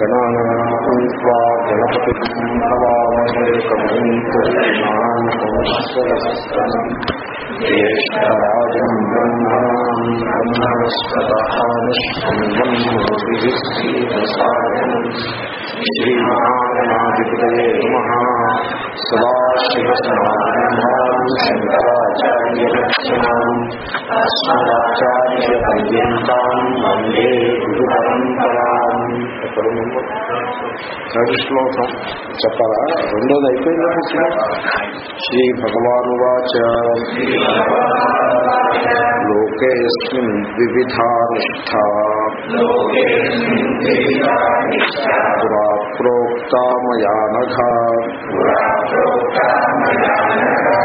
గణానాం త్వా గణపతిం భవామహే కవిం కృష్ణాం సంస్కరస్తనం జ్యేష్ఠరాజం బ్రహ్మణాం బ్రహ్మణస్పతహానుష్ఠం శ్రీమహాగణాధిపతయే నమ సదాశివసమారంభాం శంకరాచార్యలక్ష్మణం అస్మదాచార్యపర్యంతాం వందే పరంపరాం థర్డ్ శ్లోకం చెప్పాలా రెండోది అయిపోయిందా పుట్టిన శ్రీ లోకేస్మిన్ పురా ప్రోక్తా మయా నఘ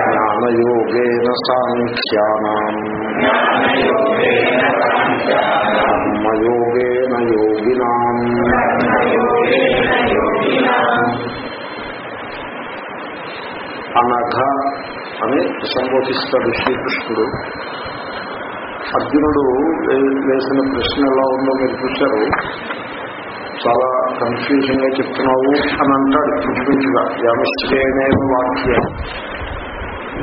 జ్ఞానయోగేన సాంఖ్యానాం. కర్మయోగేన యోగినాం. అనఘ అని సంబోధిస్తాడు శ్రీకృష్ణుడు. అర్జునుడు వేసిన ప్రశ్న ఎలా ఉందో మీరు చూశారు. చాలా కన్ఫ్యూజన్గా చెప్తున్నావు అని అంటాడు ఇంచుమించుగా వ్యామిశ్రేణే వాక్యం.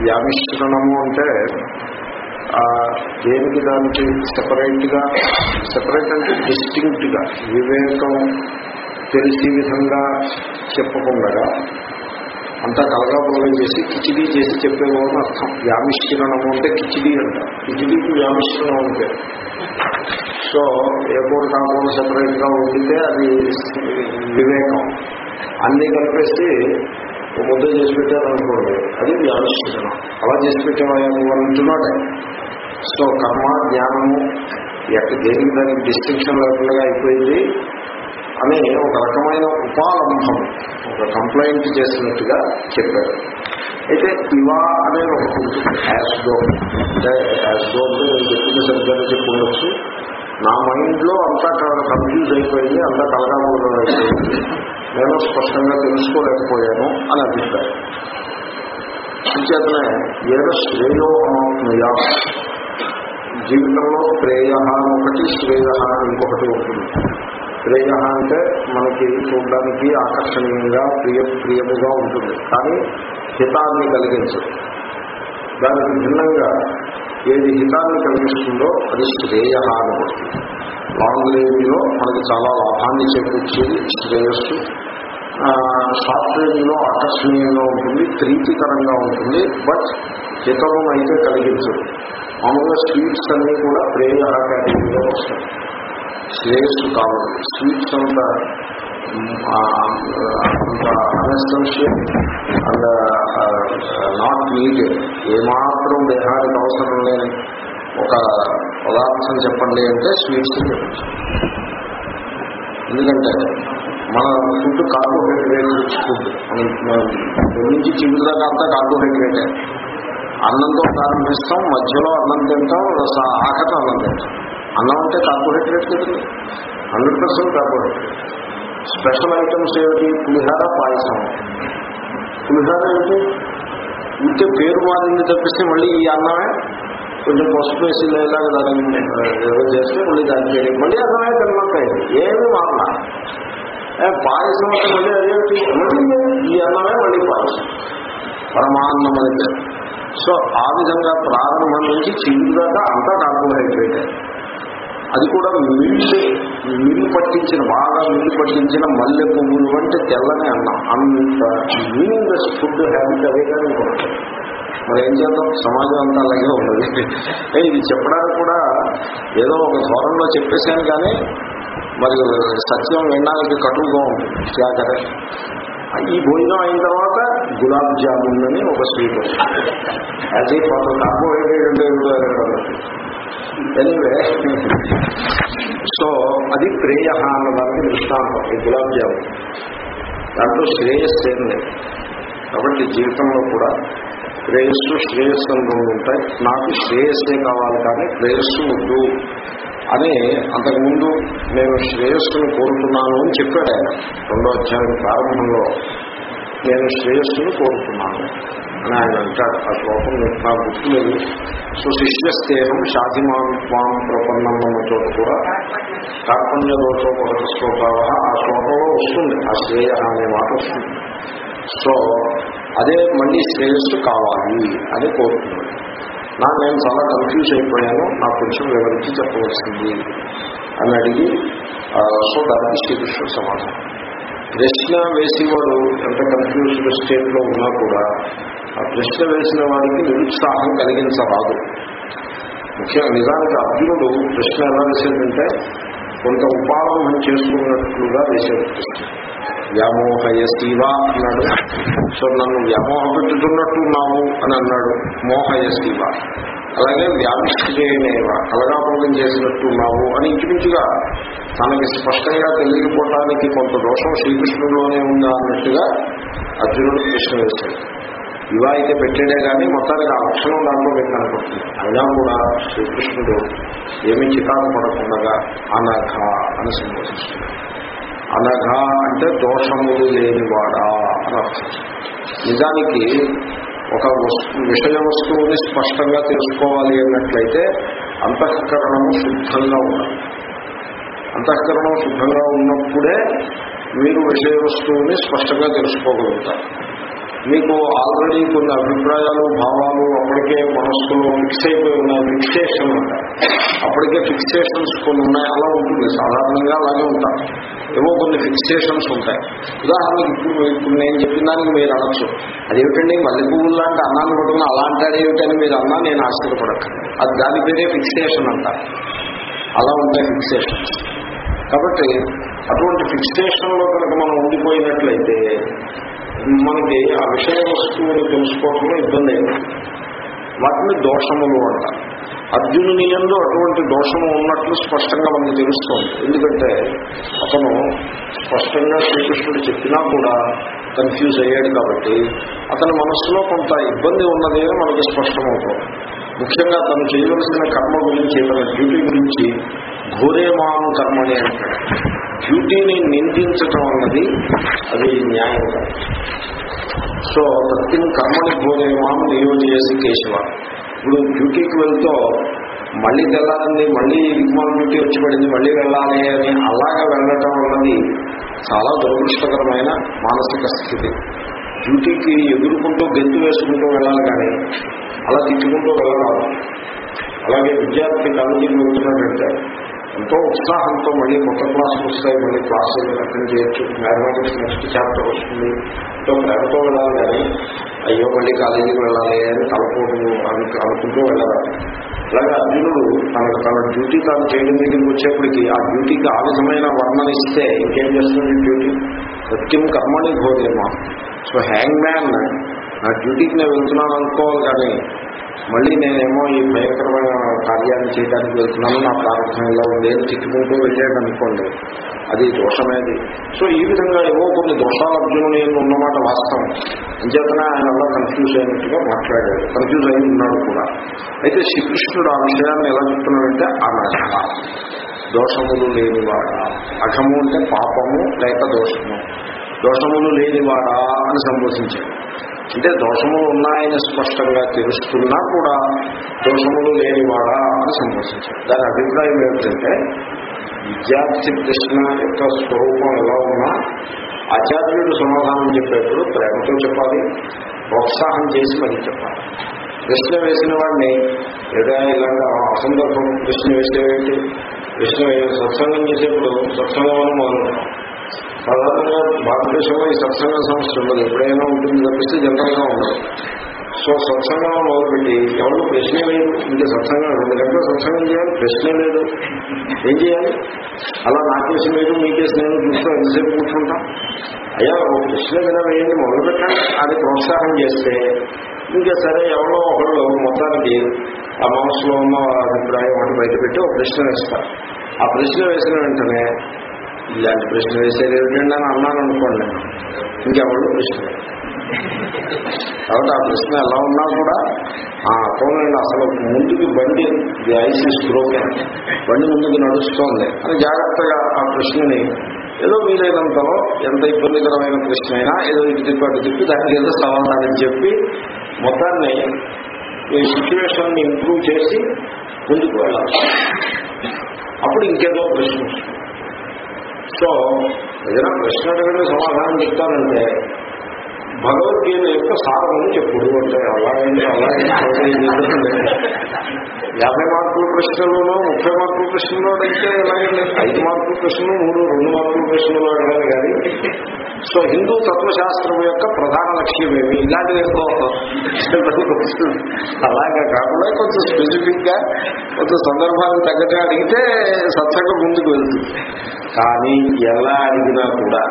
వ్యామిశ్రణము అంటే ఆ, దేనికి దానికి సెపరేట్గా సెపరేట్ అంటే డిస్టింక్ట్గా వివేకం తెలిసే విధంగా చెప్పకుండా అంతా కలగాపులగం చేసి కిచిడీ చేసి చెప్పేవాళ్ళని అర్థం. వ్యామిశ్రణము అంటే కిచిడీ అంట. కిచిడీకి వ్యామిశ్రణం అంటే సో ఏ కూర కాకుండా సపరేట్గా ఉండితే అది వివేకం. అన్ని కలిపేసి ఒక ముద్ద చేసి పెట్టారనుకోండి అది వ్యామిశ్రణం అలా చేసి పెట్టేవాళ్ళు అంటున్నాడే సో కర్మ జ్ఞానము ఎక్కడ దేనికి దానికి డిస్టింక్షన్ లేకుండా అయిపోయింది. అని ఒక రకమైన ఉపాలంభం ఒక కంప్లైంట్ చేసినట్టుగా చెప్పారు. అయితే ఇవా అనేది ఒకటి ఉంటుంది యాజ్ అంటే యాజ్ డో అంటే నేను చెప్పిన సరిగ్గానే చెప్పుకోవచ్చు. నా మైండ్లో అంతా కన్ఫ్యూజ్ అయిపోయింది అంతా కలగామూలం అయిపోయింది. నేను స్పష్టంగా తెలుసుకోలేకపోయాను అని అభిప్రాయం. అంచేతనే ఏదో శ్రేయోహమాత్మయ జీవితంలో ప్రేయ అని ఒకటి శ్రేయ అని ఇంకొకటి ఉంటుంది. ప్రేయ అంటే మనకి చూడడానికి ఆకర్షణీయంగా ప్రియ ప్రియముగా ఉంటుంది. కానీ హితాన్ని కలిగించదు. దానికి భిన్నంగా ఏది హితాన్ని కలిగిస్తుందో అది శ్రేయ అనబడుతుంది లాంగ్ రేంజ్లో మనకి చాలా లాభాన్ని చేకూర్చేది శ్రేయస్సు. షార్ట్ రేంజ్లో ఆకర్షణీయంగా ఉంటుంది ప్రీతికరంగా ఉంటుంది బట్ హితమును అయితే కలిగించదు. మామూలుగా స్వీట్స్ అన్నీ కూడా ప్రేయ కేటగిరీలో వస్తాయి. శ్రేయస్సు కావాలి స్వీట్స్ అంత అంత అండ్ నాట్ నీడెడ్ ఏమాత్రం దేహానికి అవసరం లేని ఒక పదార్థం చెప్పండి అంటే స్వీట్స్ చెప్పచ్చు. ఎందుకంటే మన ఫుడ్ కార్బోహైడ్రేట్ రిచ్ ఫుడ్ మనం నుంచి చిగురు అంతా కార్బోహైడ్రేటే. అన్నంతో ప్రారంభిస్తాం మధ్యలో అన్నం తింటాం ఆకట అన్నం తింటాం. అన్నం అంటే కార్బోహైడ్రేట్ కదా. Hundred percent carbohydrate special items ఏమిటి? పులిహార పాయసం. పులిహార ఏమిటి ఇంకే పేరు మారింది తప్పిస్తే మళ్ళీ ఈ అన్నమే కొంచెం పసుపు వేసి ఇలాగ దాన్ని ఏదో చేస్తే మళ్ళీ దాన్ని చేయడం. మళ్ళీ అన్నమే తిన్నట్టే ఏమీ మారలా. ఏ, పాయసం అంటే మళ్ళీ అదేమిటి మళ్ళీ ఈ అన్నమే మళ్ళీ పాయసం. పరమాన్నం అని పేరు. సో ఆ విధంగా ప్రారంభం నుంచి చిగురు దాకా అంతా కార్బోహైడ్రేట్ అది కూడా మిల్లు మిల్లు పట్టించిన బాగా మిల్లు పట్టించిన మల్లె పువ్వులు వంటి తెల్లని అన్నం. అంత మీనింగ్లెస్ ఫుడ్ హ్యాబిట్ అదే కానీ మరి ఏం చేద్దాం? సమాజం అంతా అలాగే ఉండదు ఇది చెప్పడానికి కూడా ఏదో ఒక ధోరణిలో చెప్పేశాను కానీ మరి సత్యం వినడానికి కటువుగా ఉంది త్యాగరే ఈ భోజనం అయిన తర్వాత గులాబ్ జామున్ అని ఒక స్వీట్ అది పాత కార్బోహైడ్రేట్ అంటే ఎనివే సో అది ప్రేయ అన్నదానికి దృష్టాంతం ఈ గులాబ్ జామున్. దాంట్లో శ్రేయస్సు ఏం లేదు. కాబట్టి జీవితంలో కూడా శ్రేయస్సు శ్రేయస్సు అని రెండు ఉంటాయి. నాకు శ్రేయస్సే కావాలి కానీ ప్రేయస్సు వద్దు. అని అంతకుముందు నేను శ్రేయస్సును కోరుతున్నాను అని చెప్పాడు ఆయన. రెండో అధ్యాయం ప్రారంభంలో నేను శ్రేయస్సును కోరుతున్నాను అని ఆయన అంటాడు. ఆ శ్లోకం నాకు గుర్తులేదు సో శిష్యస్థేనం షాధిమాం త్వాం ప్రపన్నం అన్న చోట కూడా కార్పణ్య దోషోపగత శ్లోకాల ఆ శ్లోకంలో వస్తుంది. ఆ శ్రేయ అనే మాట వస్తుంది. సో అదే మళ్ళీ శ్రేయస్సు కావాలి అని కోరుతున్నాడు. నా నేను చాలా కన్ఫ్యూజ్ అయిపోయాను. నా కొంచెం వివరించి చెప్పవలసింది అని అడిగి సో దానికి శ్రీకృష్ణుడు సమాధానం. ప్రశ్న వేసేవాడు ఎంత కన్ఫ్యూజ్డ్ స్టేట్లో ఉన్నా కూడా ఆ ప్రశ్న వేసిన వాడికి నిరుత్సాహం కలిగించరాదు. ముఖ్యంగా నిజానికి అర్జునుడు ప్రశ్న ఎలా వేసేదంటే కొంత ఉపాలనం చేసుకున్నట్లుగా వేసేది వ్యామోహయ శివ అన్నాడు. సో నన్ను వ్యామోహ పెట్టుతున్నట్టున్నాము అని అన్నాడు మోహయ శివ. అలాగే వ్యామిష్ఠేనేవ కలగాపంగం చేసినట్టున్నావు అని ఇంచుమించుగా తనకి స్పష్టంగా తెలియకపోవటానికి కొంత దోషం శ్రీకృష్ణుడిలోనే ఉందా అన్నట్టుగా అర్జునుడు కృష్ణ వేశాడు. ఇవా అయితే పెట్టాడే కానీ మొత్తానికి ఆ లక్షణం దాంట్లో పెట్టాలనుకుంటుంది అయినా కూడా శ్రీకృష్ణుడు ఏమీ చికాకు పడకుండా అనఘ అని సంబోధిస్తున్నాడు. అనఘ అంటే దోషములు లేనివాడా అని అర్థం. నిజానికి ఒక వస్తు విషయ వస్తువుని స్పష్టంగా తెలుసుకోవాలి అన్నట్లయితే అంతఃకరణము శుద్ధంగా ఉండాలి. అంతఃకరణం శుద్ధంగా ఉన్నప్పుడే మీరు విషయ వస్తువుని స్పష్టంగా తెలుసుకోగలుగుతారు. మీకు ఆల్రెడీ కొన్ని అభిప్రాయాలు భావాలు అప్పటికే మనస్సులో ఫిక్స్ అయిపోయి ఉన్నాయి ఫిక్సేషన్ ఉంటాయి అప్పటికే ఫిక్సేషన్స్ కొన్ని ఉన్నాయి అలా ఉంటుంది. సాధారణంగా అలాగే ఉంటారు ఏవో కొన్ని ఫిక్సేషన్స్ ఉంటాయి. ఉదాహరణకి ఇప్పుడు ఇప్పుడు నేను చెప్పిన దానికి మీరు అనొచ్చు. అదేమిటండి మల్లె పువ్వులు లాంటి అన్నాన్ని పట్టుకుని అలా అంటాడేమిటని మీరు అన్నా నేను ఆశ్చర్యపడక అది దాని పేరే ఫిక్సేషన్ అంటారు అలా ఉంటాయి ఫిక్సేషన్స్ కాబట్టి అటువంటి ఫిక్సేషన్లో కనుక మనం ఉండిపోయినట్లయితే మనకి ఆ విషయ వస్తువుని తెలుసుకోవడంలో ఇబ్బంది అయింది వాటిని దోషములు అంటారు అర్జునుని ఎందు అటువంటి దోషము ఉన్నట్లు స్పష్టంగా మనకు తెలుస్తోంది. ఎందుకంటే అతను స్పష్టంగా శ్రీకృష్ణుడు చెప్పినా కూడా కన్ఫ్యూజ్ అయ్యాడు కాబట్టి అతని మనస్సులో కొంత ఇబ్బంది ఉన్నదే మనకు స్పష్టమవుతుంది. ముఖ్యంగా తను చేయవలసిన కర్మ గురించి తన డ్యూటీ గురించి ఘోరేమాం కర్మని అంటాడు. డ్యూటీని నిందించటం అన్నది అది న్యాయం. సో ప్రతిని కర్మని ఘోరేమాం నియోజేసి కేశవ. ఇప్పుడు డ్యూటీకి వెళ్తూ మళ్ళీ వెళ్ళాలండి మళ్ళీ విమాన డ్యూటీ వచ్చి పడింది మళ్ళీ వెళ్ళాలి అని అలాగా వెళ్ళటం అన్నది చాలా దురదృష్టకరమైన మానసిక స్థితి. డ్యూటీకి ఎదుర్కొంటూ గెంతు వేసుకుంటూ వెళ్ళాలి కానీ అలా తిట్టుకుంటూ వెళ్ళరాదు. అలాగే విద్యార్థి కాలేజీకి వెళ్తున్నట్టంటే ఎంతో ఉత్సాహంతో మళ్ళీ కొత్త క్లాసులు వస్తాయి మళ్ళీ క్లాసులు అటెండ్ చేయొచ్చు. మ్యాథమెటిక్స్ నెక్స్ట్ చాప్టర్ వస్తుంది. ఎంతో ప్రేమతో వెళ్ళాలి కానీ అయ్యో మళ్ళీ కాలేజీకి వెళ్ళాలి అని తలపోటు అను అనుకుంటూ వెళ్ళాలి. అలాగే అర్జునుడు తన తన డ్యూటీ తాను చేయడం దగ్గరికి వచ్చేప్పటికీ ఆ డ్యూటీకి ఆ విధమైన వర్ణన ఇస్తే ఇంకేం చేస్తుంది డ్యూటీ సత్యం కర్మని ఘోరేమా సో హ్యాంగ్ మ్యాన్ నా డ్యూటీకి నేను వెళ్తున్నాను అనుకోవాలి కానీ మళ్ళీ నేనేమో ఈ భయంకరమైన కార్యాన్ని చేయడానికి వెళ్తున్నాను నా ప్రారంభం ఇలా ఉంది అని చిక్కుకుంటూ వెళ్ళాడు అనుకోండి అది దోషమేది. సో ఈ విధంగా ఏవో కొన్ని దోషాలు అర్జునుని ఉన్నమాట వాస్తవం. అంచేతనే ఆయన అలా కన్ఫ్యూజ్ అయినట్టుగా మాట్లాడాడు. కన్ఫ్యూజ్ అయి ఉన్నాడు కూడా. అయితే శ్రీకృష్ణుడు ఆ విషయాన్ని ఎలా చెప్తున్నాడంటే అనఘ దోషములు లేనివాడ అఘము అంటే పాపము లేక దోషము. దోషములు లేనివాడా అని సంబోధించాడు అంటే దోషములు ఉన్నాయని స్పష్టంగా తెలుస్తున్నా కూడా దోషములు లేనివాడా అని సంబోధించాడు దాని అభిప్రాయం ఏమిటంటే విద్యార్థి కృష్ణ యొక్క స్వరూపం ఎలా ఉన్నా ఆచార్యుడు సమాధానం చెప్పేప్పుడు ప్రేమతో చెప్పాలి ప్రోత్సాహం చేసి మరి చెప్పాలి. కృష్ణ వేసిన వాడిని ఏదైనా ఇలాగా అసందర్భం కృష్ణ వేసేవేంటి కృష్ణ సత్సంగం చేసేప్పుడు సత్సంగం మొదలు సాధారణంగా భారతదేశంలో ఈ సత్సంగ సంస్థ ఉండదు. ఎప్పుడైనా ఉంటుంది తప్పిస్తే జనరల్గా ఉండదు. సో సత్సంగం మొదలుపెట్టి ఎవరు ప్రశ్న లేదు. ఇంకా సత్సంగం రెండు గంటల సత్సంగం చేయాలి ప్రశ్న లేదు. ఏం చేయాలి? అలా నా కేసు లేదు మీ కేసు నేను చూస్తూ ఎంతసేపు కూర్చుంటాం? అయ్యా ఒక ప్రశ్న కదా వేయండి మొదలు పెట్టండి అది ప్రోత్సాహం చేస్తే ఇంకా సరే ఎవరో ఒకళ్ళు మొత్తానికి ఆ మనసులో ఉన్న అభిప్రాయం ఒకటి బయటపెట్టి ఒక ప్రశ్న వేస్తారు. ఆ ప్రశ్న వేసిన వెంటనే ఇలాంటి ప్రశ్న వేసేది ఏమిటండి అని అన్నాను అనుకోండి. ఇంకెవరు ప్రశ్న? కాబట్టి ఆ ప్రశ్న ఎలా ఉన్నా కూడా ఆ పోనండి అసలు ముందుకు బండి ది ఐస్ ఇస్ బ్రోకెన్ బండి ముందుకు నడుస్తోంది. అని జాగ్రత్తగా ఆ ప్రశ్నని ఏదో వీలైనంతలో ఎంత ఇబ్బందికరమైన ప్రశ్న అయినా ఏదో ఇటు తిప్పి అటు తిప్పి దానికి ఏదో సమాధానం చెప్పి మొత్తాన్ని ఈ సిచ్యువేషన్ ఇంప్రూవ్ చేసి ముందుకు వెళ్ళాలి. అప్పుడు ఇంకేదో ప్రశ్న వస్తుంది. సో ఏదైనా ప్రశ్న అడగండి సమాధానం చెప్తానంటే భగవద్గీత యొక్క సారమని చెప్పుడు అంటే అలాగంటే అలాగే యాభై మార్కుల ప్రశ్నలోనో ముప్పై మార్కుల ప్రశ్నలు అడిగితే ఎలాగండి ఐదు మార్కుల ప్రశ్నలు మూడు రెండు మార్కుల ప్రశ్నలు అడగాలి కానీ. సో హిందూ తత్వశాస్త్రం యొక్క ప్రధాన లక్ష్యం ఏమి? ఇలాంటివి ఎక్కువ అలాగే కాకుండా కొంచెం స్పెసిఫిక్గా కొంచెం సందర్భానికి తగ్గట్టు అడిగితే సత్సంగం ముందుకు వెళ్తుంది. కానీ ఎలా అడిగినా కూడా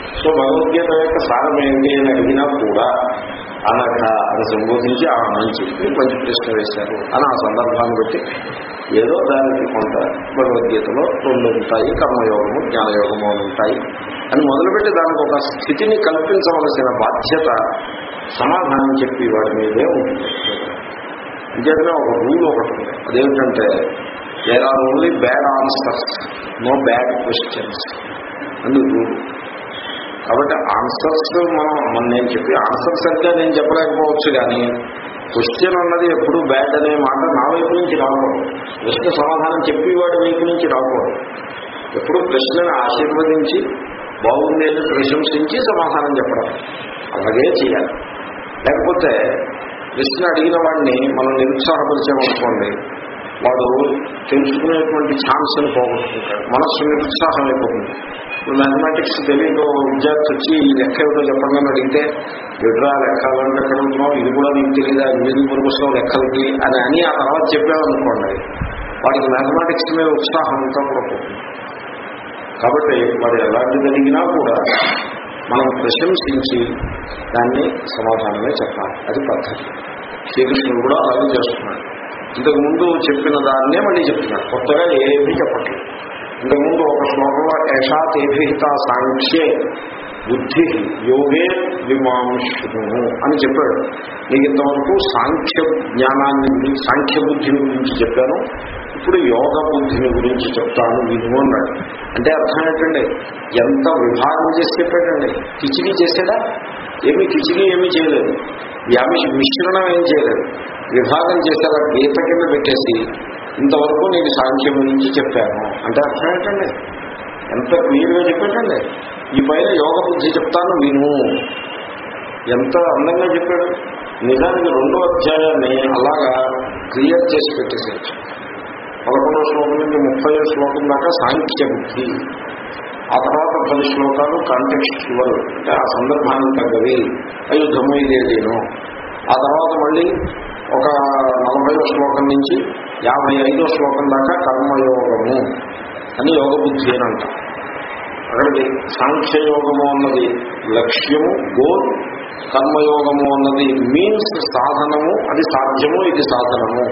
సో భగవద్గీత యొక్క సారం ఏంటి అని అడిగినా కూడా అనక అని సంబోధించి ఆ మంచి. మంచి ప్రశ్న వేశారు. అని ఆ సందర్భాన్ని బట్టి ఏదో దానికి కొంత భగవద్గీతలో రెండు ఉంటాయి కర్మయోగము జ్ఞానయోగము అని ఉంటాయి. అని మొదలుపెట్టి దానికి ఒక స్థితిని కల్పించవలసిన బాధ్యత సమాధానం చెప్పి వాడి మీదే ఉంటుంది. ఒక రూల్ ఒకటి ఉంది. అదేమిటంటే there are only bad answers no bad questions అందు రూల్. కాబట్టి ఆన్సర్స్ మనం నేను చెప్పి ఆన్సర్స్ అంటే నేను చెప్పలేకపోవచ్చు కానీ క్వశ్చన్ అన్నది ఎప్పుడు బ్యాడ్ అనే మాట నా వైపు నుంచి రాకూడదు. ప్రశ్న సమాధానం చెప్పేవాడి వైపు నుంచి రాకూడదు. ఎప్పుడు ప్రశ్నను ఆశీర్వదించి బాగుంది అని ప్రశంసించి సమాధానం చెప్పడం. అలాగే చేయాలి. లేకపోతే ప్రశ్న అడిగిన వాడిని మనం నిరుత్సాహపరిచామనుకోండి వాడు తెలుసుకునేటువంటి ఛాన్స్ని పోగొట్టుకుంటాడు. మనస్సు నిరుత్సాహం అయిపోతుంది. ఇప్పుడు మ్యాథమెటిక్స్ తెలియదు విద్యార్థి వచ్చి ఈ లెక్క ఏమిటో చెప్పండి అని అడిగితే విడ్రా లెక్కాలంటే ఎక్కడ ఉంటున్నావు? ఇది కూడా నీకు తెలియదా మీరు పురుగుస్తున్నావు లెక్కలకి? అని అని ఆ తర్వాత చెప్పామనుకోండి వాడికి మ్యాథమెటిక్స్ మీద ఉత్సాహం అంతా కూడా కాబట్టి వాడు ఎలాంటి జరిగినా కూడా మనం ప్రశంసించి దాన్ని సమాధానమే చెప్పాలి. అది పద్ధతి. శ్రీకృష్ణుడు కూడా అలాగే చేస్తున్నాడు. ఇంతకుముందు చెప్పిన దాన్నే మళ్ళీ చెప్తున్నాడు కొత్తగా ఏమీ చెప్పట్లేదు. ఇంతకుముందు ఒక శ్లోకంలో ఏషా తేభిహిత సాంఖ్యే బుద్ధి యోగే విమాంశును అని చెప్పాడు. నీకు ఇంతవరకు సాంఖ్య జ్ఞానాన్ని గురించి సాంఖ్య బుద్ధిని గురించి చెప్పాను. ఇప్పుడు యోగ బుద్ధిని గురించి చెప్తాను విను అన్నాడు. అంటే అర్థం ఏంటండి? ఎంత విభాగం చేసి చెప్పాడండి? కిచిడీ చేసాడా ఏమీ కిచిడీ ఏమీ చేయలేదు. యామి మిశ్రణం ఏం చేయలేదు. విభాగం చేశారు గీత కింద పెట్టేసి ఇంతవరకు నేను సాంఖ్యం గురించి చెప్పాను. అంటే అర్థం ఏంటండి? ఎంత క్లియర్గా చెప్పాడండి? ఈ పైన యోగ బుద్ధి చెప్తాను విను. ఎంత అందంగా చెప్పాడు? నిజానికి రెండో అధ్యాయాన్ని అలాగా క్లియర్ చేసి పెట్టేసేయచ్చు పదకొండో శ్లోకం నుంచి ముప్పై శ్లోకం దాకా సాంఖ్య బుద్ధి ఆ తర్వాత పది శ్లోకాలు కాంటెక్స్చువల్ అంటే ఆ సందర్భానికి తగ్గవి. అయుద్ధము ఇదేదేను. ఆ తర్వాత మళ్ళీ ఒక నలభైవ శ్లోకం నుంచి యాభై ఐదో శ్లోకం దాకా కర్మయోగము అని యోగ బుద్ధి అని అంటారు అక్కడికి సాంఖ్యయోగము అన్నది లక్ష్యము గోల్ కర్మయోగము అన్నది మీన్స్ సాధనము అది సాధ్యము ఇది సాధనము.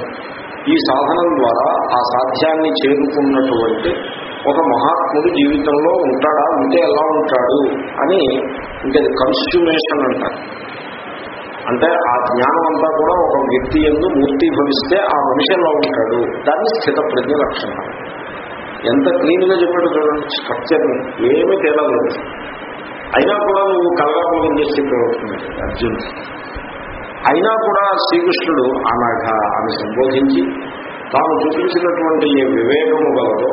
ఈ సాధనం ద్వారా ఆ సాధ్యాన్ని చేరుకున్నటువంటి ఒక మహాత్ముడు జీవితంలో ఉంటాడా ఉంటే ఎలా ఉంటాడు అని ఇంకది కన్స్ట్యూమేషన్ అంటారు. అంటే ఆ జ్ఞానం అంతా కూడా ఒక వ్యక్తి ఎందు మూర్తి భవిస్తే ఆ మనిషి ఉంటాడు? దాన్ని స్థిత ప్రజ్ఞ లక్షణం. ఎంత క్లీన్గా చెప్పాడు చూడండి స్ట్రక్చర్ని ఏమీ తేడా లేదు అయినా కూడా నువ్వు కలగాపులం చేసి చెప్పేవుతున్నాడు అర్జున్. అయినా కూడా శ్రీకృష్ణుడు అనఘ అని సంబోధించి తాను చూపించినటువంటి ఏ వివేకము గలదో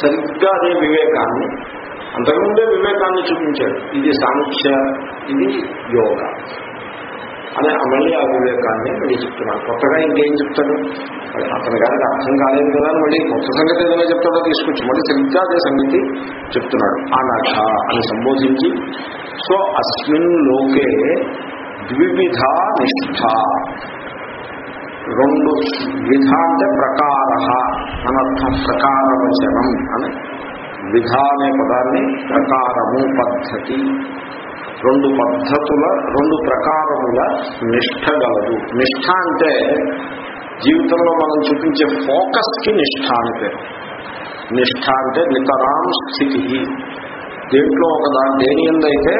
సరిగ్గా అదే వివేకాన్ని అంతకుముందే వివేకాన్ని చూపించాడు. ఇది సాంఖ్య ఇది యోగ. అని మళ్ళీ ఆ వివేకాన్ని మళ్ళీ చెప్తున్నాడు కొత్తగా ఇంకేం చెప్తాడు? అతని గారికి అర్థం కాలేదు కదా అని మళ్ళీ కొత్త సంగతి ఏదైనా చెప్తాడో తీసుకొచ్చి మళ్ళీ సరిగ్గా అదే సంగతి చెప్తున్నాడు. అనఘ అని సంబోధించి సో అస్మిన్ లోకే ద్వివిధ నిష్ఠ. రెండు విధ అంటే ప్రకార అనర్థం ప్రకారవచనం అని. విధ అనే పదాన్ని ప్రకారము పద్ధతి. రెండు పద్ధతుల రెండు ప్రకారముల నిష్ఠ గలదు. నిష్ఠ అంటే జీవితంలో మనం చూపించే ఫోకస్కి నిష్ఠ అని పేరు. నిష్ఠ అంటే నితరాం స్థితి దేంట్లో ఒక దాని దేని ఎందైతే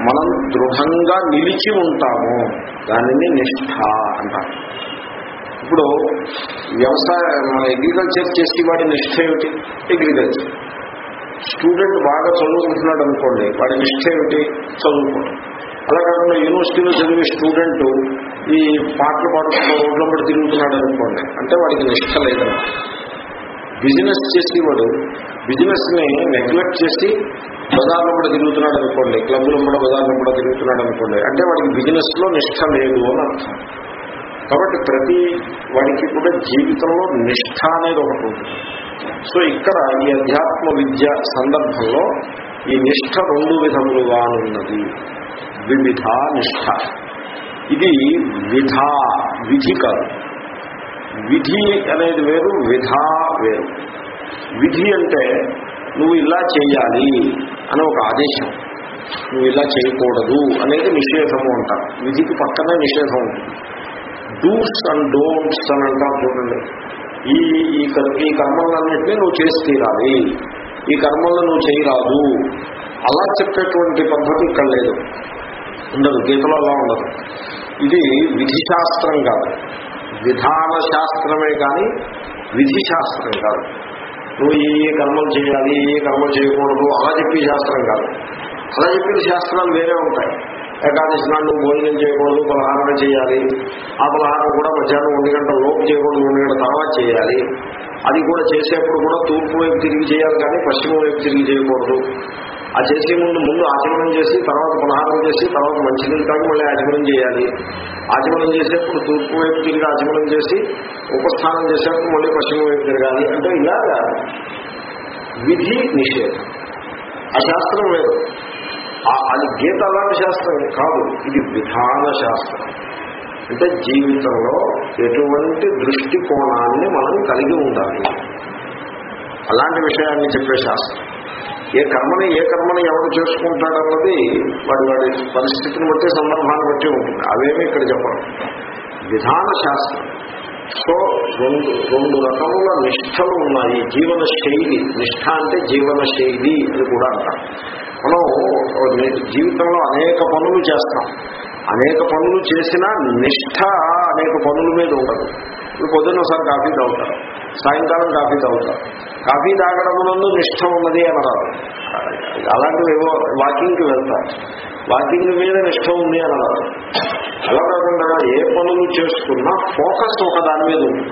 మనం దృఢంగా నిలిచి ఉంటాము దానిని నిష్ఠ అంటారు. ఇప్పుడు వ్యవసాయ మన అగ్రికల్చర్ చేసేవాడి నిష్ఠ ఏమిటి? అగ్రికల్చర్ స్టూడెంట్ బాగా చదువుకుంటున్నాడు అనుకోండి వాడి నిష్ట ఏమిటి? చదువుకోవడం అలా కాకుండా యూనివర్సిటీలో చదివే స్టూడెంట్ ఈ పాటలు పాడుతున్న రోడ్ల పడి తిరుగుతున్నాడు అనుకోండి అంటే వాడికి నిష్ట లేదన్నమాట బిజినెస్ చేసేవాడు బిజినెస్ని నెగ్లెక్ట్ చేసి బజార్లో కూడా తిరుగుతున్నాడు అనుకోండి క్లబ్లో కూడా బజార్లో కూడా తిరుగుతున్నాడు అనుకోండి అంటే వాడికి బిజినెస్లో నిష్ట లేదు అని అర్థం. కాబట్టి ప్రతి వాడికి కూడా జీవితంలో నిష్ఠ అనేది ఒకటి ఉంటుంది. సో ఇక్కడ ఈ అధ్యాత్మ విద్య సందర్భంలో ఈ నిష్ఠ రెండు విధములుగా ఉన్నది. వివిధ నిష్ఠ. ఇది విధ విధి కాదు. విధి అనేది వేరు విధ వేరు. విధి అంటే నువ్వు ఇలా చేయాలి అని ఒక ఆదేశం. నువ్వు ఇలా చేయకూడదు అనేది నిషేధము అంటారు. విధికి పక్కనే నిషేధం ఉంటుంది. డూస్ అండ్ డోంట్స్ అని అంటారు చూడండి. ఈ ఈ ఈ కర్మలన్నింటినీ నువ్వు చేసి తీరాలి. ఈ కర్మలను నువ్వు చేయరాదు. అలా చెప్పేటువంటి పద్ధతి ఇక్కడ లేదు. ఉండదు గీతలో అలా ఉండదు. ఇది విధి శాస్త్రం కాదు. విధాన శాస్త్రమే కానీ విధి శాస్త్రం కాదు. నువ్వు ఏ ఏ కర్మలు చేయాలి ఏ ఏ కర్మలు చేయకూడదు అలా చెప్పే శాస్త్రం కాదు. అలా చెప్పిన శాస్త్రాలు వేరే ఉంటాయి. ఏకాదశి నాడు భోజనం చేయకూడదు పలహారం చేయాలి. ఆ పలహారం కూడా మధ్యాహ్నం ఒంటి గంట లోపు చేయకూడదు ఒంటి గంట తర్వాత చేయాలి. అది కూడా చేసేప్పుడు కూడా తూర్పు వైపు తిరిగి చేయాలి కానీ పశ్చిమ వైపు తిరిగి చేయకూడదు. ఆ చేసే ముందు ముందు ఆచమనం చేసి తర్వాత పలహారం చేసి తర్వాత మంచినీళ్ళు తాగి మళ్ళీ ఆచమనం చేయాలి. ఆచమనం చేసేప్పుడు తూర్పు వైపు తిరిగి ఆచమనం చేసి ఉపస్థానం చేసేప్పుడు మళ్ళీ పశ్చిమ వైపు తిరగాలి. అంటే ఇలాగా విధి నిషేధం. ఆ శాస్త్రం లేదు అది గీత అలాంటి శాస్త్రం కాదు ఇది విధాన శాస్త్రం. అంటే జీవితంలో ఎటువంటి దృష్టికోణాన్ని మనం కలిగి ఉండాలి. అలాంటి విషయాన్ని చెప్పే శాస్త్రం. ఏ కర్మని ఏ కర్మని ఎవరు చేసుకుంటాడన్నది వాడి వాడి పరిస్థితిని బట్టి సందర్భాన్ని బట్టి ఉంటుంది. అవేమీ ఇక్కడ చెప్పడం విధాన శాస్త్రం. సో రెండు రెండు రకముల నిష్టలు ఉన్నాయి. జీవన శైలి. నిష్ఠ అంటే జీవన శైలి అని కూడా అంటారు. మనం జీవితంలో అనేక పనులు చేస్తాం. అనేక పనులు చేసినా నిష్ఠ అనేక పనుల మీద ఉండదు. ఇప్పుడు పొద్దున్న ఒకసారి కాఫీ తాగుతారు. సాయంకాలం కాఫీ తాగుతారు. కాఫీ తాగడమునందు నిష్ఠ ఉన్నది అనరాదు అలాంటివి ఏవో వాకింగ్కి వెళ్తారు. వాకింగ్ మీద నిష్ఠ ఉంది అనరాదు అలా కాకుండా ఏ పనులు చేసుకున్నా ఫోకస్ ఒక దాని మీద ఉంది.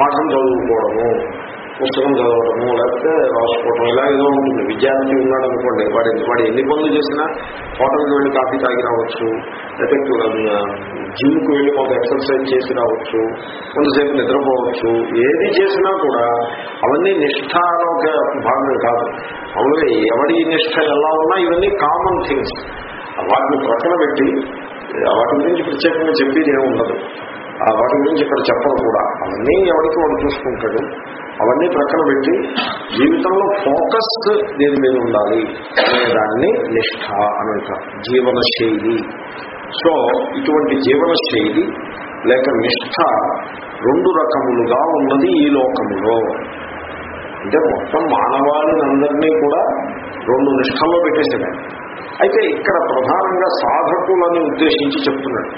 పాఠం చదువుకోవడము పుస్తకం చదవడము లేకపోతే రాసుకోవడం ఇలా ఏదో ఉంటుంది. విద్యార్థి ఉన్నాడు అనుకోండి వాడి వాడు ఎన్ని పనులు చేసినా హోటల్కి వెళ్ళి కాఫీ తాగి రావచ్చు లేకపోతే జిమ్కి వెళ్ళి కొంత ఎక్సర్సైజ్ చేసి రావచ్చు కొంతసేపు నిద్రపోవచ్చు ఏది చేసినా కూడా అవన్నీ నిష్ఠలో ఒక భాగం కాదు. అవును ఎవడి నిష్ఠ ఎలా ఉన్నా ఇవన్నీ కామన్ థింగ్స్ వాటిని ప్రక్కన పెట్టి వాటి గురించి ప్రత్యేకంగా చెప్పేది ఏమి ఉండదు. వాటి గురించి ఇక్కడ చెప్పడం కూడా. అవన్నీ ఎవరికి వాడు చూసుకుంటాడు. అవన్నీ ప్రక్కన పెట్టి జీవితంలో ఫోకస్ దేని మీద ఉండాలి అనే దాన్ని నిష్ఠ అని జీవన శైలి సో ఇటువంటి జీవన శైలి లేక నిష్ఠ రెండు రకములుగా ఉన్నది ఈ లోకంలో అంటే మొత్తం మానవాళినందరినీ కూడా రెండు నిష్ఠల్లో పెట్టేసాడు అయితే ఇక్కడ ప్రధానంగా సాధకులని ఉద్దేశించి చెప్తున్నాడు.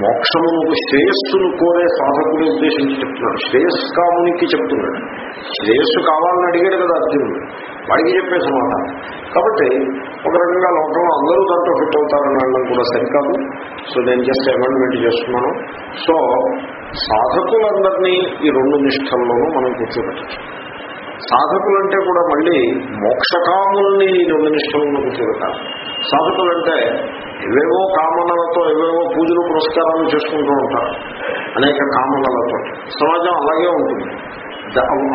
మోక్షమునకు శ్రేయస్సును కోరే సాధకుని ఉద్దేశించి చెప్తున్నాడు. శ్రేయస్కామునికి చెప్తున్నాడు. శ్రేయస్సు కావాలని అడిగాడు కదా అర్జునుడు. వాడికి చెప్పే సమాధానం. కాబట్టి ఒక రకంగా లోకంలో అందరూ దాంట్లో ఫిట్ అవుతారని అనడం కూడా సరికాదు. సో నేను జస్ట్ అమెండ్మెంట్ చేస్తున్నాను. సో సాధకులందరినీ ఈ రెండు నిష్టల్లోనూ మనం కూర్చోబెట్టచ్చు. సాధకులంటే కూడా మళ్ళీ మోక్షకాముల్ని ఈ రెండు నిష్టలను కూర్చోబెట్టాలి. సాధకులంటే ఏవేవో కామనలతో ఎవేవో పూజలు పురస్కారాలు చేసుకుంటూ ఉంటారు. అనేక కామనలతో. సమాజం అలాగే ఉంటుంది.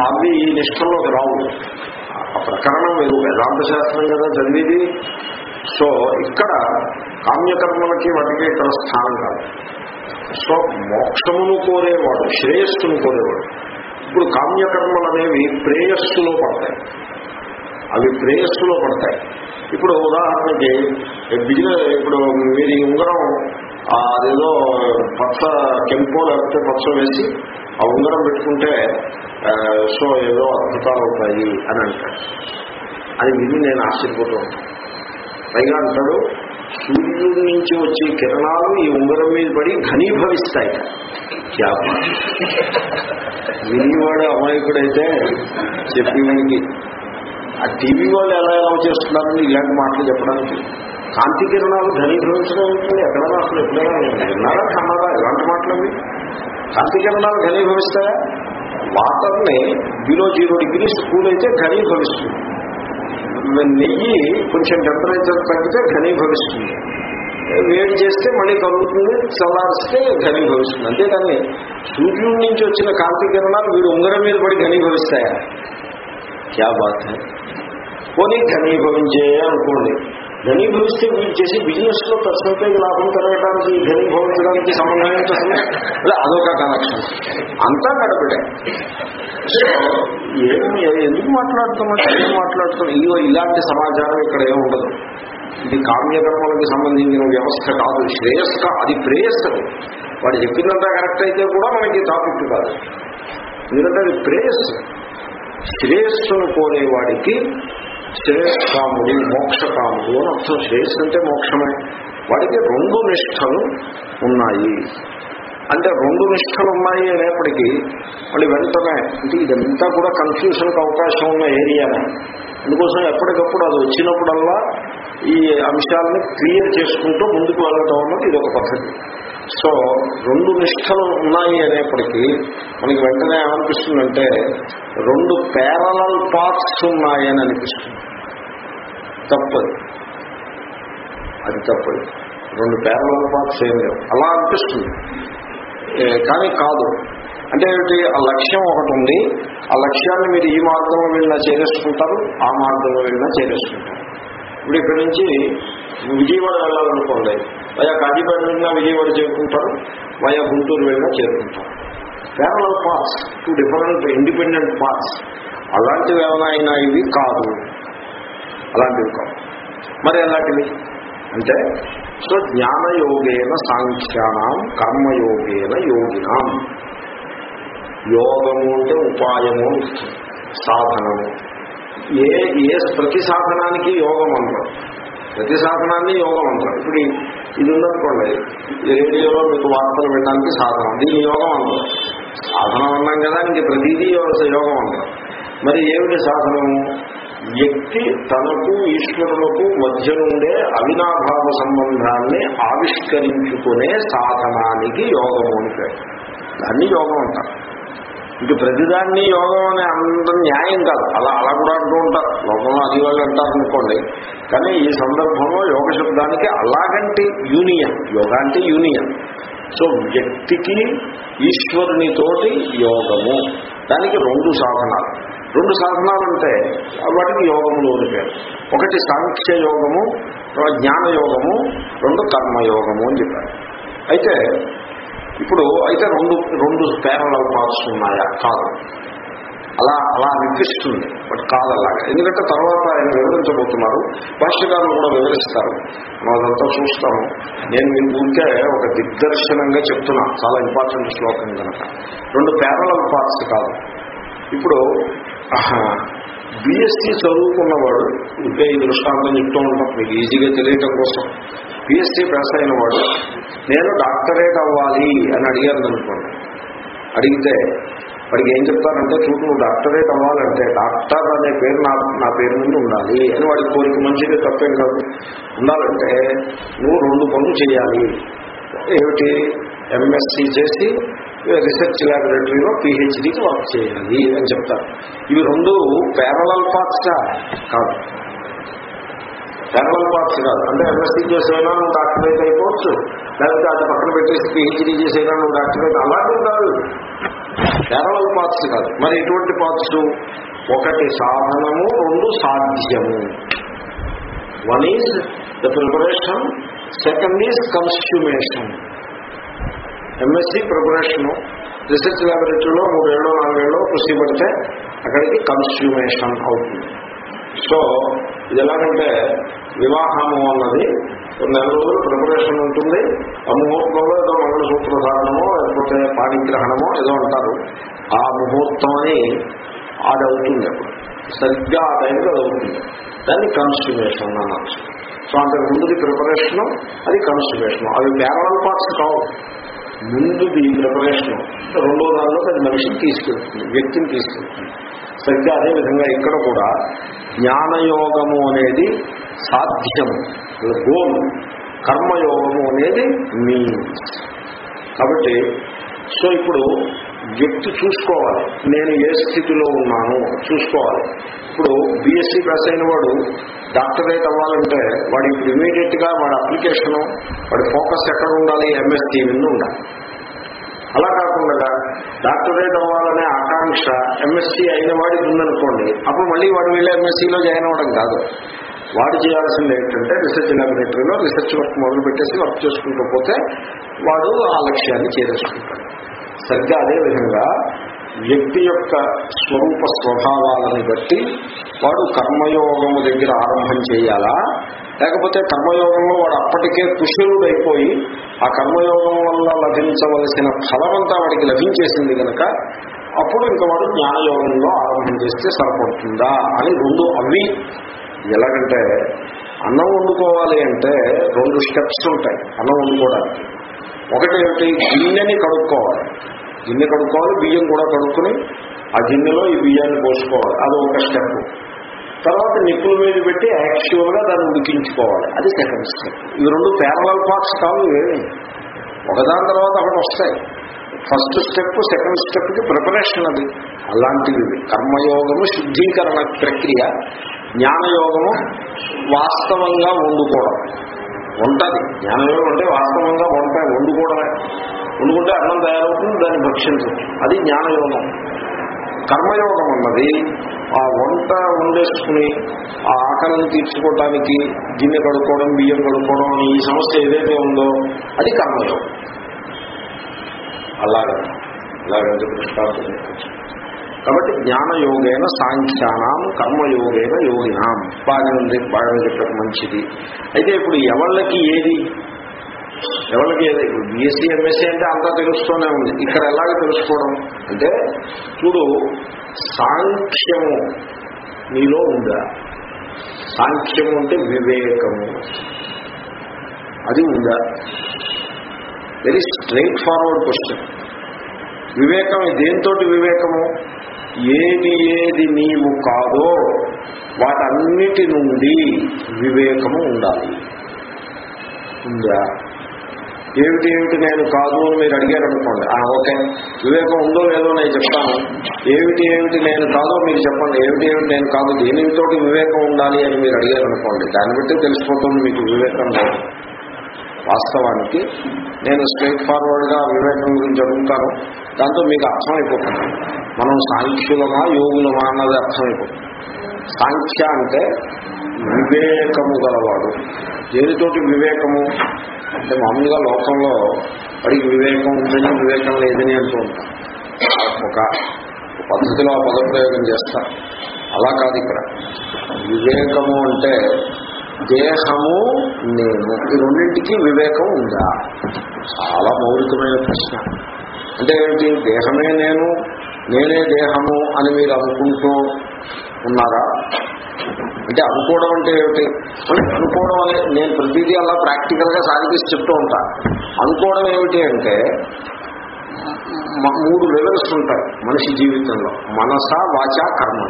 అవి ఈ నిష్టంలోకి రావు. ఆ ప్రకరణం మీరు వేదాంత శాస్త్రం కదా చదివేది. సో ఇక్కడ కామ్యకర్మలకి వాటికి ఇక్కడ స్థానం కాదు. సో మోక్షమును కోరేవాడు శ్రేయస్సును కోరేవాడు. ఇప్పుడు కామ్యకర్మలు అనేవి ప్రేయస్సులో పడతాయి. అవి ప్రేయస్సులో పడతాయి. ఇప్పుడు ఉదాహరణకి బిజినెస్ ఇప్పుడు మీరు ఈ ఉంగరం అదేదో పచ్చ కెంపో లేకపోతే పచ్చ వేసి ఆ ఉంగరం పెట్టుకుంటే సో ఏదో అద్భుతాలు అవుతాయి అని అంటాడు అది విని నేను ఆశ్చర్యపోతూ ఉంటాను. పైగా అంటాడు సూర్యుడి నుంచి వచ్చే కిరణాలు ఈ ఉంగరం మీద పడి ఘనీభవిస్తాయి. వినివాడు అమాయకుడైతే చెప్పేవాడికి ఆ టీవీ వాళ్ళు ఎలా ఎలా చేస్తున్నారని ఇలాంటి మాటలు చెప్పడానికి. కాంతి కిరణాలు ఘనీభవించడం ఉంటుంది ఎక్కడైనా అసలు ఎప్పుడైనా విన్నారా కన్నారా? ఎలాంటి మాటలు అవి? కాంతి కిరణాలు ఘనీభవిస్తాయా? వాటర్ని బిలో జీరో డిగ్రీస్ కూల్ అయితే ఘనీభవిస్తుంది. నెయ్యి కొంచెం టెంపరేచర్ తగ్గితే ఘనీభవిస్తుంది వేడి చేస్తే మళ్ళీ కలుగుతుంది చల్లారిస్తే ఘనీభవిస్తుంది అంతేకాని సూర్యుడి నుంచి వచ్చిన కాంతి కిరణాలు వీడు ఉంగరం మీద పడి ఘనీభవిస్తాయా క్యా బాత్ పోనీ ఘనీభవించే అనుకోండి. ఘనీభవిస్తే వీళ్ళు చేసి బిజినెస్లో పర్సంటేజ్ లాభం పెరగడానికి ఘనీభవించడానికి సంబంధం ఏంటి అదే అదొక కనెక్షన్ అంతా గడపడే ఏమి ఎందుకు మాట్లాడుతున్నాం? ఏం మాట్లాడుతున్నాం? ఇదిగో ఇలాంటి సమాచారం ఇక్కడ ఏమి ఉండదు. ఇది కామ్యకర్మలకు సంబంధించిన వ్యవస్థ కాదు శ్రేయస్క అది ప్రేయస్కరం వాడు చెప్పినంత కరెక్ట్ అయితే కూడా మనకి టాపిక్ కాదు ఎందుకంటే అది ప్రేయస్సు. శ్రేయస్సును కోరేవాడికి శ్రేయస్కాముడి మోక్షకాముడు అని అర్థం. శ్రేయస్సు అంటే మోక్షమే. వాడికి రెండు నిష్టలు ఉన్నాయి. అంటే రెండు నిష్టలు ఉన్నాయి అనేప్పటికీ మళ్ళీ వెంటనే అంటే ఇదంతా కూడా కన్ఫ్యూషన్కి అవకాశం ఉన్న ఏరియానే అందుకోసం ఎప్పటికప్పుడు అది వచ్చినప్పుడల్లా ఈ అంశాలని క్లియర్ చేసుకుంటూ ముందుకు వెళ్ళటం అన్నది ఇది ఒక పద్ధతి. సో రెండు నిష్టలు ఉన్నాయి అనేప్పటికీ మనకి వెంటనే ఏమనిపిస్తుందంటే రెండు పేరలల్ పాత్స్ ఉన్నాయని అనిపిస్తుంది. తప్పది అది. తప్పది రెండు పేరలల్ పాత్స్ ఏం లేవు. అలా అనిపిస్తుంది. కానీ కాదు. అంటే ఏమిటి? ఆ లక్ష్యం ఒకటి ఉంది. ఆ లక్ష్యాన్ని మీరు ఈ మార్గంలో వెళ్ళినా చేరేసుకుంటారు ఆ మార్గంలో వెళ్ళినా చేరేసుకుంటారు. ఇప్పుడు ఇక్కడి నుంచి విజయవాడ వెళ్ళాలనుకోండి. వయా కాజీపేట వెళ్ళినా విజయవాడ చేరుకుంటారు వయా గుంటూరు వెళ్ళినా చేరుకుంటారు. Parallel parts two different independent parts. అలాంటివి ఏమైనా ఇవి కాదు. అలాంటివి కాదు మరి అలాంటివి అంటే సో జ్ఞానయోగేన సాంఖ్యానం కర్మయోగేన యోగినాం. యోగము అంటే ఉపాయము సాధనము. ఏ ఏ ప్రతి సాధనానికి యోగం అంటారు. ప్రతి సాధనాన్ని యోగం అంటారు. ఇప్పుడు ఇది ఉందనుకోండి. రేడియోలో మీకు వార్తలు వినడానికి సాధనం. దీన్ని యోగం అంటారు. సాధనం అన్నాం కదా ఇంక ప్రతిదీ యోగం అంటారు. మరి ఏమిటి సాధనము? వ్యక్తి తనకు ఈశ్వరులకు మధ్య నుండే అవినాభావ సంబంధాన్ని ఆవిష్కరించుకునే సాధనానికి యోగము అని పేరు. దాన్ని యోగం అంటారు. ఇంక ప్రతిదాన్ని యోగం అనే అంత న్యాయం కాదు. అలా అలా కూడా అంటూ ఉంటారు. లోకంలో అది వాళ్ళు అంటారు అనుకోండి. కానీ ఈ సందర్భంలో యోగ శబ్దానికి అలాగంటే యూనియన్ యోగ అంటే యూనియన్. సో వ్యక్తికి ఈశ్వరునితోటి యోగము. దానికి రెండు సాధనాలు. రెండు సాధనాలు అంటే వాటికి యోగములు అని పేరు. ఒకటి సాంఖ్య యోగము జ్ఞాన యోగము రెండు కర్మయోగము అని చెప్పారు. అయితే ఇప్పుడు అయితే రెండు రెండు పేరల పార్ట్స్ ఉన్నాయా కాదు. అలా అలా అనిపిస్తుంది బట్ కాదు అలాగా. ఎందుకంటే తర్వాత ఆయన వివరించబోతున్నారు. భాష్యకారులు కూడా వివరిస్తారు. మనదంతా చూస్తాము. నేను మీకు ఉంటే ఒక దిగ్దర్శనంగా చెప్తున్నా. చాలా ఇంపార్టెంట్ శ్లోకం కనుక. రెండు పేరల పార్ట్స్ కాదు. ఇప్పుడు బిఎస్సీ చదువుకున్నవాడు ఇంకా ఈ దృష్టాంతం చెప్తూ ఉంటాం. మీకు ఈజీగా తెలియటం కోసం. బిఎస్సీ పాస్ అయిన వాడు నేను డాక్టరేట్ అవ్వాలి అని అడిగారు అనుకోండి అడిగితే వాడికి ఏం చెప్తారంటే చూడు నువ్వు డాక్టరేట్ అవ్వాలంటే డాక్టర్ అనే పేరు నా నా పేరు నుండి ఉండాలి అని వాడికి కోరిక మంచిది తప్పేం కాదు. ఉండాలంటే నువ్వు రెండు పనులు చేయాలి. ఏమిటి? ఎంఎస్సీ చేసి రీసెర్చ్ ల్యాబొరేటరీలో పిహెచ్డీకి వర్క్ చేయాలి అని చెప్తారు. ఇవి రెండు పేరలల్ పార్ట్సా కాదు. పేరలల్ పాత్స్ కాదు. అంటే ఎంఎస్సీ చేసైనా నువ్వు డాక్టరేట్ అయిపోవచ్చు. లేకపోతే అది పక్కన పెట్టేసి పిహెచ్డీ చేసైనా నువ్వు డాక్టరేట్ అలాంటివి కాదు. పేరలల్ పాత్స్ కాదు. మరి ఎటువంటి పాత్స్ ఒకటి సాధనము రెండు సాధ్యము. One is the preparation second is consummation MSc preparation. Research ల్యాబొరేటరీలో మూడేళ్ళు నాలుగేళ్ళు కృషి పడితే అక్కడికి కన్స్ట్యూమేషన్ అవుతుంది. సో ఇది ఎలాగంటే వివాహము అన్నది నెల రోజులు ప్రిపరేషన్ ఉంటుంది. ఆ ముహూర్తంలో ఏదో మంగళసూత్ర ధారణమో లేకపోతే పాణిగ్రహణమో ఏదో అంటారు. ఆ ముహూర్తం అని అది అవుతుంది అప్పుడు. సరిగ్గా ఆ టైంలో అది అవుతుంది దాన్ని కన్స్ట్యూమేషన్ అన్నారు. సో అంతకు ముందుది ప్రిపరేషను అది కన్స్ట్యూమేషన్ అవి ప్యారల్ పార్ట్స్ కావు. ముందుది ప్రిపరేషన్. రెండో దానిలో అది మనిషిని తీసుకెళ్తుంది వ్యక్తిని తీసుకెళ్తుంది. సరిగ్గా అదేవిధంగా ఇక్కడ కూడా జ్ఞానయోగము అనేది సాధ్యము. గోల్ కర్మయోగము అనేది మీన్స్ కాబట్టి సో ఇప్పుడు వ్యక్తి చూసుకోవాలి. నేను ఏ స్థితిలో ఉన్నాను చూసుకోవాలి. ఇప్పుడు బీఎస్సీ పాస్ అయిన వాడు డాక్టరేట్ అవ్వాలంటే వాడు ఇప్పుడు ఇమీడియట్గా వాడి అప్లికేషను వాడి ఫోకస్ ఎక్కడ ఉండాలి? ఎంఎస్సీ మీద ఉండాలి. అలా కాకుండా డాక్టరేట్ అవ్వాలనే ఆకాంక్ష ఎంఎస్సీ అయిన వాడికి ఉందనుకోండి అప్పుడు మళ్ళీ వాడు వెళ్ళి ఎంఎస్సీలో జాయిన్ అవ్వడం కాదు. వాడు చేయాల్సింది ఏంటంటే రీసెర్చ్ ల్యాబొరేటరీలో రీసెర్చ్ వర్క్ మొదలు పెట్టేసి వర్క్ చేసుకుంటూ పోతే వాడు ఆ లక్ష్యాన్ని చేరేసుకుంటాడు. సరిగ్గా అదేవిధంగా వ్యక్తి యొక్క స్వరూప స్వభావాలను బట్టి వాడు కర్మయోగము దగ్గర ఆరంభం చేయాలా? లేకపోతే కర్మయోగంలో వాడు అప్పటికే కుశలుడైపోయి ఆ కర్మయోగం వల్ల లభించవలసిన ఫలమంతా వాడికి లభించేసింది కనుక అప్పుడు ఇంకా వాడు జ్ఞానయోగంలో ఆరంభం చేస్తే సరిపడుతుందా అని రెండు అవి. ఎలాగంటే అన్నం వండుకోవాలి అంటే రెండు స్టెప్స్ ఉంటాయి అన్నం వండుకోవడానికి. ఒకటి ఏమిటి గిన్నెని కడుక్కోవాలి. గిన్నె కడుక్కోవాలి బియ్యం కూడా కడుక్కుని ఆ గిన్నెలో ఈ బియ్యాన్ని పోసుకోవాలి. అది ఒక స్టెప్ తర్వాత నిప్పుల మీద పెట్టి యాక్చువల్గా దాన్ని ఉడికించుకోవాలి. అది సెకండ్ స్టెప్ ఈ రెండు ప్యారలల్ పార్ట్స్ కావు ఏమి ఒకదాని తర్వాత ఒకటి వస్తాయి. ఫస్ట్ స్టెప్ సెకండ్ స్టెప్కి ప్రిపరేషన్ అది. అలాంటివి కర్మయోగము శుద్ధీకరణ ప్రక్రియ జ్ఞానయోగము వాస్తవంగా వండుకోవడం. వంటది జ్ఞానయోగం అంటే వాస్తవంగా వంట వండుకోవడమే. వండుకుంటే అన్నం తయారవుతుంది దాన్ని భక్షించదు అది జ్ఞానయోగం. కర్మయోగం అన్నది ఆ వంట వండేసుకుని ఆ ఆకలిని తీర్చుకోవటానికి గిన్నె కడుక్కోవడం బియ్యం కడుక్కోవడం అని ఈ సమస్య ఏదైతే ఉందో అది కర్మయోగం. అలాగే. అలాగంటే దృష్టాంతం కాబట్టి జ్ఞానయోగేన సాంఖ్యానం కర్మయోగేన యోగినాం. బాగా ఉంది బాగా చెప్పారు మంచిది. అయితే ఇప్పుడు ఎవళ్ళకి ఏది? ఎవరికి ఏది? బీఎస్సీ ఎంఎస్సీ అంటే అంతా తెలుస్తూనే ఉంది. ఇక్కడ ఎలాగ తెలుసుకోవడం? అంటే చూడు సాంఖ్యము నీలో ఉందా? సాంఖ్యము అంటే వివేకము. అది ఉందా? వెరీ స్ట్రైట్ ఫార్వర్డ్ క్వశ్చన్ వివేకం దేనితోటి వివేకము? ఏది ఏది నీవు కాదో వాటన్నిటి నుండి వివేకము ఉండాలి. ఉందా? ఏమిటి ఏమిటి నేను కాదు అని మీరు అడిగారనుకోండి. ఓకే. వివేకం ఉందో లేదో నేను చెప్తాను. ఏమిటి ఏమిటి నేను కాదో మీరు చెప్పండి. ఏమిటి ఏమిటి నేను కాదు దేనితోటి వివేకం ఉండాలి అని మీరు అడిగారు అనుకోండి దాన్ని బట్టి తెలిసిపోతుంది మీకు వివేకం లేదు. వాస్తవానికి నేను స్ట్రైట్ ఫార్వర్డ్గా వివేకం గురించి అడుగుతాను దాంతో మీకు అర్థమైపోతుంది. మనం సాంఖ్యులమా యోగులమా అన్నది అర్థమైపోతుంది. సాంఖ్య అంటే వివేకము గలవాడు. దేనితోటి వివేకము? అంటే మామూలుగా లోకంలో వాడికి వివేకం ఉందని వివేకం లేదని అంటూ ఉంటాం. ఒక పద్ధతిలో పదప్రయోగం చేస్తారు అలా కాదు ఇక్కడ. వివేకము అంటే దేహము నేను. ఈ రెండింటికి వివేకం ఉందా? చాలా మౌలికమైన ప్రశ్న. అంటే ఏమిటి? దేహమే నేను నేనే దేహము అని మీరు అనుకుంటూ ఉన్నారా? అంటే అనుకోవడం అంటే ఏమిటి? అనుకోవడం అనే నేను ప్రతిదీ అలా ప్రాక్టికల్గా సాధించి చెప్తూ ఉంటా. అనుకోవడం ఏమిటి అంటే మూడు లెవెల్స్ ఉంటాయి మనిషి జీవితంలో. మనస వాచ కర్మ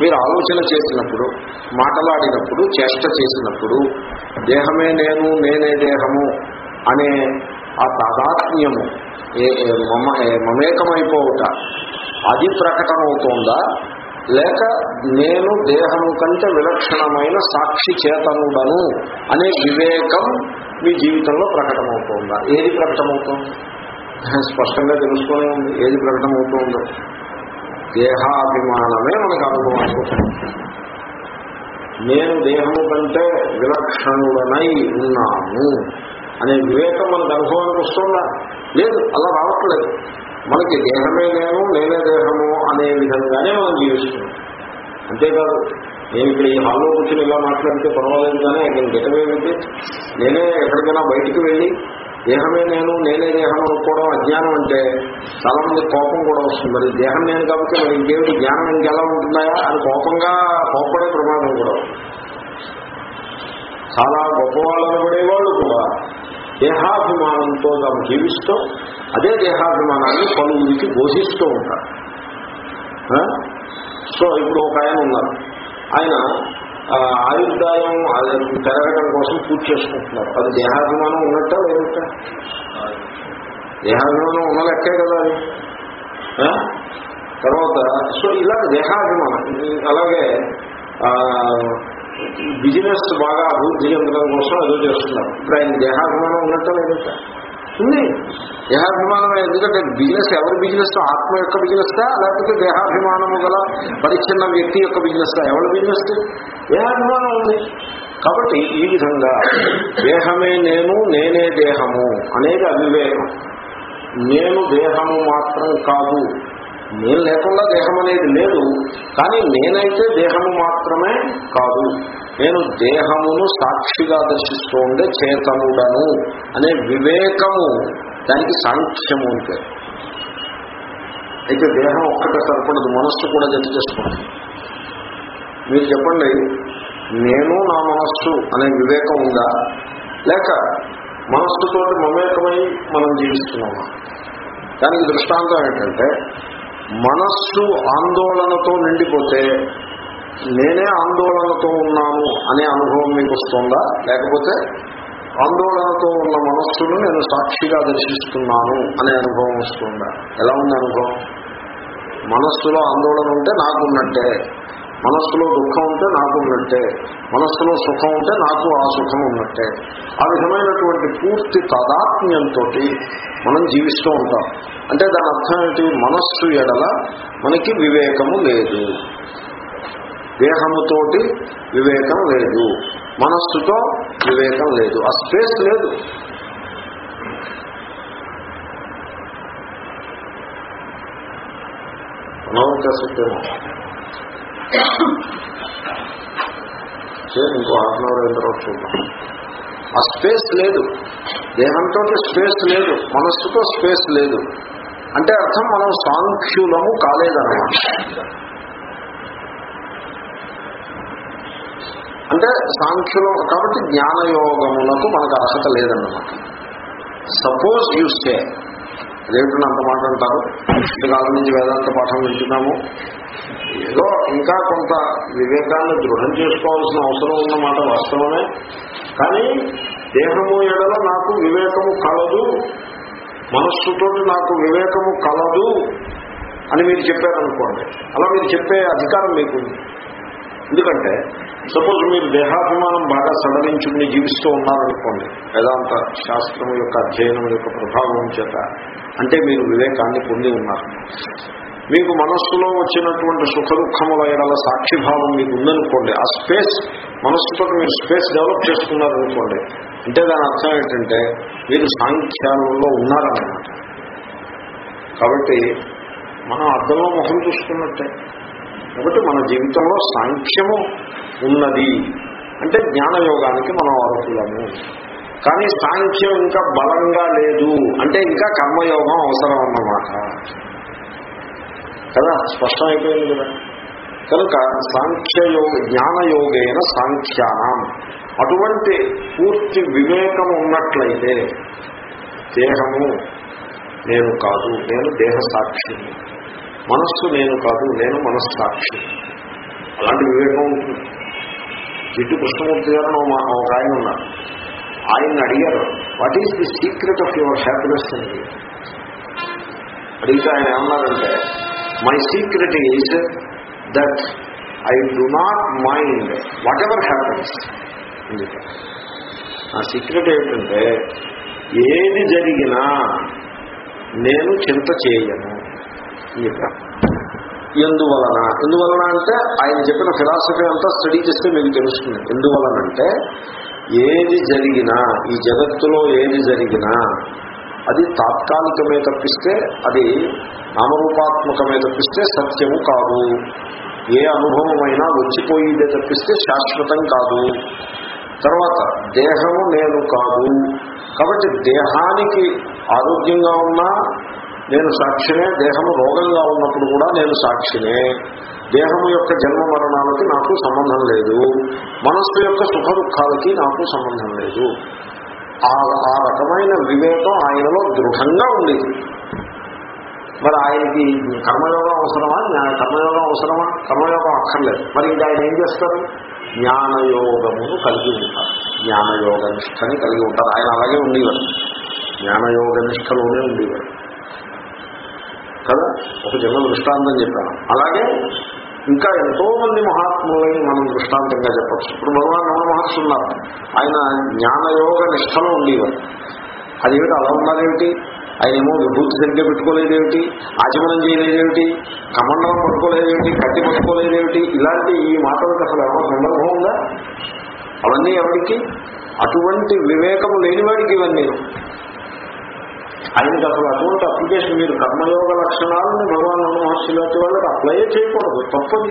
మీరు ఆలోచన చేసినప్పుడు మాటలాడినప్పుడు చేష్ట చేసినప్పుడు దేహమే నేను నేనే దేహము అనే ఆ తాదాత్మ్యము ఏ- మమ మమేకమైపోవుట అది ప్రకటమవుతోందా? లేక నేను దేహము కంటే విలక్షణమైన సాక్షి చేతనుడను అనే వివేకం మీ జీవితంలో ప్రకటమవుతోందా? ఏది ప్రకటమవుతోంది? స్పష్టంగా తెలుసుకునే ఉంది. ఏది ప్రకటన అవుతూ ఉందో. దేహాభిమానమే మనకు అనుభవానికి నేను దేహము కంటే విలక్షణుడనై ఉన్నాను అనే వివేకం మనకు అనుభవానికి వస్తుందా? లేదు అలా రావట్లేదు. మనకి దేహమే నేను నేనే దేహము అనే విధంగానే మనం జీవిస్తున్నాం. అంతేకాదు నేను ఇక్కడ ఈ హాల్లో కూర్చొని ఇలా మాట్లాడితే పర్వాలేదు కానీ ఐ కెన్ గెట్ నేనే ఎక్కడికైనా బయటికి వెళ్ళి దేహమే నేను నేనే దేహం అనుకోవడం అజ్ఞానం అంటే చాలా మంది కోపం కూడా వస్తుంది. మరి దేహం నేను కాబట్టి మరి ఇంకేమిటి? జ్ఞానం ఇంకెలా ఉంటున్నాయా అని కోపంగా కోపడే ప్రమాదం కూడా. చాలా చాలా గొప్పవాళ్ళు అనబడేవాళ్ళు కూడా దేహాభిమానంతో తాము జీవిస్తూ అదే దేహాభిమానాన్ని పలువురికి బోధిస్తూ ఉంటారు. సో ఇప్పుడు ఒక ఆయన ఉన్నారు. ఆయన ఆయుర్దాయం అది పెరగడం కోసం పూజ చేసుకుంటున్నారు. అది దేహాభిమానం ఉన్నట్ట లేదట దేహాభిమానం ఉన్న లెక్కే కదా అది. తర్వాత సో ఇలా దేహాభిమానం అలాగే బిజినెస్ బాగా అభివృద్ధి చెందడం కోసం ఏదో చేస్తున్నారు. ఇప్పుడు ఆయన దేహాభిమానం ఉన్నట్ట లేదట ఉంది. దేహాభిమానం ఎందుకంటే బిజినెస్ ఎవరి బిజినెస్ ఆత్మ యొక్క బిజినెస్ లేకపోతే దేహాభిమానము గల పరిచ్ఛిన్న వ్యక్తి యొక్క బిజినెస్ ఎవరి బిజినెస్ దేహాభిమానం ఉంది. కాబట్టి ఈ విధంగా దేహమే నేను నేనే దేహము అనేది అవివేకం నేను దేహము మాత్రం కాదు. నేను లేకుండా దేహం అనేది లేదు. కానీ నేనైతే దేహము మాత్రమే కాదు. నేను దేహమును సాక్షిగా దర్శిస్తూ ఉండే చేతనుడను అనే వివేకము దానికి సాంఖ్యము అంటే అయితే దేహం ఒక్కటే సరిపడదు మనస్సు కూడా జత చేసుకోండి మీరు చెప్పండి నేను నా మనస్సు అనే వివేకం ఉందా? లేక మనస్సుతో మమేకమై మనం జీవిస్తున్నామా? దానికి దృష్టాంతం ఏంటంటే మనస్సు ఆందోళనతో నిండిపోతే నేనే ఆందోళనతో ఉన్నాను అనే అనుభవం మీకు వస్తుందా లేకపోతే ఆందోళనతో ఉన్న మనస్సును నేను సాక్షిగా దర్శిస్తున్నాను అనే అనుభవం వస్తుందా? ఎలా ఉంది అనుభవం? మనస్సులో ఆందోళన ఉంటే నాకున్నట్టే. మనస్సులో దుఃఖం ఉంటే నాకు ఉన్నట్టే మనస్సులో సుఖం ఉంటే నాకు ఆ సుఖం ఉన్నట్టే. ఆ విధమైనటువంటి పూర్తి తాదాత్మ్యంతో మనం జీవిస్తూ ఉంటాం. అంటే దాని అర్థం ఏంటి మనస్సు ఎడల మనకి వివేకము లేదు. దేహముతోటి వివేకం లేదు. మనస్సుతో వివేకం లేదు. ఆ స్పేస్ లేదు. అనవకాశమేమో సరే ఇంకో హాఫ్ అన్ అవర్ అయిన తర్వాత చూద్దాం. ఆ స్పేస్ లేదు. దేహంతో స్పేస్ లేదు. మనస్సుతో స్పేస్ లేదు. అంటే అర్థం మనం సాంఖ్యులము కాలేదన్నమాట. అంటే సాంఖ్యులం కాబట్టి జ్ఞానయోగములకు మనకు అర్హత లేదన్నమాట. సపోజ్ యూ స్టే అంత మాట అంటారు? కాలం నుంచి వేదాంత పాఠం వింటున్నాము. ఏదో ఇంకా కొంత వివేకాన్ని దృఢం చేసుకోవాల్సిన అవసరం ఉన్నమాట వాస్తవమే. కానీ దేహము ఎడల నాకు వివేకము కలదు మనస్సుతో నాకు వివేకము కలదు అని మీరు చెప్పారనుకోండి. అలా మీరు చెప్పే అధికారం మీకుంది. ఎందుకంటే సపోజ్ మీరు దేహాభిమానం బాగా సడలించుకుని జీవిస్తూ ఉన్నారనుకోండి వేదాంత శాస్త్రం యొక్క అధ్యయనం యొక్క ప్రభావం చేత అంటే మీరు వివేకాన్ని పొంది ఉన్నారు. మీకు మనస్సులో వచ్చినటువంటి సుఖ దుఃఖముల ఎడల సాక్షిభావం మీకు ఉందనుకోండి ఆ స్పేస్ మనస్సుతో మీరు స్పేస్ డెవలప్ చేసుకున్నారనుకోండి అంటే దాని అర్థం ఏంటంటే మీరు సాంఖ్యాలలో ఉన్నారన్నమాట. కాబట్టి మనం అర్థంలో ముఖం చూసుకున్నట్టే. కాబట్టి మన జీవితంలో సాంఖ్యము ఉన్నది. అంటే జ్ఞానయోగానికి మనం అర్హులము. కానీ సాంఖ్యం ఇంకా బలంగా లేదు. అంటే ఇంకా కర్మయోగం అవసరం అన్నమాట కదా? స్పష్టమైపోయింది కదా? కనుక సాంఖ్యయోగ జ్ఞానయోగైన సాంఖ్యానం. అటువంటి పూర్తి వివేకం ఉన్నట్లయితే దేహము నేను కాదు నేను దేహ సాక్షిని మనస్సు నేను కాదు నేను మనస్సాక్షి. అలాంటి వివేకం ఉంటుంది జిడ్డు కృష్ణమూర్తి గారు ఒక- ఆయన ఉన్నారు. ఆయన్ని అడిగారు what is the secret of your happiness అని అడిగితే ఆయన ఏమన్నారంటే my secret is that I do not mind whatever happiness నా సీక్రెట్ ఏంటంటే ఏది జరిగినా నేను చింత చేయను. అని ఎందువలన? ఎందువలన అంటే ఆయన చెప్పిన ఫిలాసఫీ అంతా స్టడీ చేస్తే మీకు తెలుస్తుంది. ఎందువలనంటే ఏది జరిగినా ఈ జగత్తులో ఏది జరిగినా అది తాత్కాలికమే తప్పిస్తే అది నామరూపాత్మకమే తప్పిస్తే సత్యము కాదు. ఏ అనుభవమైనా వచ్చిపోయిదే తప్పిస్తే శాశ్వతం కాదు. తర్వాత దేహము నేను కాదు. కాబట్టి దేహానికి ఆరోగ్యంగా ఉన్నా నేను సాక్షినే దేహము రోగంగా ఉన్నప్పుడు కూడా నేను సాక్షినే. దేహము యొక్క జన్మ మరణాలకి నాకు సంబంధం లేదు. మనస్సు యొక్క సుఖ దుఃఖాలకి నాకు సంబంధం లేదు. ఆ ఆ రకమైన వివేకం ఆయనలో దృఢంగా ఉండేది మరి ఆయనకి కర్మయోగం అవసరమా? జ్ఞా- కర్మయోగం అవసరమా? కర్మయోగం అక్కర్లేదు. మరి ఇంకా ఆయన ఏం చేస్తారు? జ్ఞానయోగమును కలిగి ఉంటారు. జ్ఞానయోగ నిష్టని కలిగి ఉంటారు. ఆయన అలాగే ఉండేవారు. జ్ఞానయోగ నిష్టలోనే ఉండేవారు. కదా? ఒక చిన్న దృష్టాంతం చెప్పాను. అలాగే ఇంకా ఎంతో మంది మహాత్ములని మనం దృష్టాంతంగా చెప్పచ్చు. ఇప్పుడు భగవాన్ రమణ మహర్షి ఉన్నారు. ఆయన జ్ఞానయోగ నిష్టలో ఉండేవారు. అదేమిటి? అలా ఉన్నారేమిటి ఆయన ఏమో విభూతి సరిగ్గా పెట్టుకోలేదేమిటి? ఆచమనం చేయలేదేమిటి? కమండలం పట్టుకోలేదేమిటి? కట్టి పట్టుకోలేదేమిటి? ఇలాంటి ఈ మాటలకు అసలు ఏమైనా సందర్భం ఉందా అవన్నీ ఎవరికి? అటువంటి వివేకము లేనివాడికి ఇవన్నీ ఆయనకి అసలు అటువంటి అప్లికేషన్ మీరు కర్మయోగ లక్షణాలను భగవాన్ రమణ మహర్షి లాంటి వాళ్ళకి అప్లై చేయకూడదు తప్పది.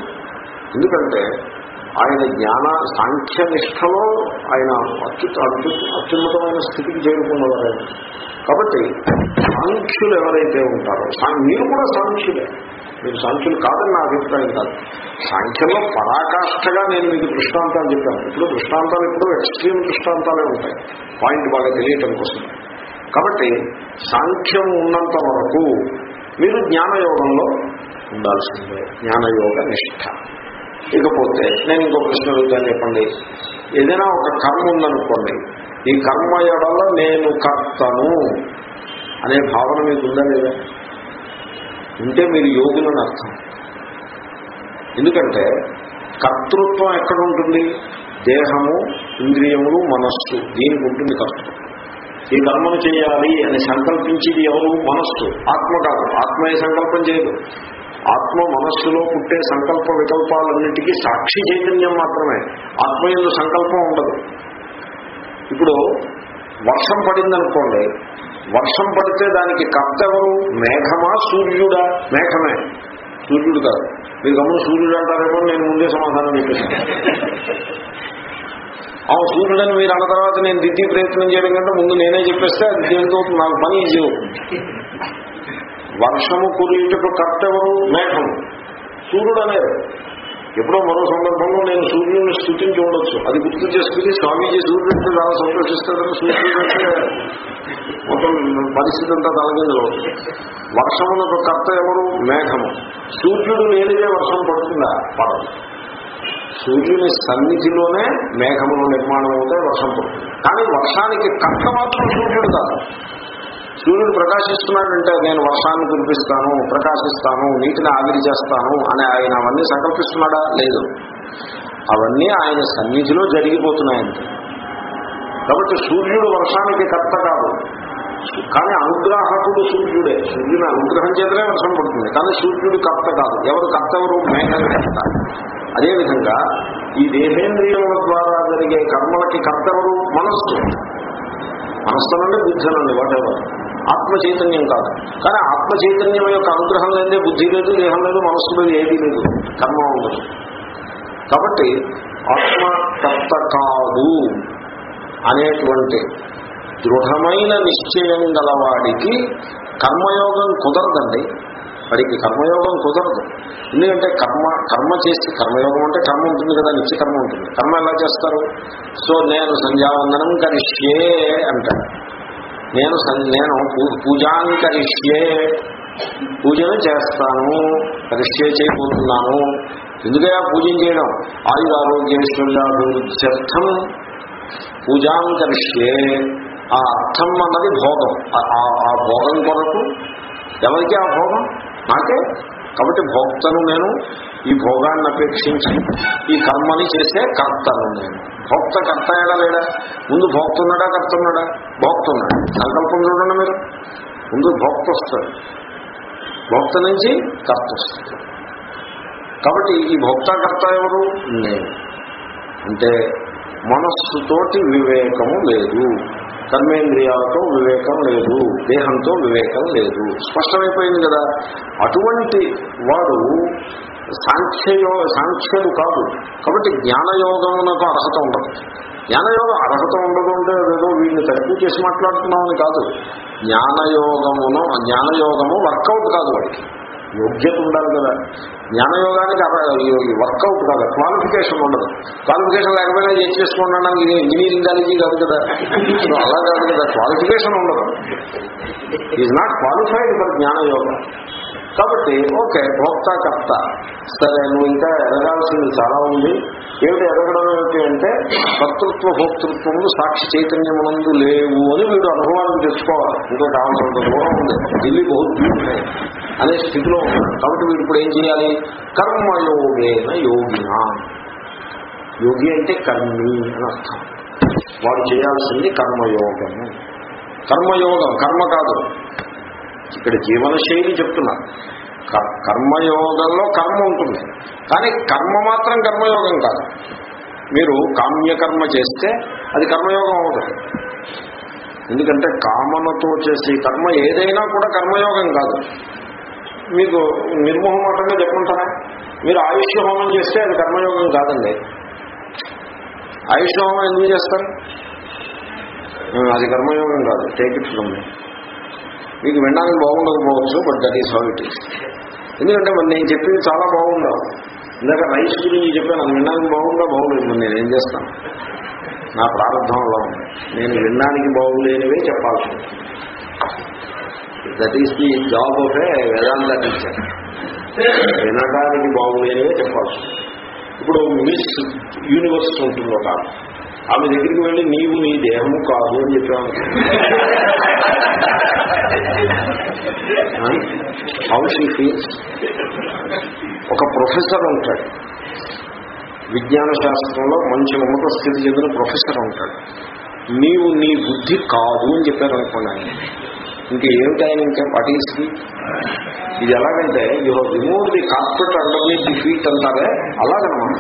ఎందుకంటే ఆయన జ్ఞాన సాంఖ్య నిష్టలో ఆయన అత్యు అత్యు అత్యున్నతమైన స్థితికి చేరుకున్నవారు. కాబట్టి సాంఖ్యులు ఎవరైతే ఉంటారో మీరు కూడా సాంఖ్యులే. మీరు సాంఖ్యులు కాదని నా అభిప్రాయం కాదు. సాంఖ్యంలో పరాకాష్ఠగా నేను మీకు దృష్టాంతాలు చెప్పాను. ఇప్పుడు దృష్టాంతాలు ఇప్పుడు ఎక్స్ట్రీమ్ దృష్టాంతాలే ఉంటాయి. పాయింట్ బాగా తెలియటం కోసం. కాబట్టి సాంఖ్యం ఉన్నంత వరకు మీరు జ్ఞానయోగంలో ఉండాల్సిందే. జ్ఞానయోగ నిష్ఠ ఇకపోతే నేను ఇంకో ప్రశ్న అడుగుతాను చెప్పండి. ఏదైనా ఒక కర్మ ఉందనుకోండి ఈ కర్మ ఎడల నేను కర్తను అనే భావన మీకు ఉందా లేదా? ఉంటే మీరు యోగులని అర్థం. ఎందుకంటే కర్తృత్వం ఎక్కడ ఉంటుంది? దేహము ఇంద్రియములు మనస్సు దీనికి ఉంటుంది కర్తృత్వం. ఈ కర్మను చేయాలి అని సంకల్పించేది ఎవరు? మనస్సు. ఆత్మ కాదు. ఆత్మయే సంకల్పం చేయదు. ఆత్మ మనస్సులో పుట్టే సంకల్ప వికల్పాలన్నిటికీ సాక్షి చైతన్యం మాత్రమే. ఆత్మయంలో సంకల్పం ఉండదు. ఇప్పుడు వర్షం పడిందనుకోండి. వర్షం పడితే దానికి కర్త ఎవరు? మేఘమా సూర్యుడా? మేఘమే. సూర్యుడు కాదు. మీరు గమనం సూర్యుడు అంటారేమో నేను ముందే సమాధానం చెప్పేసాను ఆ సూర్యుడని మీరు అన్న తర్వాత నేను దిద్ది ప్రయత్నం చేయడం కంటే ముందు నేనే చెప్పేస్తే అది దేనితో నాకు పని ఈజీ అవుతుంది. వర్షము కురియుటకు కర్త ఎవరు మేఘము. సూర్యుడు అనేది ఎప్పుడో మరో సందర్భంలో నేను సూర్యుడిని స్థుతించి ఉండొచ్చు. అది గుర్తు చేసుకుని స్వామీజీ సూర్యుడు చాలా సంతోషిస్తాడని సూర్యుడు అంటే మొత్తం పరిస్థితి అంతా తలగిందులో వర్షమునకు కర్త ఎవరు మేఘము. సూర్యుడు లేనిదే వర్షం పడుతుందా? పడదు. సూర్యుని సన్నిధిలోనే మేఘములు నిర్మాణం అవుతాయి వర్షం పడుతుంది. కానీ వర్షానికి కర్త మాత్రం సూర్యుడు కాదు. సూర్యుడు ప్రకాశిస్తున్నాడంటే నేను వర్షాన్ని కురిపిస్తాను ప్రకాశిస్తాను నీటిని ఆవిరి చేస్తాను అని ఆయన అవన్నీ సంకల్పిస్తున్నాడా? లేదు. అవన్నీ ఆయన సన్నిధిలో జరిగిపోతున్నాయంతే కాబట్టి సూర్యుడు వర్షానికి కర్త కాదు. కానీ అనుగ్రాహకుడు సూర్యుడే. సూర్యుని అనుగ్రహం చేతనే వర్షం పడుతుంది. కానీ సూర్యుడు కర్త కాదు. ఎవరు కర్త ఎవరు? మేఘం కర్త అదేవిధంగా ఈ దేహేంద్రియముల ద్వారా జరిగే కర్మలకి కర్త ఎవరు మనస్సు మనస్సునండి బుద్ధనండి వాటెవర్ ఆత్మ చైతన్యం కాదు. కానీ ఆత్మ చైతన్యం యొక్క అనుగ్రహం లేదే బుద్ధి లేదు దేహం లేదు మనస్సు లేదు ఏదీ లేదు. కర్మ ఉండదు. కాబట్టి ఆత్మ కర్త కాదు అనేటువంటి దృఢమైన నిశ్చయం గలవాడికి కర్మయోగం కుదరదండి. వాడికి కర్మయోగం కుదరదు. ఎందుకంటే కర్మ కర్మ చేసి కర్మయోగం అంటే కర్మ ఉంటుంది కదా నిత్య కర్మ ఉంటుంది. కర్మ ఎలా చేస్తారు? సో నేను సంధ్యావందనం కరిష్యే అంటాను నేను నేను పూ- పూజాంకరిష్యే పూజను చేస్తాను. కరిష్యే చేయబోతున్నాను. ఎందుకయా పూజం చేయడం? ఆయుర ఆరోగ్యేశ్వర్యాభివృద్ధ్యర్థం పూజాంకరిష్యే ఆ అర్థం అన్నది భోగం. ఆ- ఆ- ఆ భోగం కొరకు ఎవరికి ఆ భోగం? నాకే కాబట్టి భోక్తను నేను ఈ భోగాన్ని అపేక్షించి ఈ కర్మని చేసే కర్తను నేను. భోక్త కర్త ఏడా లేడా? ముందు భోక్తున్నాడా కర్తున్నాడా? భోక్తున్నాడు. సంకల్పం చూడండి మీరు. ముందు భోక్త వస్తాడు భోక్త నుంచి కర్త వస్తుంది కాబట్టి ఈ భోక్తాకర్త ఎవరు? నేను. అంటే మనస్సుతోటి వివేకము లేదు. కర్మేంద్రియాలతో వివేకం లేదు దేహంతో వివేకం లేదు. స్పష్టమైపోయింది కదా? అటువంటి వాడు సాంఖ్యయో సాంఖ్యుడు కాదు. కాబట్టి జ్ఞానయోగమునకు అర్హత ఉండదు. జ్ఞానయోగం అర్హత ఉండదు అంటే ఏదో వీడిని తక్కువ చేసి మాట్లాడుతున్నామని కాదు. జ్ఞానయోగమును జ్ఞానయోగము వర్కౌట్ కాదు వాడికి. యోగ్యత ఉండాలి కదా. జ్ఞానయోగానికి వర్కౌట్ కాదు క్వాలిఫికేషన్ ఉండదు. క్వాలిఫికేషన్ లేకపోయినా ఏం చేసుకున్నాను ఇది ఇంజనీరింగ్ కాలేజీ కాదు కదా. సో అలా కాదు కదా క్వాలిఫికేషన్ ఉండదు. ఈజ్ నాట్ క్వాలిఫైడ్ ఫర్ జ్ఞానయోగం. కాబట్టి ఓకే భోక్త కర్త. సరే నువ్వు ఇంకా ఎదగాల్సింది చాలా ఉంది. ఏమిటి ఎదగడం ఏమిటి అంటే కర్తృత్వ భోక్తృత్వములు సాక్షి చైతన్యమునందు లేవు అని వీడు అనుభవానికి తెచ్చుకోవాలి. ఇంకా కావాల్సినంత దూరం ఉంది. ఢిల్లీ బహుద్వీపే అనే స్థితిలో ఉన్నాడు. కాబట్టి వీడు ఇప్పుడు ఏం చేయాలి? కర్మయోగేన యోగిన. యోగి అంటే కర్మి అని అర్థం. వాడు చేయాల్సింది కర్మయోగము. కర్మయోగం కర్మ కాదు. ఇక్కడ జీవన శైలి చెప్తున్నారు కర్మయోగంలో కర్మ ఉంటుంది. కానీ కర్మ మాత్రం కర్మయోగం కాదు. మీరు కామ్యకర్మ చేస్తే అది కర్మయోగం అవుతుంది. ఎందుకంటే కామనతో చేసే కర్మ ఏదైనా కూడా కర్మయోగం కాదు. మీకు నిర్మోహమాటంగా చెప్పుకుంటారా? మీరు ఆయుష్య హోమం చేస్తే అది కర్మయోగం కాదండి. ఆయుష్య హోమం ఎందుకు చేస్తారు? అది కర్మయోగం కాదు. టేక్ ఇట్ ఫ్రమ్ మీకు వినడానికి బాగుండకపోవచ్చు but that is how it is ఎందుకంటే మరి నేను చెప్పింది చాలా బాగుండవు. ఇందాక రైస్ గురించి చెప్పాను అది వినడానికి బాగుందా బాగుండదు మరి నేను ఏం చేస్తాను? నా ప్రారంభంలో ఉంది. నేను వినడానికి బాగులేనివే చెప్పాల్సి ఉంటుంది that is the job of a Vedanta teacher వినడానికి బాగులేనివే చెప్పాల్సి ఇప్పుడు మిస్ యూనివర్స్ ఉంటుంది ఒక ఆమె. దగ్గరికి వెళ్ళి నీవు నీ దేహము కాదు అని చెప్పాను. How feels. ఒక ప్రొఫెసర్ ఉంటాడు. విజ్ఞాన శాస్త్రంలో మంచి ఉన్నత స్థితి చెందిన ప్రొఫెసర్ ఉంటాడు. నీవు నీ బుద్ధి కాదు అని చెప్పారు అనుకున్నాను ఇంకా ఏమిటి ఇంకా పటీస్కి ఇది ఎలాగంటే you remove the carpet under the feet అంటారే అలాగనమాట.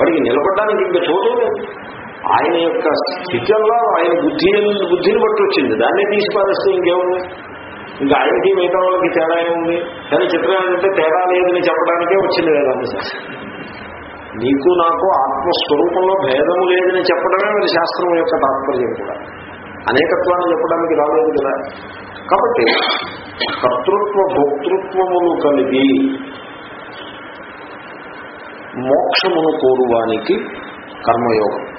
వాడికి నిలబడడానికి ఇంకా చోటు లేదు. ఆయన యొక్క స్థితిలో ఆయన బుద్ధి బుద్ధిని బట్టి వచ్చింది దాన్ని తీసి పారేస్తే ఇంకేముంది? ఇంకా ఆయనకి మిగతా వాళ్ళకి తేడా ఏముంది? కానీ చిత్రం ఏంటంటే తేడా లేదని చెప్పడానికే వచ్చింది వేదాంత శాస్త్రం నీకు నాకు ఆత్మస్వరూపంలో భేదము లేదని చెప్పడమే మరి శాస్త్రం యొక్క తాత్పర్యం కూడా. అనేకత్వాన్ని చెప్పడానికి రాలేదు కదా. కాబట్టి కర్తృత్వ భోక్తృత్వములు కలిగి మోక్షమును కోరువానికి కర్మయోగం.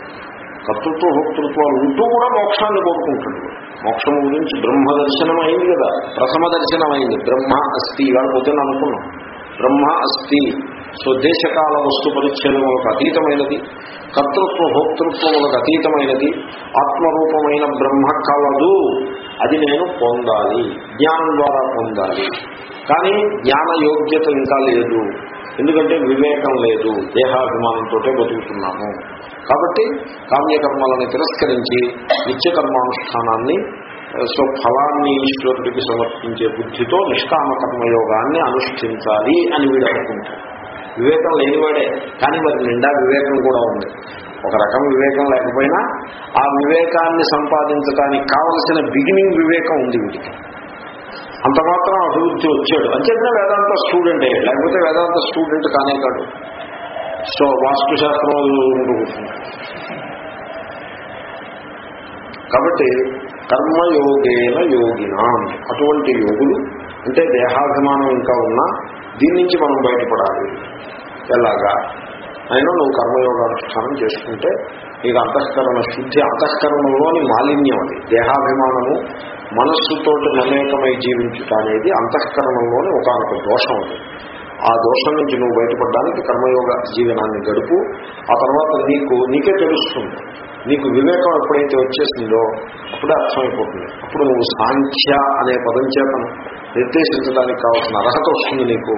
కర్తృత్వ భోక్తృత్వాలు ఉంటూ కూడా మోక్షాన్ని కోరుకుంటాడు మోక్షం గురించి బ్రహ్మ దర్శనం అయింది కదా. ప్రథమ దర్శనం అయింది. బ్రహ్మ అస్థి కాకపోతే అనుకున్నాం. బ్రహ్మ అస్థి సో దేశకాల వస్తు పరిచ్ఛేదములకు అతీతమైనది. కర్తృత్వ భోక్తృత్వములకు అతీతమైనది. ఆత్మరూపమైన బ్రహ్మ కలదు. అది నేను పొందాలి. జ్ఞానం ద్వారా పొందాలి. కానీ జ్ఞాన యోగ్యత ఇంకా లేదు. ఎందుకంటే వివేకం లేదు దేహాభిమానంతో బతుకుతున్నాము. కాబట్టి కామ్యకర్మలను తిరస్కరించి నిత్యకర్మానుష్ఠానాన్ని సో ఫలాన్ని ఈశ్వరుడికి సమర్పించే బుద్ధితో నిష్కామ కర్మయోగాన్ని అనుష్ఠించాలి అని వీడు అనుకుంటారు వివేకం లేనివాడే కానీ మరి నిండా వివేకం కూడా ఉంది. ఒక రకం వివేకం లేకపోయినా ఆ వివేకాన్ని సంపాదించడానికి కావలసిన బిగినింగ్ వివేకం ఉంది వీడికి. అంత మాత్రం అభివృద్ధి వచ్చాడు. అంచేతనే వేదాంత స్టూడెంట్ అయ్యాడు లేకపోతే వేదాంత స్టూడెంట్ కానే కాదు. సో వాస్తు శాస్త్రం కాబట్టి కర్మయోగేన యోగిన. అటువంటి యోగులు అంటే దేహాభిమానం ఇంకా ఉన్నా దీని నుంచి మనం బయటపడాలి. ఎలాగా? అయినా నువ్వు కర్మయోగానుష్ఠానం చేసుకుంటే నీకు అంతఃకరణ శుద్ధి అంతఃకరణలోని మాలిన్యం అది. దేహాభిమానము మనస్సుతోటి నమేకమై జీవించుట అనేది అంతఃకరణంలోని ఒకనొక దోషం అది. ఆ దోషం నుంచి నువ్వు బయటపడడానికి కర్మయోగ జీవనాన్ని గడుపు. ఆ తర్వాత నీకు నీకే తెలుస్తుంది. నీకు వివేకం ఎప్పుడైతే వచ్చేసిందో అప్పుడే అర్థమైపోతుంది. అప్పుడు నువ్వు సాంఖ్య అనే పదం చేతను నిర్దేశించడానికి కావాల్సిన అర్హత వస్తుంది నీకు.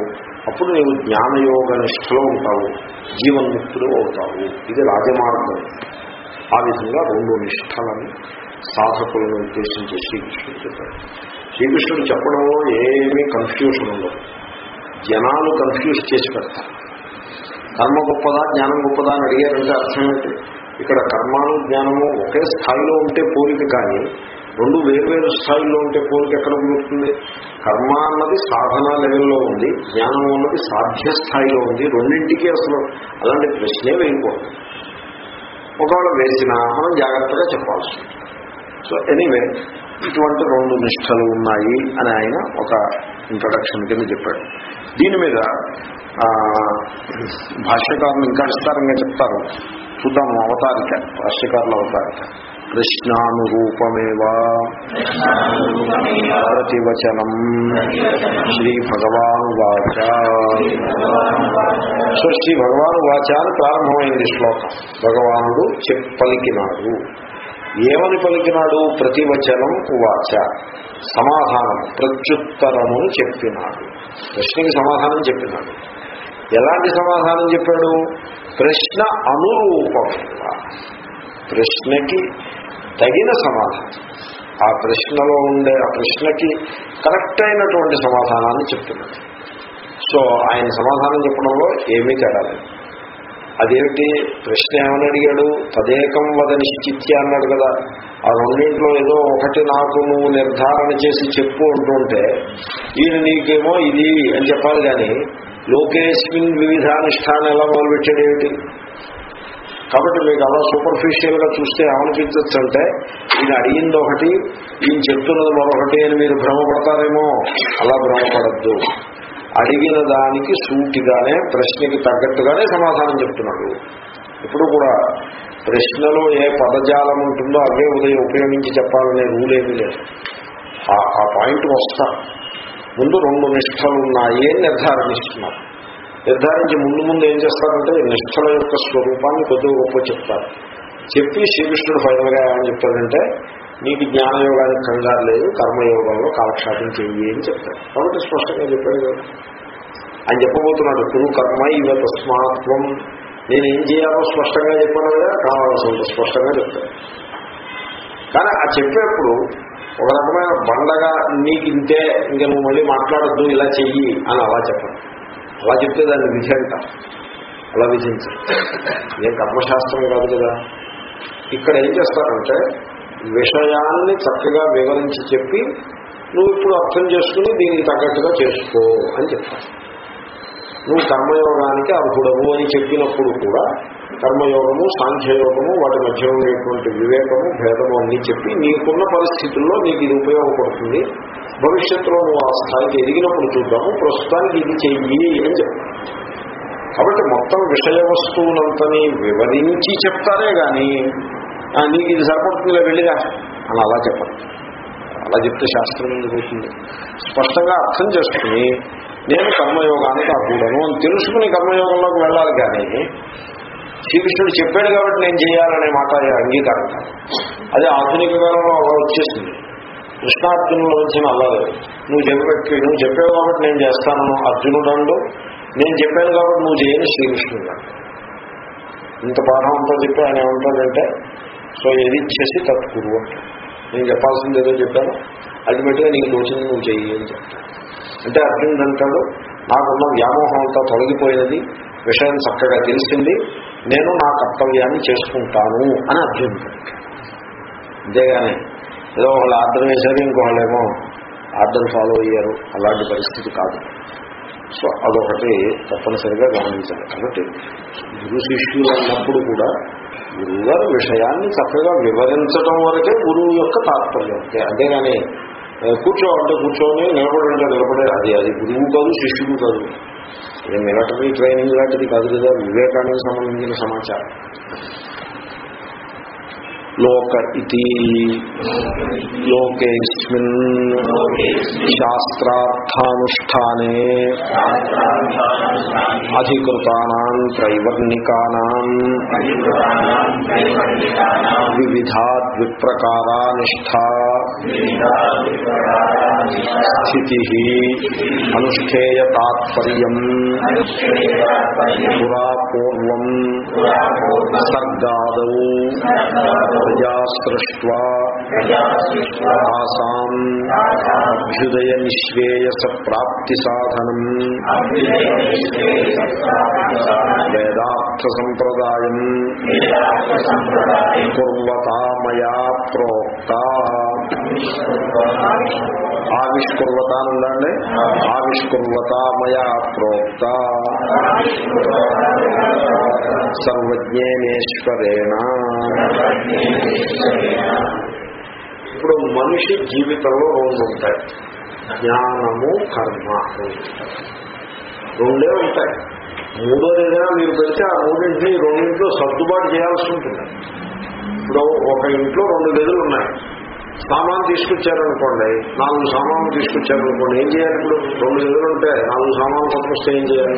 అప్పుడు నీవు జ్ఞానయోగ నిష్ఠలో ఉంటావు. జీవన్ముక్తులు అవుతావు. ఇది రాజమార్గం. ఆ విధంగా రెండు నిష్ఠలని సాధకులను ఉద్దేశించి శ్రీకృష్ణుడు చెప్పాడు. శ్రీకృష్ణుడు చెప్పడంలో ఏమీ కన్ఫ్యూషన్ ఉండదు. జనాలు కన్ఫ్యూజ్ చేసి పెడతారు. కర్మ గొప్పదా జ్ఞానం గొప్పదా అని అడిగారంటే అర్థం ఏంటి? ఇక్కడ కర్మాను జ్ఞానము ఒకే స్థాయిలో ఉంటే పోలిక కానీ రెండు వేర్వేరు స్థాయిలో ఉంటే పోలిక ఎక్కడ కుదురుతుంది? కర్మ అన్నది సాధన లెవెల్లో ఉంది జ్ఞానం అన్నది సాధ్య స్థాయిలో ఉంది రెండింటికి అసలు అలాంటి ప్రశ్నే వేయకూడదు. ఒకవేళ వేసినా మనం జాగ్రత్తగా చెప్పాల్సి ఉంటుంది. సో ఎనీవే ఇటువంటి రెండు నిష్టలు ఉన్నాయి అని ఆయన ఒక ఇంట్రడక్షన్ కింద చెప్పాడు. దీని మీద భాష్యకారులు ఇంకా విస్తారంగా చెప్తారు. చూద్దాము అవతారిక భాష్యకారుల అవతారిక. కృష్ణానురూపమేవా? ప్రతివచనం. శ్రీ భగవాను వాచ సో శ్రీ భగవాను వాచ అని ప్రారంభమైంది శ్లోకం. భగవానుడు చెప్పలికినాడు. ఏమని పలికినాడు? ప్రతివచనం ఉవాచ సమాధానం ప్రత్యుత్తరమును చెప్పినాడు. ప్రశ్నకి సమాధానం చెప్పినాడు. ఎలాంటి సమాధానం చెప్పాడు? ప్రశ్న అనురూపంగా ప్రశ్నకి తగిన సమాధానం. ఆ ప్రశ్నలో ఉండే ఆ ప్రశ్నకి కరెక్ట్ అయినటువంటి సమాధానాన్ని చెప్తున్నాడు సో ఆయన సమాధానం చెప్పడంలో ఏమీ తేడా లేదు. అదేమిటి? ప్రశ్న ఏమని అడిగాడు? తదేకం వద నిశ్చిత్య అన్నాడు కదా. ఆ రెండింటిలో ఏదో ఒకటి నాకు నువ్వు నిర్ధారణ చేసి చెప్పు అంటుంటే ఈయన నీకేమో ఇది అని చెప్పాలి కానీ లోకేష్మిన్ వివిధానుష్ఠానం ఎలా మొదలుపెట్టాడు ఏమిటి? కాబట్టి మీకు అలా సూపర్ఫిషియల్గా చూస్తే ఏమనిపించచ్చు అంటే ఈయన అడిగింది ఒకటి ఈయన చెప్తున్నది మరొకటి అని మీరు భ్రమపడతారేమో. అలా భ్రమపడద్దు. అడిగిన దానికి సూటిగానే ప్రశ్నకి తగ్గట్టుగానే సమాధానం చెప్తున్నాడు. ఇప్పుడు కూడా ప్రశ్నలో ఏ పదజాలం ఉంటుందో అవే ఉదయం ఉపయోగించి చెప్పాలనే రూల్ ఏమీ లేదు. ఆ- ఆ పాయింట్ వస్తా. ముందు రెండు నిష్టలు ఉన్నాయి అని నిర్ధారణిస్తున్నారు నిర్ధారించి ముందు ముందు ఏం చేస్తారంటే నిష్టల యొక్క స్వరూపాన్ని కొద్దిగా గొప్ప చెప్తారు. చెప్పి శ్రీకృష్ణుడు ఫైనల్గా ఏమని చెప్తాడంటే నీకు జ్ఞానయోగానికి కంగారు లేదు కర్మయోగంలో కాలక్షేపం చెయ్యి అని చెప్తాడు కాబట్టి స్పష్టంగా చెప్పాడు కదా. ఆయన చెప్పబోతున్నాడు కురు కర్మ ఇవ తస్మాత్వం. నేనేం చేయాలో స్పష్టంగా చెప్పాను కదా కావాల్సింది స్పష్టంగా చెప్తాడు. కానీ ఆ చెప్పేప్పుడు ఒక రకమైన బండగా నీకు ఇంతే ఇంక నువ్వు మళ్ళీ మాట్లాడద్దు ఇలా చెయ్యి అని అలా చెప్పాను అలా చెప్తే దాన్ని విధి అంట అలా విధించరు. ఇదేం కర్మశాస్త్రం కాదు కదా. ఇక్కడ ఏం చేస్తారంటే విషయాన్ని చక్కగా వివరించి చెప్పి నువ్వు ఇప్పుడు అర్థం చేసుకుని దీనికి తగ్గట్టుగా చేసుకో అని చెప్తాను నువ్వు కర్మయోగానికి అర్హుడవు అని చెప్పినప్పుడు కూడా కర్మయోగము సాంఖ్యయోగము వాటి మధ్య ఉండేటువంటి వివేకము భేదము అన్ని చెప్పి నీకున్న పరిస్థితుల్లో నీకు ఇది ఉపయోగపడుతుంది. భవిష్యత్తులో నువ్వు ఆ స్థాయికి ఎదిగినప్పుడు చూద్దాము ప్రస్తుతానికి ఇది చెయ్యి అని చెప్తాను కాబట్టి మొత్తం విషయ వస్తువులంతని వివరించి చెప్తారే కానీ నీకు ఇది సరిపడుతుందిలే వెళ్ళిగా అని అలా చెప్పండి. అలా చెప్తే శాస్త్రం ఎందుకు స్పష్టంగా అర్థం చేసుకుని నేను కర్మయోగానికి అర్హుడను అని తెలుసుకుని కర్మయోగంలోకి వెళ్ళాలి కానీ శ్రీకృష్ణుడు చెప్పాడు కాబట్టి నేను చేయాలనే మాట అంగీకారం కాదు. అదే ఆధునిక కాలంలో అలా వచ్చేసింది. కృష్ణార్జునులు వచ్చిన అలా నువ్వు చెప్పి నువ్వు చెప్పావు కాబట్టి నేను చేస్తాను అర్జునుడు అండు నేను చెప్పాను కాబట్టి నువ్వు చేయని శ్రీకృష్ణుడు ఇంత పాఠం అంతా చెప్పి ఆయన ఏమంటాడంటే సో ఏది ఇచ్చేసి తత్కురు నేను చెప్పాల్సింది ఏదో చెప్పాను. అల్టిమేట్గా నీకు తోచింది నువ్వు చెయ్యి అని చెప్తాను అంటే అర్జునుడు అంటాడు నాకున్న వ్యామోహం అంతా తొలగిపోయినది విషయం చక్కగా తెలిసింది నేను నా కర్తవ్యాన్ని చేసుకుంటాను అని అర్జునుడు అంతేగాని ఏదో ఒకళ్ళు ఆర్డర్ వేశారు ఇంకొకళ్ళేమో ఆర్డర్ ఫాలో అయ్యారు అలాంటి పరిస్థితి కాదు. సో అదొకటి తప్పనిసరిగా గమనించాలి. కాబట్టి గురు శిష్యులు అన్నప్పుడు కూడా గురువు గారు విషయాన్ని చక్కగా వివరించడం వరకే గురువు యొక్క తాత్పర్యం. అంతే అంతేగాని కూర్చో అంటే కూర్చొని నిలబడంటే నిలబడే అది అది గురువు కాదు శిష్యుడు కాదు. ఇది మిలిటరీ ట్రైనింగ్ లాంటిది కాదు కదా వివేకానికి సంబంధించిన సమాచారం. లోక ఇది లోకేస్మిన్ శాస్త్రార్థానుష్ఠానే అధికృతానాం త్రైవర్ణికానాం వివిధాద్విప్రకారా నిష్ఠా స్థితి అనుష్ఠేయ తాత్పర్యం పురా పూర్వం సర్గాదౌ ప్రజా సృష్ట్వా తాసాం అభ్యుదయ నిశ్వేయస ప్రాప్తి సాధనం వేదార్థ సంప్రదాయం ప్రోక్త సర్వజ్ఞేనేశ్వరేణ. ఇప్పుడు మనిషి జీవితంలో రెండు ఉంటాయి. జ్ఞానము కర్మ. ఉంటాయి. రెండే ఉంటాయి. మూడోది ఏదైనా మీరు పెడితే ఆ మూడింటిని రెండింటిలో సర్దుబాటు చేయాల్సి ఉంటుంది. ఇప్పుడు ఒక ఇంట్లో రెండు గదులు ఉన్నాయి సామాన్ తీసుకొచ్చారనుకోండి నాలుగు సామాన్లు తీసుకొచ్చారనుకోండి ఏం చేయాలి ఇప్పుడు? రెండు గదులు ఉంటే నాలుగు సామాన్లు పట్టుకొస్తే ఏం చేయాలి?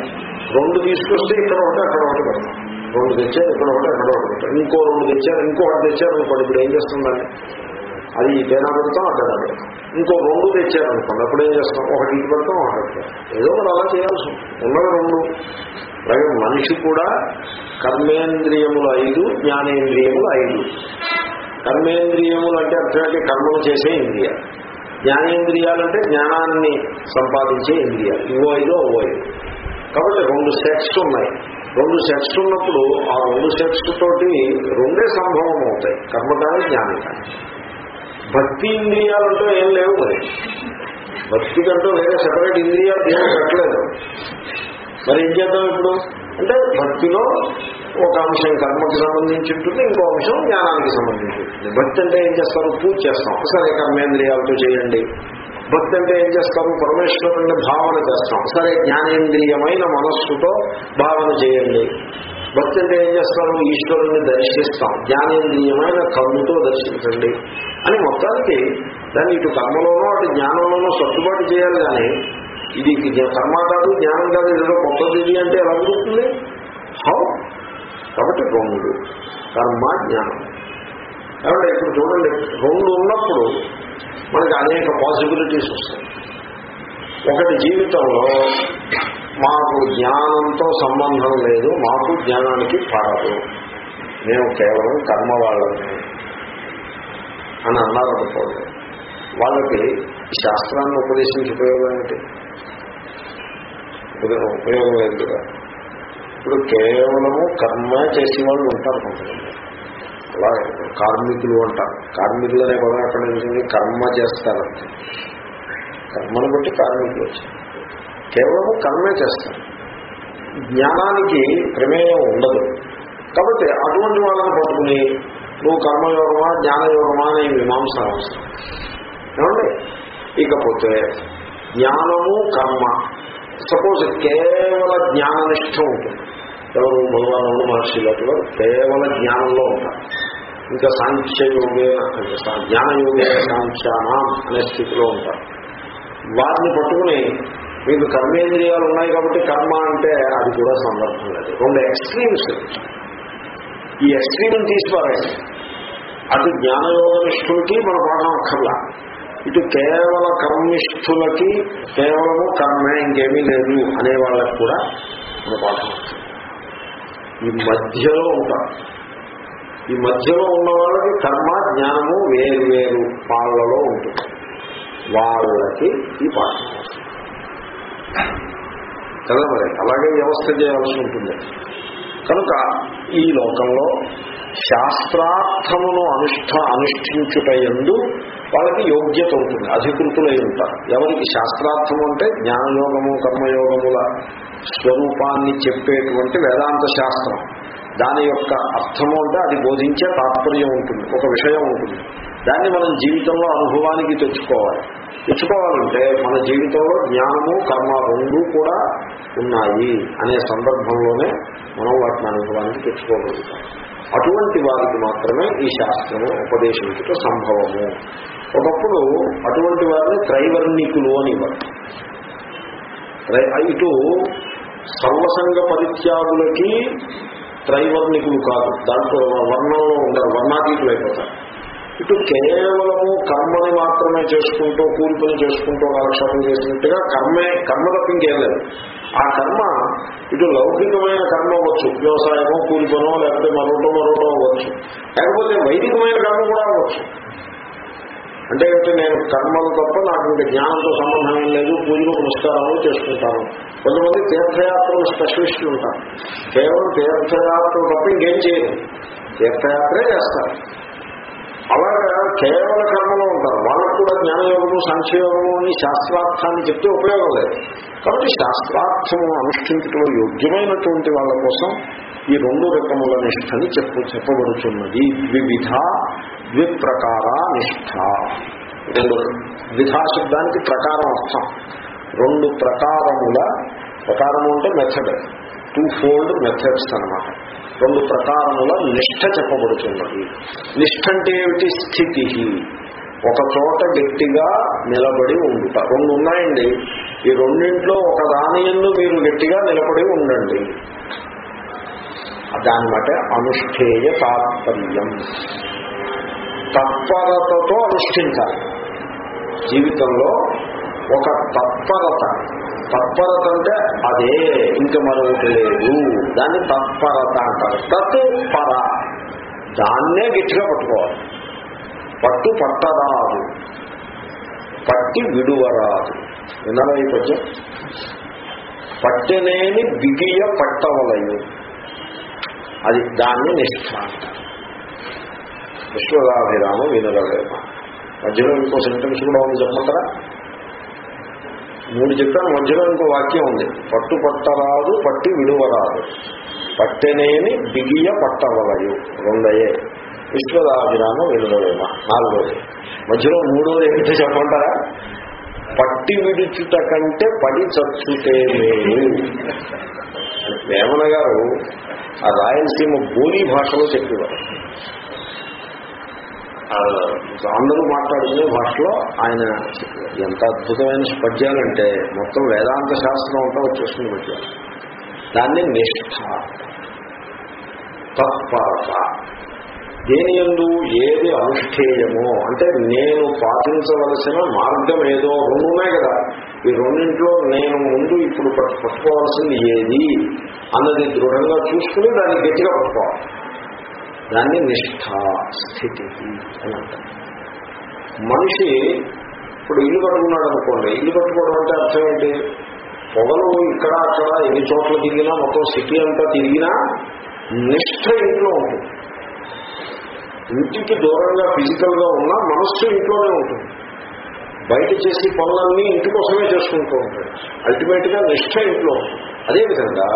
రెండు తీసుకొస్తే ఇక్కడ ఒకటి అక్కడ ఒకటి పెడతాం రెండు తెచ్చారు ఇక్కడ ఒకటి అక్కడ ఒకటి పెడతాం ఇంకో రెండు తెచ్చారు ఇంకొకటి తెచ్చారు అనుకోండి ఇప్పుడు ఏం చేస్తుందండి? అది ఇటైనా పెడతాం అటైనా పెడతాం. ఇంకో రెండు తెచ్చారనుకోండి అప్పుడు ఏం చేస్తాం? ఒకటి ఇటు పెడతాం ఒకటి పెడతాం. ఏదో ఒకటి అలా చేయాల్సి ఉంటుంది. ఉన్నది రెండు. అలాగే మనిషి కూడా కర్మేంద్రియములు ఐదు జ్ఞానేంద్రియములు ఐదు. కర్మేంద్రియములు అంటే అర్థమైతే కర్మలు చేసే ఇంద్రియాలు జ్ఞానేంద్రియాలు అంటే జ్ఞానాన్ని సంపాదించే ఇంద్రియాలు ఇవో ఐదో అవో ఐదు కాబట్టి రెండు సెట్స్ ఉన్నాయి. రెండు సెట్స్ ఉన్నప్పుడు ఆ రెండు సెట్స్ తోటి రెండే సంభవం అవుతాయి. కర్మ కానీ జ్ఞానం కానీ భక్తి ఇంద్రియాలంటూ ఏం లేవు మరి. భక్తి కంటూ వేరే సెపరేట్ ఇంద్రియాలు ఏం పెట్టలేదు. మరి ఏం చేద్దాం ఇప్పుడు? అంటే భక్తిలో ఒక అంశం కర్మకి సంబంధించి ఉంటుంది ఇంకో అంశం జ్ఞానానికి సంబంధించి ఉంటుంది భక్తి అంటే ఏం చేస్తారు? పూజ చేస్తాం. సరే కర్మేంద్రియాలతో చేయండి. భక్తి అంటే ఏం చేస్తారు? పరమేశ్వరుని భావన చేస్తాం. సరే జ్ఞానేంద్రియమైన మనస్సుతో భావన చేయండి. భక్తి అంటే ఏం చేస్తారు? ఈశ్వరుని దర్శిస్తాం. జ్ఞానేంద్రియమైన కన్నుతో దర్శించండి. అని మొత్తానికి దాన్ని ఇటు కర్మలోనో అటు జ్ఞానంలోనో సర్దుబాటు చేయాలి కానీ ఇది కర్మ కాదు జ్ఞానం కాదు ఏదో కొత్తది ఇది అంటే ఎలా కుదురుతుంది? హౌ? కాబట్టి రెండు కర్మ జ్ఞానం. కాబట్టి ఇప్పుడు చూడండి రెండు ఉన్నప్పుడు మనకి అనేక పాసిబిలిటీస్ వస్తాయి. ఒకటి జీవితంలో మాకు జ్ఞానంతో సంబంధం లేదు మాకు జ్ఞానానికి పాడదు. మేము కేవలం కర్మ వాళ్ళని అని అన్నారు అనుకోండి. వాళ్ళకి శాస్త్రాన్ని ఉపదేశించి ఉపయోగం ఏంటి ఉపయోగం ఉపయోగం లేదు కదా. ఇప్పుడు కేవలము కర్మ చేసే వాళ్ళు ఉంటారు కొంతమంది. అలా కార్మికులు అంటారు. కార్మికులు అనే పదం ఎక్కడ నుంచి కర్మ చేస్తారంటే కర్మను బట్టి కార్మికులు వచ్చారు. కేవలము కర్మే చేస్తారు. జ్ఞానానికి ప్రమేయం ఉండదు. కాబట్టి అటువంటి వాళ్ళని పట్టుకుని నువ్వు కర్మయోగమా జ్ఞానయోగమా అనే మీమాంస అవసరం. ఏమండి? ఇకపోతే జ్ఞానము కర్మ. సపోజ్ కేవల జ్ఞాననిష్ట ఉంటుంది. ఎవరు భగవాన్ మహర్షులు కేవల జ్ఞానంలో ఉంటారు. ఇంకా సాంఖ్యయోగే జ్ఞానయోగే సాంఖ్యానం అనే స్థితిలో ఉంటారు. వాటిని పట్టుకుని మీకు కర్మేంద్రియాలు ఉన్నాయి కాబట్టి కర్మ అంటే అది కూడా సందర్భం లేదు. రెండు ఎక్స్ట్రీమ్స్. ఈ ఎక్స్ట్రీమ్ తీసిపారండి అటు జ్ఞానయోగ నిష్ఠులకి మన పాఠం అక్కర్లా. ఇటు కేవల కర్మిష్ఠులకి కేవలము కర్మే ఇంకేమీ లేదు అనే వాళ్ళకి కూడా మన పాఠం ఈ మధ్యలో ఉంటారు ఈ మధ్యలో ఉన్న వాళ్ళకి కర్మ జ్ఞానము వేరు వేరు పాళ్ళలో ఉంటుంది. వాళ్ళకి ఈ పాఠం కదా మరి? అలాగే వ్యవస్థ చేయాల్సి ఉంటుంది. కనుక ఈ లోకంలో శాస్త్రార్థమును అనుష్ఠ అనుష్ఠించుట ఎందు వాళ్ళకి యోగ్యత ఉంటుంది అధికృతులై ఉంటారు. ఎవరికి శాస్త్రార్థము అంటే జ్ఞానయోగము కర్మయోగముల స్వరూపాన్ని చెప్పేటువంటి వేదాంత శాస్త్రం. దాని యొక్క అర్థము అంటే అది బోధించే తాత్పర్యం ఉంటుంది ఒక విషయం ఉంటుంది. దాన్ని మనం జీవితంలో అనుభవానికి తెచ్చుకోవాలి. తెచ్చుకోవాలంటే మన జీవితంలో జ్ఞానము కర్మ రెండు కూడా ఉన్నాయి అనే సందర్భంలోనే మనం వాటిని అనుభవానికి తెచ్చుకోగలుగుతాం. అటువంటి వారికి మాత్రమే ఈ శాస్త్రము ఉపదేశించటం సంభవము. ఒకప్పుడు అటువంటి వారిని త్రైవర్ణికులు అనేవారు ఇటు సర్వసంగ పరిత్యాగులకి త్రైవర్ణికులు కాదు. దాంట్లో వర్ణంలో ఉండరు వర్ణాతీతులు అయిపోతారు. ఇటు కేవలము కర్మని మాత్రమే చేసుకుంటూ కూలి పని చేసుకుంటూ కాలక్షేపం చేసినట్టుగా కర్మే కర్మ తప్పింకేం లేదు. ఆ కర్మ ఇటు లౌకికమైన కర్మ అవ్వచ్చు. వ్యవసాయమో కూలి పనో లేకపోతే మరొకటో మరొకటో అవ్వచ్చు. లేకపోతే వైదికమైన కర్మ కూడా అవ్వచ్చు. అంటే ఏంటంటే నేను కర్మలు తప్ప నాకు ఇంకా జ్ఞానంతో సంబంధం ఏం లేదు. పూజలు పురస్కారాలు చేసుకుంటాను. కొంతమంది తీర్థయాత్రలు స్పెషలిస్టులు ఉంటారు. కేవలం తీర్థయాత్రలు తప్ప ఇంకేం చేయరు. తీర్థయాత్రే చేస్తారు. అలాగా కేవల కర్మలో ఉంటారు. వాళ్ళకు కూడా జ్ఞానయోగము సంక్షయోగము అని శాస్త్రార్థాన్ని చెప్తే ఉపయోగం లేదు. కాబట్టి శాస్త్రార్థము అనుష్ఠించడంలో యోగ్యమైనటువంటి వాళ్ళ కోసం ఈ రెండు రకముల నిష్టని చెప్పు చెప్పబడుతున్నది వివిధ ద్విప్రకార నిష్ఠ రెండు ద్విధా శబ్దానికి ప్రకారం అర్థం. రెండు ప్రకారముల ప్రకారము అంటే మెథడ్ టూ ఫోల్డ్ మెథడ్స్ అనమాట రెండు ప్రకారముల నిష్ఠ చెప్పబడుతున్నది. నిష్ఠ అంటే ఏమిటి? స్థితి. ఒక చోట గట్టిగా నిలబడి ఉండుట. రెండు ఉన్నాయండి. ఈ రెండింట్లో ఒక దాని మీరు గట్టిగా నిలబడి ఉండండి. దాని బట్టే అనుష్ఠేయ తాత్పర్యం. తత్పరతతో అనుష్ఠించాలి. జీవితంలో ఒక తత్పరత. తత్పరత అంటే అదే ఇంక మరొకటి లేదు. దాన్ని తత్పరత అంటారు. తత్పర. దాన్నే గట్టిగా పట్టుకోవాలి. పట్టు పట్టరాదు. పట్టి విడువరాదు. విన్నారా ఈ పద్యం? పట్టెనేని బిగియ పట్టవలయు. అది దాన్ని నిష్ఠ అంటారు. విశ్వదాభిరామ వినురవేమ మధ్యలో ఇంకో సెంటెన్స్ కూడా ఉంది చెప్పమంటారా? మూడు చెప్పాను మధ్యలో ఇంకో వాక్యం ఉంది. పట్టు పట్టరాదు పట్టి విడువరాదు పట్టెనేని బిగియ పట్టవలయు రెండయే. విశ్వదాభిరామ వినురవేమ నాలుగోది. మధ్యలో మూడోది ఏమిటో చెప్పమంటారా? పట్టి విడుచుట కంటే పడి చచ్చుతే మేలు. వేమన గారు ఆ రాయలసీమ బోలీ భాషలో చెప్పేవారు. అందరూ మాట్లాడుకునే భాషలో ఆయన ఎంత అద్భుతమైన పద్యాలంటే మొత్తం వేదాంత శాస్త్రం అంతా వచ్చేస్తుంది పద్యాలు దాన్ని నిష్ఠ తత్పరత. దేని ఎందు ఏది అనుష్ఠేయమో అంటే నేను పాటించవలసిన మార్గం ఏదో రెండు ఉన్నాయి కదా. ఈ రెండింట్లో నేను ముందు ఇప్పుడు పట్టుకోవాల్సింది ఏది అన్నది దృఢంగా చూసుకుని దాన్ని గట్టిగా పట్టుకోవాలి. దాన్ని నిష్ఠ స్థితి అని అంటారు. మనిషి ఇప్పుడు ఇల్లు కట్టుకున్నాడు అనుకోండి ఇల్లు కట్టుకోవడం అంటే అర్థం ఏంటి? పొగలు ఇక్కడ అక్కడ ఎన్ని చోట్ల తిరిగినా మొత్తం సిటీ అంతా తిరిగినా నిష్ఠ ఇంట్లో ఉంటుంది. ఇంటికి దూరంగా ఫిజికల్గా ఉన్నా మనస్సు ఇంట్లోనే ఉంటుంది. బయట చేసి పనులన్నీ ఇంటి కోసమే చేసుకుంటూ ఉంటాడు. అల్టిమేట్గా నిష్ఠ ఇంట్లో ఉంటుంది. అదేవిధంగా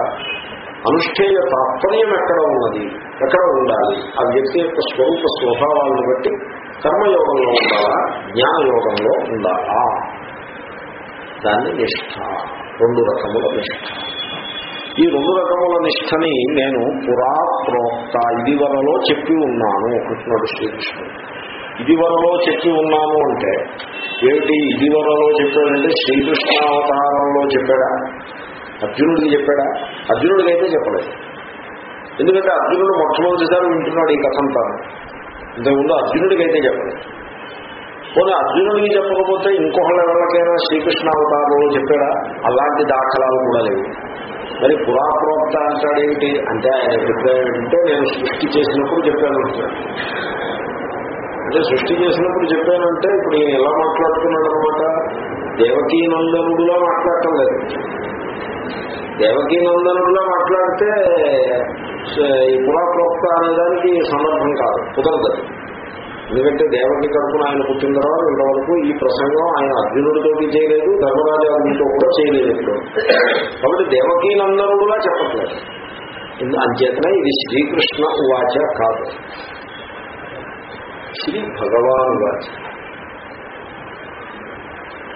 అనుష్ఠేయ తాత్పర్యం ఎక్కడ ఉన్నది? ఎక్కడ ఉండాలి? ఆ వ్యక్తి యొక్క స్వరూప స్వభావాలను బట్టి కర్మయోగంలో ఉండాలా? జ్ఞానయోగంలో ఉండాలా? దాన్ని నిష్ఠ రెండు రకముల నిష్ఠ. ఈ రెండు రకముల నిష్టని నేను పురా ప్రోక్త ఇదివరలో చెప్పి ఉన్నాను కృష్ణుడు శ్రీకృష్ణుడు. ఇదివరలో చెప్పి ఉన్నాను అంటే ఏమిటి ఇదివరలో చెప్పాడంటే శ్రీకృష్ణ అవతారంలో చెప్పాడా? అర్జునుడికి చెప్పాడా? అర్జునుడికి అయితే చెప్పలేదు. ఎందుకంటే అర్జునుడు మొట్టమొదటిసారి వింటున్నాడు ఈ కథంతా ఇంతకుముందు అర్జునుడికి అయితే చెప్పలేదు. పోనీ అర్జునుడికి చెప్పకపోతే ఇంకొకళ్ళ ఎవరికైనా శ్రీకృష్ణ అవతారంలో చెప్పాడా? అలాంటి దాఖలాలు కూడా లేవు. మరి పురాప్రోక్త అంటాడేమిటి అంటే ఆయన అభిప్రాయం ఏంటంటే నేను సృష్టి చేసినప్పుడు చెప్పాను అంటే సృష్టి చేసినప్పుడు చెప్పానంటే ఇప్పుడు నేను ఎలా మాట్లాడుతున్నాడు అనమాట దేవకీ నందనుడులా మాట్లాడటం లేదు. దేవకీ నందనుడులా మాట్లాడితే ఈ పురాప్రోక్త అనేదానికి సందర్భం కాదు కుదరదు. ఎందుకంటే దేవకి తరఫున ఆయన పుట్టిన తర్వాత ఇంతవరకు ఈ ప్రసంగం ఆయన అర్జునుడితోటి చేయలేదు ధర్మరాజాదులతో కూడా చేయలేదు ఇప్పుడు. కాబట్టి దేవకీ నందనుడులా చెప్పట్లేదు. అంచేతనే ఇది శ్రీకృష్ణ వాచ కాదు. శ్రీ భగవాన్ వాచ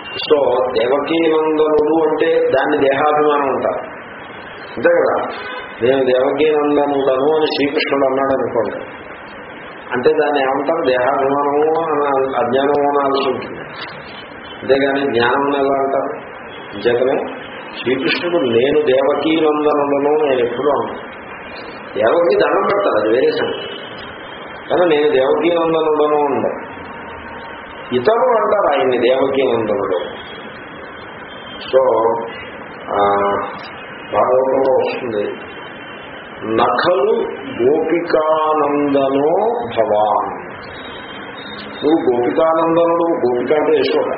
సో దేవకీనందనుడు అంటే దాన్ని దేహాభిమానం అంటారు. అంతే కదా? నేను దేవకీనందనుడను అని శ్రీకృష్ణుడు అన్నాడు అనుకోండి. అంటే దాన్ని ఏమంటారు? దేహాభిమానము అని అజ్ఞానము అనాల్సి ఉంటుంది అంతేగాని జ్ఞానం ఎలా అంటారు? అంచేతనే శ్రీకృష్ణుడు నేను దేవకీనందనులను నేను ఎప్పుడూ అన్నాను దేవకి దండం పెడతారు అది వేరే సంగతి. కానీ నేను దేవకీనందనుడను ఉండను ఉండదు ఇతరులు అంటారు ఆయన్ని దేవకీనందనుడు సో భాగవతంలో వస్తుంది నఖలు గోపికానందనో భవాన్. నువ్వు గోపికానందనుడు గోపిక అంటే యశోద.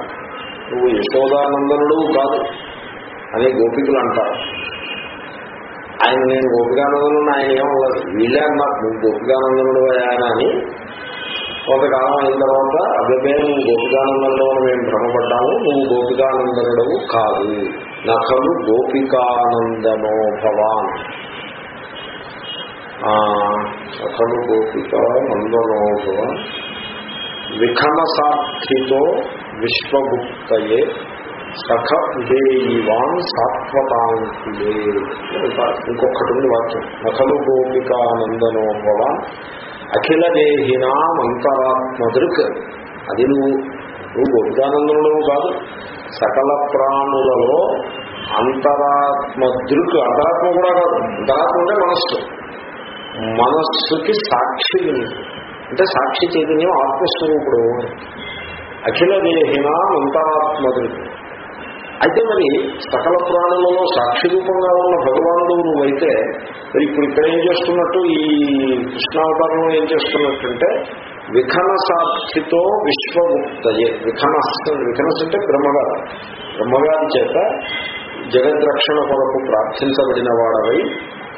నువ్వు యశోదానందనుడు కాదు అని గోపికులు అంటారు. ఆయన నేను గోపికానందనుడు ఆయన ఏమో వీళ్ళే అన్నారు నువ్వు గోపికానందనుడు ఆయన అని కొంతకాలం అయిన తర్వాత అదే నువ్వు గోపికానందంలో మేము భ్రమపడ్డాము. నువ్వు గోపికానందనుడవు కాదు. నకలు గోపికానందనో భవాన్. నకలు గోపికానందనో భవాన్. విఖమ సాక్షితో విశ్వగుప్తయే. సఖ ఉదేయివాన్ సాత్వతాంకులే. ఇంకొకటి ఉంది వాక్యం. నకలు గోపికానందనో భవాన్. అఖిల దేహినామంతరాత్మదృక్ అది నువ్వు నువ్వు గోపికానందంలో కాదు సకల ప్రాణులలో అంతరాత్మదృక్ అంతరాత్మ కూడా కాదు అంతరాత్మ అంటే మనస్సు. మనస్సుకి సాక్షి అంటే సాక్షి చైతన్యం ఆత్మస్వరూపుడు. అఖిల దేహినా అంతరాత్మదృక్ అయితే మరి సకల ప్రాణులలో సాక్షి రూపంగా ఉన్న భగవానుడు నువ్వైతే మరి ఇప్పుడు ఇక్కడ ఏం చేస్తున్నట్టు ఈ కృష్ణావతారంలో ఏం చేస్తున్నట్టంటే విఖన సాక్షితో విశ్వముక్తయే విఖనస్ విఖనస్ అంటే బ్రహ్మగారు. బ్రహ్మగారి చేత జగద్రక్షణ కొరకు ప్రార్థించబడిన వాడవై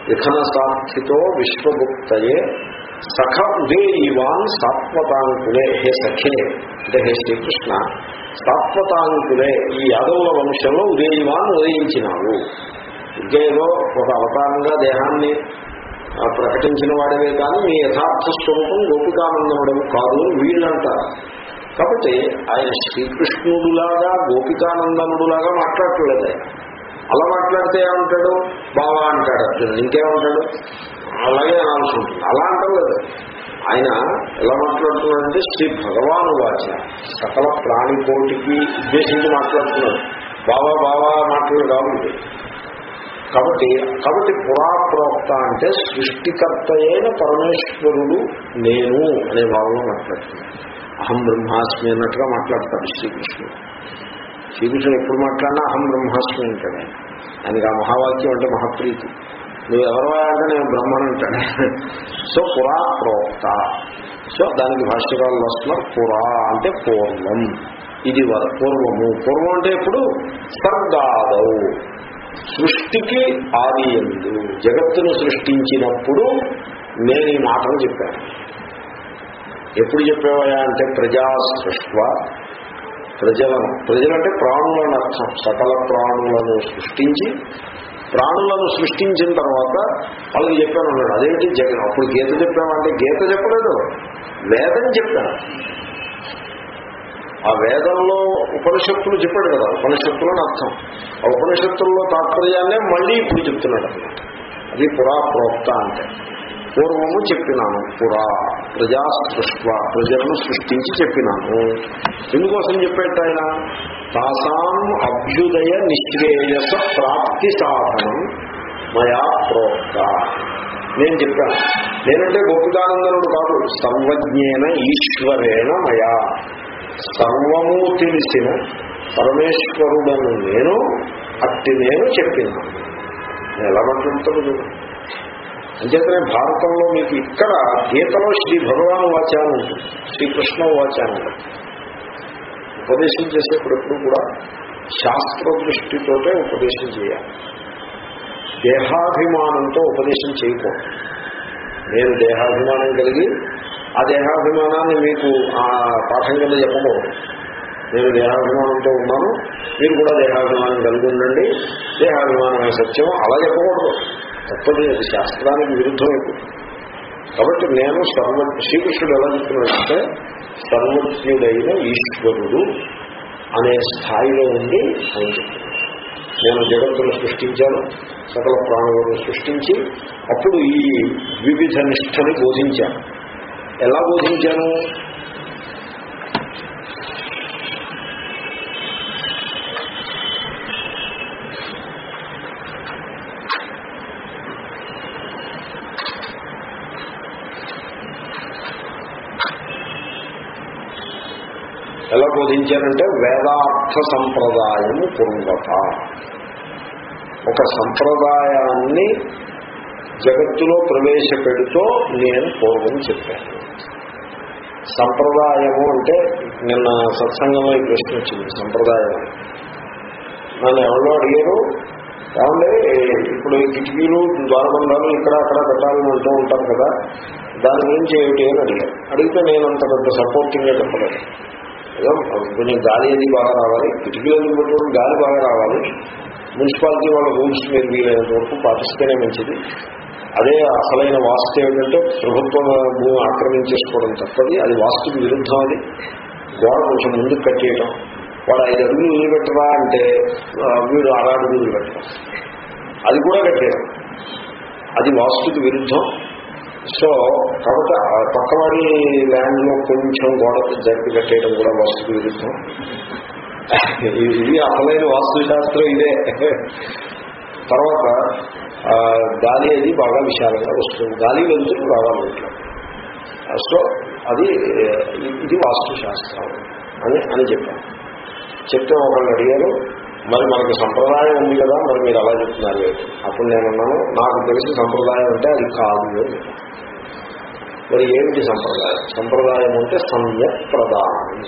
విఖన సాక్షితో విశ్వగుప్తయే సఖ ఇవాన్ సాత్వతాంకులే హే సఖే అంటే హే శ్రీకృష్ణ సాత్వతాంకులే ఈ యాదవుల వంశంలో ఉదయవాన్ ఉదయించినావు. ఇంకేదో ఒక అవతారంగా దేహాన్ని ప్రకటించిన వాడమే కానీ మీ యథార్థ స్వరూపం గోపికానందముడము కాదు వీళ్ళంటారు. కాబట్టి ఆయన శ్రీకృష్ణుడులాగా గోపికానందనుడులాగా మాట్లాడట్లేదు. అలా మాట్లాడితే ఏమంటాడు? బావా అంటాడు అర్జునుడు. ఇంకేమంటాడు? అలాగే అనాల్సి ఉంటుంది అలా అంటలేదు. ఆయన ఎలా మాట్లాడుతున్నాడంటే శ్రీ భగవాను వాచ సకల ప్రాణికోటికి ఉద్దేశించి మాట్లాడుతున్నాడు. బావా బావా మాటలు కావు కాబట్టి కాబట్టి పురాప్రోక్త అంటే సృష్టికర్త అయిన పరమేశ్వరుడు నేను అనే భావంలో మాట్లాడుతున్నాను అహం బ్రహ్మాస్మి అన్నట్టుగా మాట్లాడతాడు శ్రీకృష్ణుడు. శ్రీకృష్ణుడు ఎప్పుడు మాట్లాడినా అహం బ్రహ్మాస్మి అంటాడు ఆయన. ఆయనకి ఆ మహావాక్యం అంటే మహాప్రీతి. నువ్వు ఎవరు అంటే నేను బ్రహ్మను అంటాడు. సో పురా ప్రోక్త. సో దానికి భాష్యకాలు వస్తున్నారు పురా అంటే పూర్వం. ఇది వర పూర్వము. పూర్వం అంటే ఎప్పుడు? సర్గాదవు సృష్టికి ఆది ఎందు. జగత్తును సృష్టించినప్పుడు నేను ఈ మాటలు చెప్పాను. ఎప్పుడు చెప్పేవా అంటే ప్రజా సృష్వ ప్రజలను ప్రజలంటే ప్రాణులను అర్థం సకల ప్రాణులను సృష్టించి ప్రాణులను సృష్టించిన తర్వాత వాళ్ళకి చెప్పాను అన్నాడు అదేంటి జగన్ అప్పుడు గీత చెప్పామంటే గీత చెప్పలేదు వేదం చెప్పాను. ఆ వేదంలో ఉపనిషత్తులు చెప్పాడు కదా ఉపనిషత్తులని అర్థం. ఆ ఉపనిషత్తుల్లో తాత్పర్యాన్నే మళ్ళీ ఇప్పుడు చెప్తున్నాడు. అది పురా ప్రోక్త అంటే. పూర్వము చెప్పినాను పురా ప్రజా సృష్వ ప్రజలను సృష్టించి చెప్పినాను. ఎందుకోసం చెప్పేట ఆయన? తాసాం అభ్యుదయ నిశ్రేయస ప్రాప్తి సాధనం మయా ప్రోక్త. నేను చెప్పాను నేనంటే గోపికానందనుడు కాదు సర్వజ్ఞేన ఈశ్వరేణ మయా. సర్వము తెలిసిన పరమేశ్వరుడను నేను అట్టి నేను చెప్పినాను నేను ఎలా మాట్లాడుతాడు అంచేతనే భారతంలో మీకు ఇక్కడ గీతలో శ్రీ భగవాను వాచాను ఉంటుంది శ్రీకృష్ణ వాచాను ఉంటుంది ఉపదేశం చేసేప్పుడు కూడా శాస్త్ర దృష్టితోటే ఉపదేశం చేయాలి. దేహాభిమానంతో ఉపదేశం చేయకూడదు. నేను దేహాభిమానం కలిగి ఆ దేహాభిమానాన్ని మీకు ఆ పాఠం కింద చెప్పకూడదు. నేను దేహాభిమానంతో ఉన్నాను మీరు కూడా దేహాభిమానం కలిగి ఉండండి. దేహాభిమానమే సత్యం అలా చెప్పకూడదు. తప్పది అది శాస్త్రానికి విరుద్ధమైపోతుంది. కాబట్టి నేను సర్వ శ్రీకృష్ణుడు ఎలా చెప్తున్నాడంటే సర్వజ్ఞుడైన ఈశ్వరుడు అనే స్థాయిలో ఉండి ఆయన చెప్తున్నాడు. నేను జగత్తును సృష్టించాను సకల ప్రాణులను సృష్టించి అప్పుడు ఈ వివిధ నిష్టని బోధించాను. ఎలా బోధించాను? ఎలా వేదార్థ సంప్రదాయము పురుంగత ఒక సంప్రదాయాన్ని జగత్తులో ప్రవేశపెడుతూ నేను పూర్వం చెప్పాను. సంప్రదాయము అంటే నిన్న సత్సంగంలో ఈ ప్రశ్న వచ్చింది సంప్రదాయం. నన్ను ఎవరో అడిగారు ఏమంటే ఇప్పుడు కిటికీలు ద్వారబంధాలు ఇక్కడ అక్కడ పెట్టాలని అంటూ ఉంటారు కదా దాని గురించి ఏమిటి అని అడిగారు. అడిగితే నేను అంత పెద్ద సపోర్టింగ్గా చెప్పలేదు. కొంచెం గాలి అది బాగా రావాలి కిటికీలు ఎందుకు గాలి బాగా రావాలి. మున్సిపాలిటీ వాళ్ళ రూల్స్ మీరు వీలైనంత వరకు పాటిస్తేనే మంచిది. అదే అసలైన వాస్తు ఏమిటంటే ప్రభుత్వ భూమి ఆక్రమించేసుకోవడం తప్పది. అది వాస్తుకు విరుద్ధం అది. గోడ కొంచెం ముందుకు కట్టేయటం. వాడు ఐదు అడుగులు వదిలిపెట్టరా అంటే వీడు ఆరు అడుగులు వదిలిపెట్టడం అది కూడా కట్టేయడం అది వాస్తుకి విరుద్ధం. సో కాబట్టి పక్కవాడి ల్యాండ్లో కొంచెం గోడ జరిపి కట్టేయడం కూడా వాస్తుకి విరుద్ధం. ఇది- అసలైన వాస్తు శాస్త్రం ఇదే. తర్వాత గాలి అది బాగా విశాలంగా వస్తుంది. గాలి వెళ్తులు రావాలి ఇంట్లో సో అది ఇది వాస్తు శాస్త్రం. అని అని చెప్పాను చెప్తే ఒకళ్ళు అడిగారు మరి మనకి సంప్రదాయం ఉంది కదా మరి మీరు అలా చెప్తున్నారు. అప్పుడు నేనున్నాను. నాకు తెలిసి సంప్రదాయం అంటే అది కాదు. మరి ఏమిటి సంప్రదాయం? సంప్రదాయం అంటే సమ్యక్ ప్రదానం.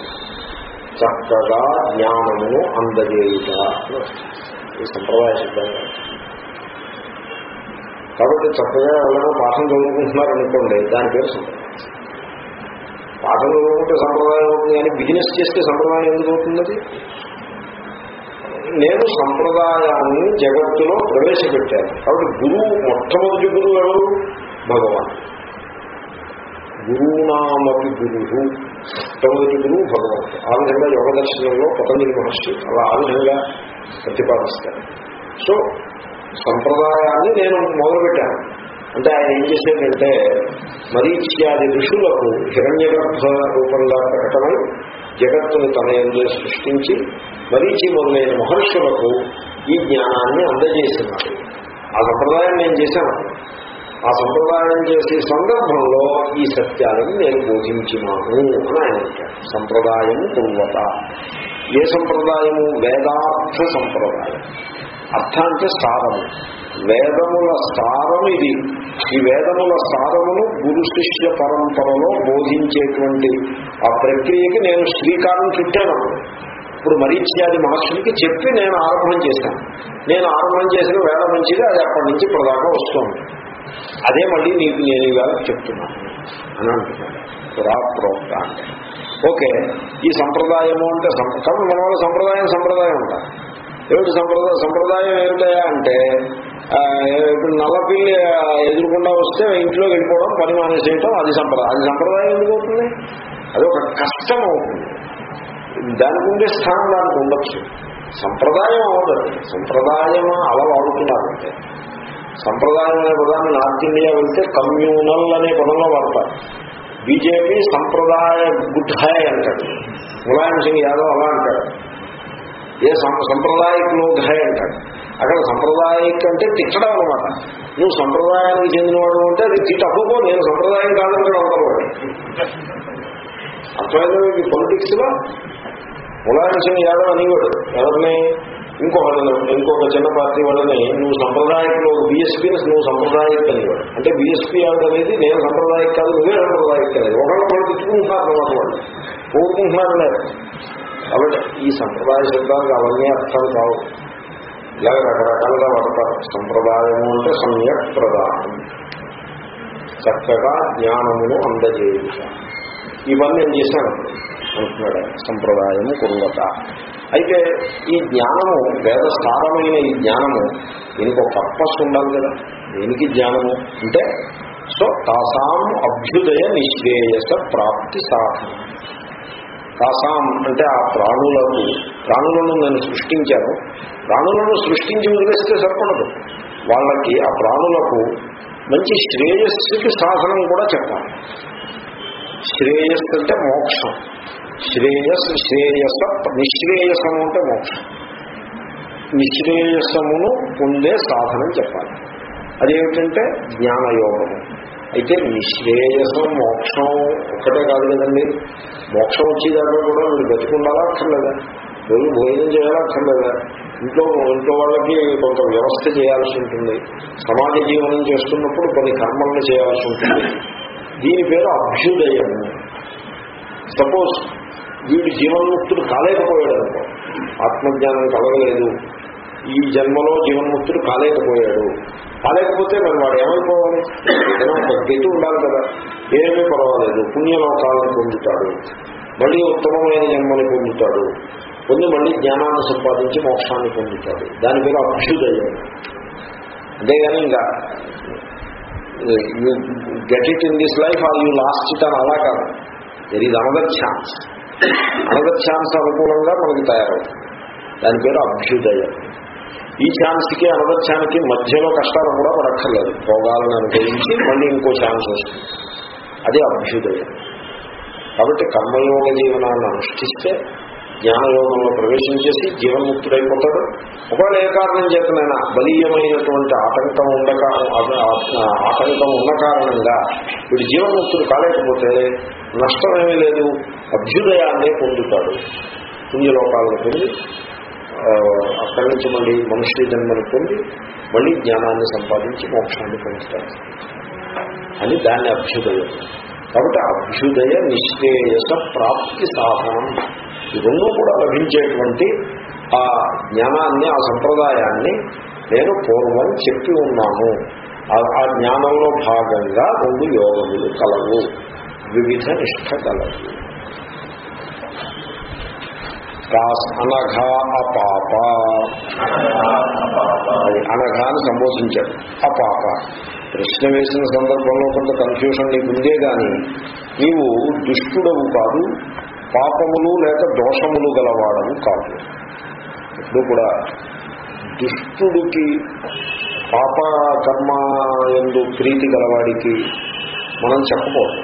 చక్కగా జ్ఞానమును అందజేయుట ఈ సంప్రదాయ సిద్ధంగా కాబట్టి చక్కగా ఎవరైనా పాఠం చదువుకుంటున్నారనుకోండి దాని పేరు సంప్రదాయం. పాఠం చదువుకుంటే సంప్రదాయం అవుతుంది కానీ బిజినెస్ చేస్తే సంప్రదాయం ఎందుకు అవుతుంది నేను సంప్రదాయాన్ని జగత్తులో ప్రవేశపెట్టాను. కాబట్టి గురువు మొట్టమొదటి గురువు ఎవరు? భగవాన్. గురువునామకి గురువు. మొట్టమొదటి గురువు భగవంతుడు ఆ విధంగా యోగ దర్శనంలో పతంజలి మహర్షి అలా ఆ విధంగా ప్రతిపాదిస్తారు. సో సంప్రదాయాన్ని నేను మొదలుపెట్టాను. అంటే ఆయన ఏం చేశాడంటే మరీచ్యాది ఋషులకు హిరణ్యగర్భ రూపంగా ప్రకటమై జగత్తును తన ఎందు సృష్టించి మరీచి మొదలైన మహర్షులకు ఈ జ్ఞానాన్ని అందజేసినారు ఆ సంప్రదాయం నేను చేశాను. ఆ సంప్రదాయం చేసే సందర్భంలో ఈ సత్యాలను నేను బోధించినాను అని ఆయన అంటారు సంప్రదాయం కుర్వత ఏ సంప్రదాయము? వేదార్థ సంప్రదాయం. అర్థ అంటే సారము. వేదముల సారము ఇది. ఈ వేదముల సారమును గురు శిష్య పరంపరలో బోధించేటువంటి ఆ ప్రక్రియకి నేను శ్రీకారం చుట్టాను. ఇప్పుడు మరీచ్యాది మహర్షులకి చెప్పి నేను ఆరంభం చేశాను. నేను ఆరంభం చేసిన వేద మంచిది అది అప్పటి నుంచి ఇప్పటిదాకా వస్తుంది. అదే మళ్ళీ నీకు నేను ఇవాళ చెప్తున్నాను అని అంటున్నాను పురా ప్రోక్త అంటే. ఓకే ఈ సంప్రదాయము అంటే సం- కాబట్టి మన వాళ్ళ సంప్రదాయం సంప్రదాయం ఉంటారు ఏమిటి సంప్రదాయం సంప్రదాయం ఏమిటయా అంటే ఇప్పుడు నల్లపిల్లి ఎదురుకుండా వస్తే ఇంట్లో వెళ్ళిపోవడం పని మానేసేయటం అది సంప్రదాయం అది సంప్రదాయం ఎందుకు అవుతుంది? అది ఒక కష్టం అవుతుంది. దానికి ఉండే స్థానం దానికి ఉండొచ్చు. సంప్రదాయం అవ్వదండి సంప్రదాయం అలా వాడుతున్నారంటే సంప్రదాయం అనే పదాన్ని నార్త్ ఇండియా వెళ్తే కమ్యూనల్ అనే పదంలో వాడతారు. బీజేపీ సంప్రదాయ గుడ్ హై అంటాడు. ములాయం సింగ్ యాదవ్ అలా అంటాడు. ఏ సం- సంప్రదాయక్ లోక్ హై అంటాడు. అక్కడ సంప్రదాయక్ అంటే తిట్టడం అనమాట నువ్వు సంప్రదాయానికి చెందినవాడు అంటే అది తిట్టకపో నేను సంప్రదాయం కాదని ఉంటారు వాడు. అర్థమైంది పొలిటిక్స్లో? ములాయం సింగ్ యాదవ్ అనేవాడు. ఎవరిని? ఇంకొకళ్ళని ఇంకొక చిన్న పార్టీ వాళ్ళని. నువ్వు సంప్రదాయకులు బీఎస్పీని నువ్వు సంప్రదాయక్ అనేవాడు. అంటే బీఎస్పీ అనేది నేను సంప్రదాయక్ కాదు నువ్వే సంప్రదాయక్ అనేది ఒకళ్ళ వాళ్ళు తిట్టుకుంటున్నారు అన్నమాట వాళ్ళు. కోరుకుంటున్నారు లేదు కాబట్టి ఈ సంప్రదాయ శబ్దానికి అవన్నీ అర్థాలు కావు. ఇలాగ రకరకాలుగా వాడతారు. సంప్రదాయము అంటే సమ్యక్ ప్రదానం. చక్కగా జ్ఞానమును అందజేయించాలి ఇవన్నీ నేను చేశాను. అంటున్నాడు. సంప్రదాయము కురువత అయితే ఈ జ్ఞానము వేద ఈ జ్ఞానము దీనికి ఒక పర్పస్ ఉండాలి కదా. దేనికి జ్ఞానము? అంటే సో తాసాం అభ్యుదయ నిశ్రేయస ప్రాప్తి సాధన. తాసాం అంటే ఆ ప్రాణులను ప్రాణులను నేను సృష్టించాను ప్రాణులను సృష్టించి వదిలేస్తే సరిపడదు. వాళ్ళకి ఆ ప్రాణులకు మంచి శ్రేయస్సుకి సాధనం కూడా చెప్పాలి. శ్రేయస్సు అంటే మోక్షం. శ్రేయస్ శ్రేయస నిశ్రేయసము అంటే మోక్షం. నిశ్రేయసమును పొందే సాధనం చెప్పాలి. అదేమిటంటే జ్ఞానయోగము అయితే నిశ్రేయసం మోక్షం ఒక్కటే కాదు కదండి. మోక్షం వచ్చేదాకా కూడా మీరు బతుకుండాలా అక్కర్లేదా? రోజు భోజనం చేయాలా అక్కర్లేదా? ఇంట్లో ఇంట్లో వాళ్ళకి కొంత వ్యవస్థ చేయాల్సి ఉంటుంది. సమాజ జీవనం చేస్తున్నప్పుడు కొన్ని కర్మలను చేయాల్సి ఉంటుంది. దీని పేరు అభ్యుదయము సపోజ్ వీడు జీవన్ముక్తుడు కాలేకపోయాడు అనుకో. ఆత్మజ్ఞానం కలగలేదు. ఈ జన్మలో జీవన్ముక్తుడు కాలేకపోయాడు. కాలేకపోతే మరి వాడు ఏమైపోవాలి? ఏదైనా ఒక గతి ఉండాలి కదా. ఏమీ పర్వాలేదు. పుణ్యలోకాలను పొందుతాడు. మళ్ళీ ఉత్తమమైన జన్మని పొందుతాడు. పొంది మళ్ళీ జ్ఞానాన్ని సంపాదించి మోక్షాన్ని పొందుతాడు. దాని పేరు అభ్యుదయం. అంతేగాని ఇంకా you get it in this life or you lost it అని అలా కాదు. There is another chance another chance అనుకూలంగా మనకి తయారవుతుంది. దాని పేరు అభ్యుదయం. ఈ ఛాన్స్కి అనదర్ ఛాన్స్కి మధ్యలో కష్టాలు కూడా పడక్కర్లేదు. భోగాలను అనుభవించి మళ్ళీ ఇంకో ఛాన్స్ వస్తుంది. అది అభ్యుదయం. కాబట్టి కర్మయోగ జీవనాన్ని అనుష్ఠిస్తే జ్ఞానయోగంలో ప్రవేశించేసి జీవన్ముక్తుడైపోతాడు. ఒకవేళ ఏ కారణం చేతనైనా బలీయమైనటువంటి ఆటంకం ఉండక ఆటంకం ఉన్న కారణంగా వీడు జీవన్ముక్తుడు కాలేకపోతే నష్టమేమీ లేదు అభ్యుదయాన్నే పొందుతాడు. పుణ్యలోకాలను పొంది అక్కడి నుంచి మళ్ళీ మనుష్య జన్మని పొంది మళ్ళీ జ్ఞానాన్ని సంపాదించి మోక్షాన్ని పొందుతాడు. అని దాన్ని అభ్యుదయం. కాబట్టి అభ్యుదయ నిశ్రేయస ప్రాప్తి సాధనం. రెండు కూడా లభించేటువంటి ఆ జ్ఞానాన్ని ఆ సంప్రదాయాన్ని నేను పూర్వం చెప్పి ఉన్నాను. ఆ- జ్ఞానంలో భాగంగా రెండు యోగములు కలవు. వివిధ నిష్ట కలవు. కాస్ అనఘ అపాప. అది అనఘ అని సంబోధించాడు అపాప. ప్రశ్న వేసిన సందర్భంలో కొంత కన్ఫ్యూషన్ నీకు ఉందే కానీ నీవు దుష్టుడవు కాదు పాపములు లేక దోషములు గలవాడవు కాదు. ఇప్పుడు కూడా దుష్టుడికి పాప కర్మ ఎందు ప్రీతి గలవాడికి మనం చెప్పకూడదు.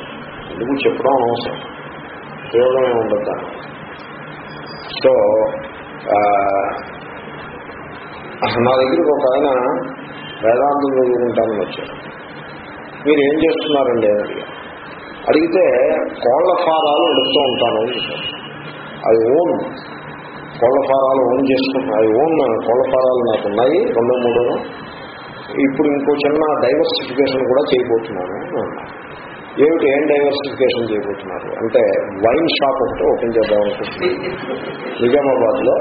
ఎందుకు చెప్పడం అవసరం? ఉపయోగమే ఉండదు సో నా దగ్గరికి ఒక ఆయన వేదాంతం చదువుకుంటానని వచ్చారు. మీరు ఏం చేస్తున్నారండి? అని అడిగితే కోళ్ళ ఫారాలు ఎడుతూ ఉంటాను అని చెప్పారు ఓన్. కోళ్ళ ఫారాలు ఓన్ చేసుకుంటున్నా. ఐ ఓన్ కోళ్ళ ఫారాలు నాకు ఉన్నాయి రెండో మూడు ఇప్పుడు ఇంకో చిన్న డైవర్సిఫికేషన్ కూడా చేయబోతున్నాను అని అన్నారు. ఏమిటి ఏం డైవర్సిఫికేషన్ చేయబోతున్నారు? అంటే వైన్ షాప్ ఒకటి ఓపెన్ చేద్దాం అనుకుంటున్నాను. నిజామాబాద్లో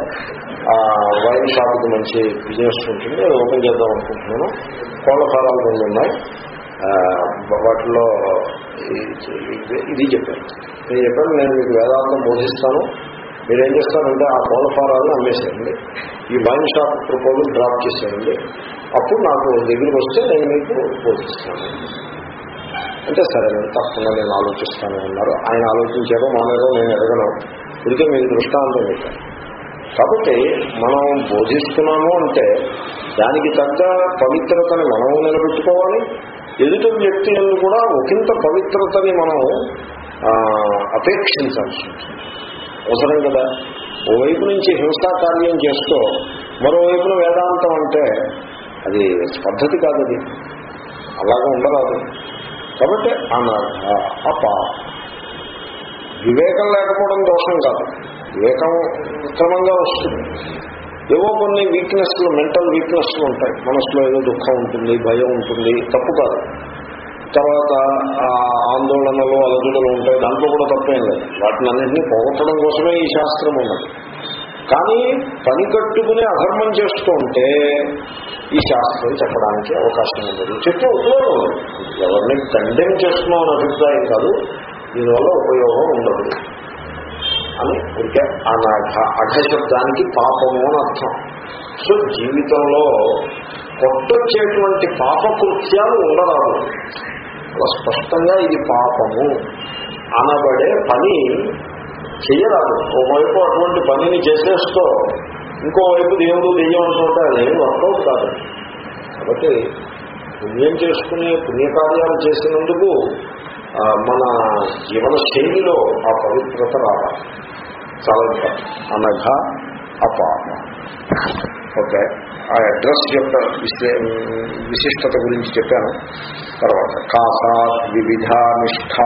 వైన్ షాప్కి మంచి బిజినెస్ ఉంటుంది. అది ఓపెన్ చేద్దాం అనుకుంటున్నాను. కోళ్ళ ఫారాలు రెండు ఉన్నాయి వాటిలో ఇది- చెప్పాను నేను చెప్పాను నేను మీకు వేదాంతం బోధిస్తాను. మీరేం చేస్తారంటే ఆ కోళ్ళ ఫారాలను అమ్మేసేయండి. ఈ వైన్ షాప్ ప్రపోజల్ డ్రాప్ చేసేయండి. అప్పుడు నాకు దగ్గరికి వస్తే నేను మీకు బోధిస్తాను. అంటే సరే నేను తప్పకుండా నేను ఆలోచిస్తాను అన్నారు. ఆయన ఆలోచించారో మానేరో నేను ఎదగను. ఇదికే మీకు దృష్టాంతం కాబట్టి మనం బోధిస్తున్నాము అంటే దానికి తగ్గ పవిత్రతని మనం నిలబెట్టుకోవాలి. ఎదుటి వ్యక్తులను కూడా ఒకంత పవిత్రతని మనం అపేక్షించాల్సి అవసరం కదా? ఓవైపు నుంచి హింసా కార్యం చేస్తూ మరోవైపున వేదాంతం అంటే అది పద్ధతి కాదు అది అలాగా ఉండరాదు. కాబట్టి అనర్హ అపాప వివేకం లేకపోవడం దోషం కాదు. వివేకం క్రమంగా వస్తుంది. ఏవో కొన్ని వీక్నెస్లు మెంటల్ వీక్నెస్లు ఉంటాయి. మనసులో ఏదో దుఃఖం ఉంటుంది భయం ఉంటుంది తప్పు కాదు. తర్వాత ఆందోళనలు అలజడులు ఉంటాయి. దాంట్లో కూడా తప్పేం లేదు. వాటిని అన్నింటినీ పోగొట్టడం కోసమే ఈ శాస్త్రం ఉన్నది. కానీ పని కట్టుకుని అధర్మం చేస్తూ ఉంటే ఈ శాస్త్రం చెప్పడానికి అవకాశం ఉండదు. చెప్తే ఉపయోగం ఎవరిని కండెమ్ చేస్తున్నాం అనే అభిప్రాయం కాదు. దీనివల్ల ఉపయోగం ఉండదు. అని ఇంకా అనాఘ అఘ శబ్దానికి పాపము అని అర్థం. సో జీవితంలో కొట్టొచ్చేటువంటి పాప కృత్యాలు ఉండరాదు. అలా స్పష్టంగా ఇది పాపము. అనబడే పని చేయరాదు ఒకవైపు అటువంటి పనిని చేసేస్తూ ఇంకోవైపు దేవుడు దెయ్యం అంటుంటే అదేమి వర్కౌట్ కాదు. కాబట్టి పుణ్యం చేసుకునే పుణ్యకార్యాలు చేసినందుకు మన జీవన శైలిలో ఆ పవిత్రత రావాలి. చాలా ఇంపార్టెంట్ అనగా అపాప. ఓకే. ఆ అడ్రస్ యొక్క విశిష్టత గురించి చెప్పాను. తర్వాత కాసా వివిధ నిష్ఠ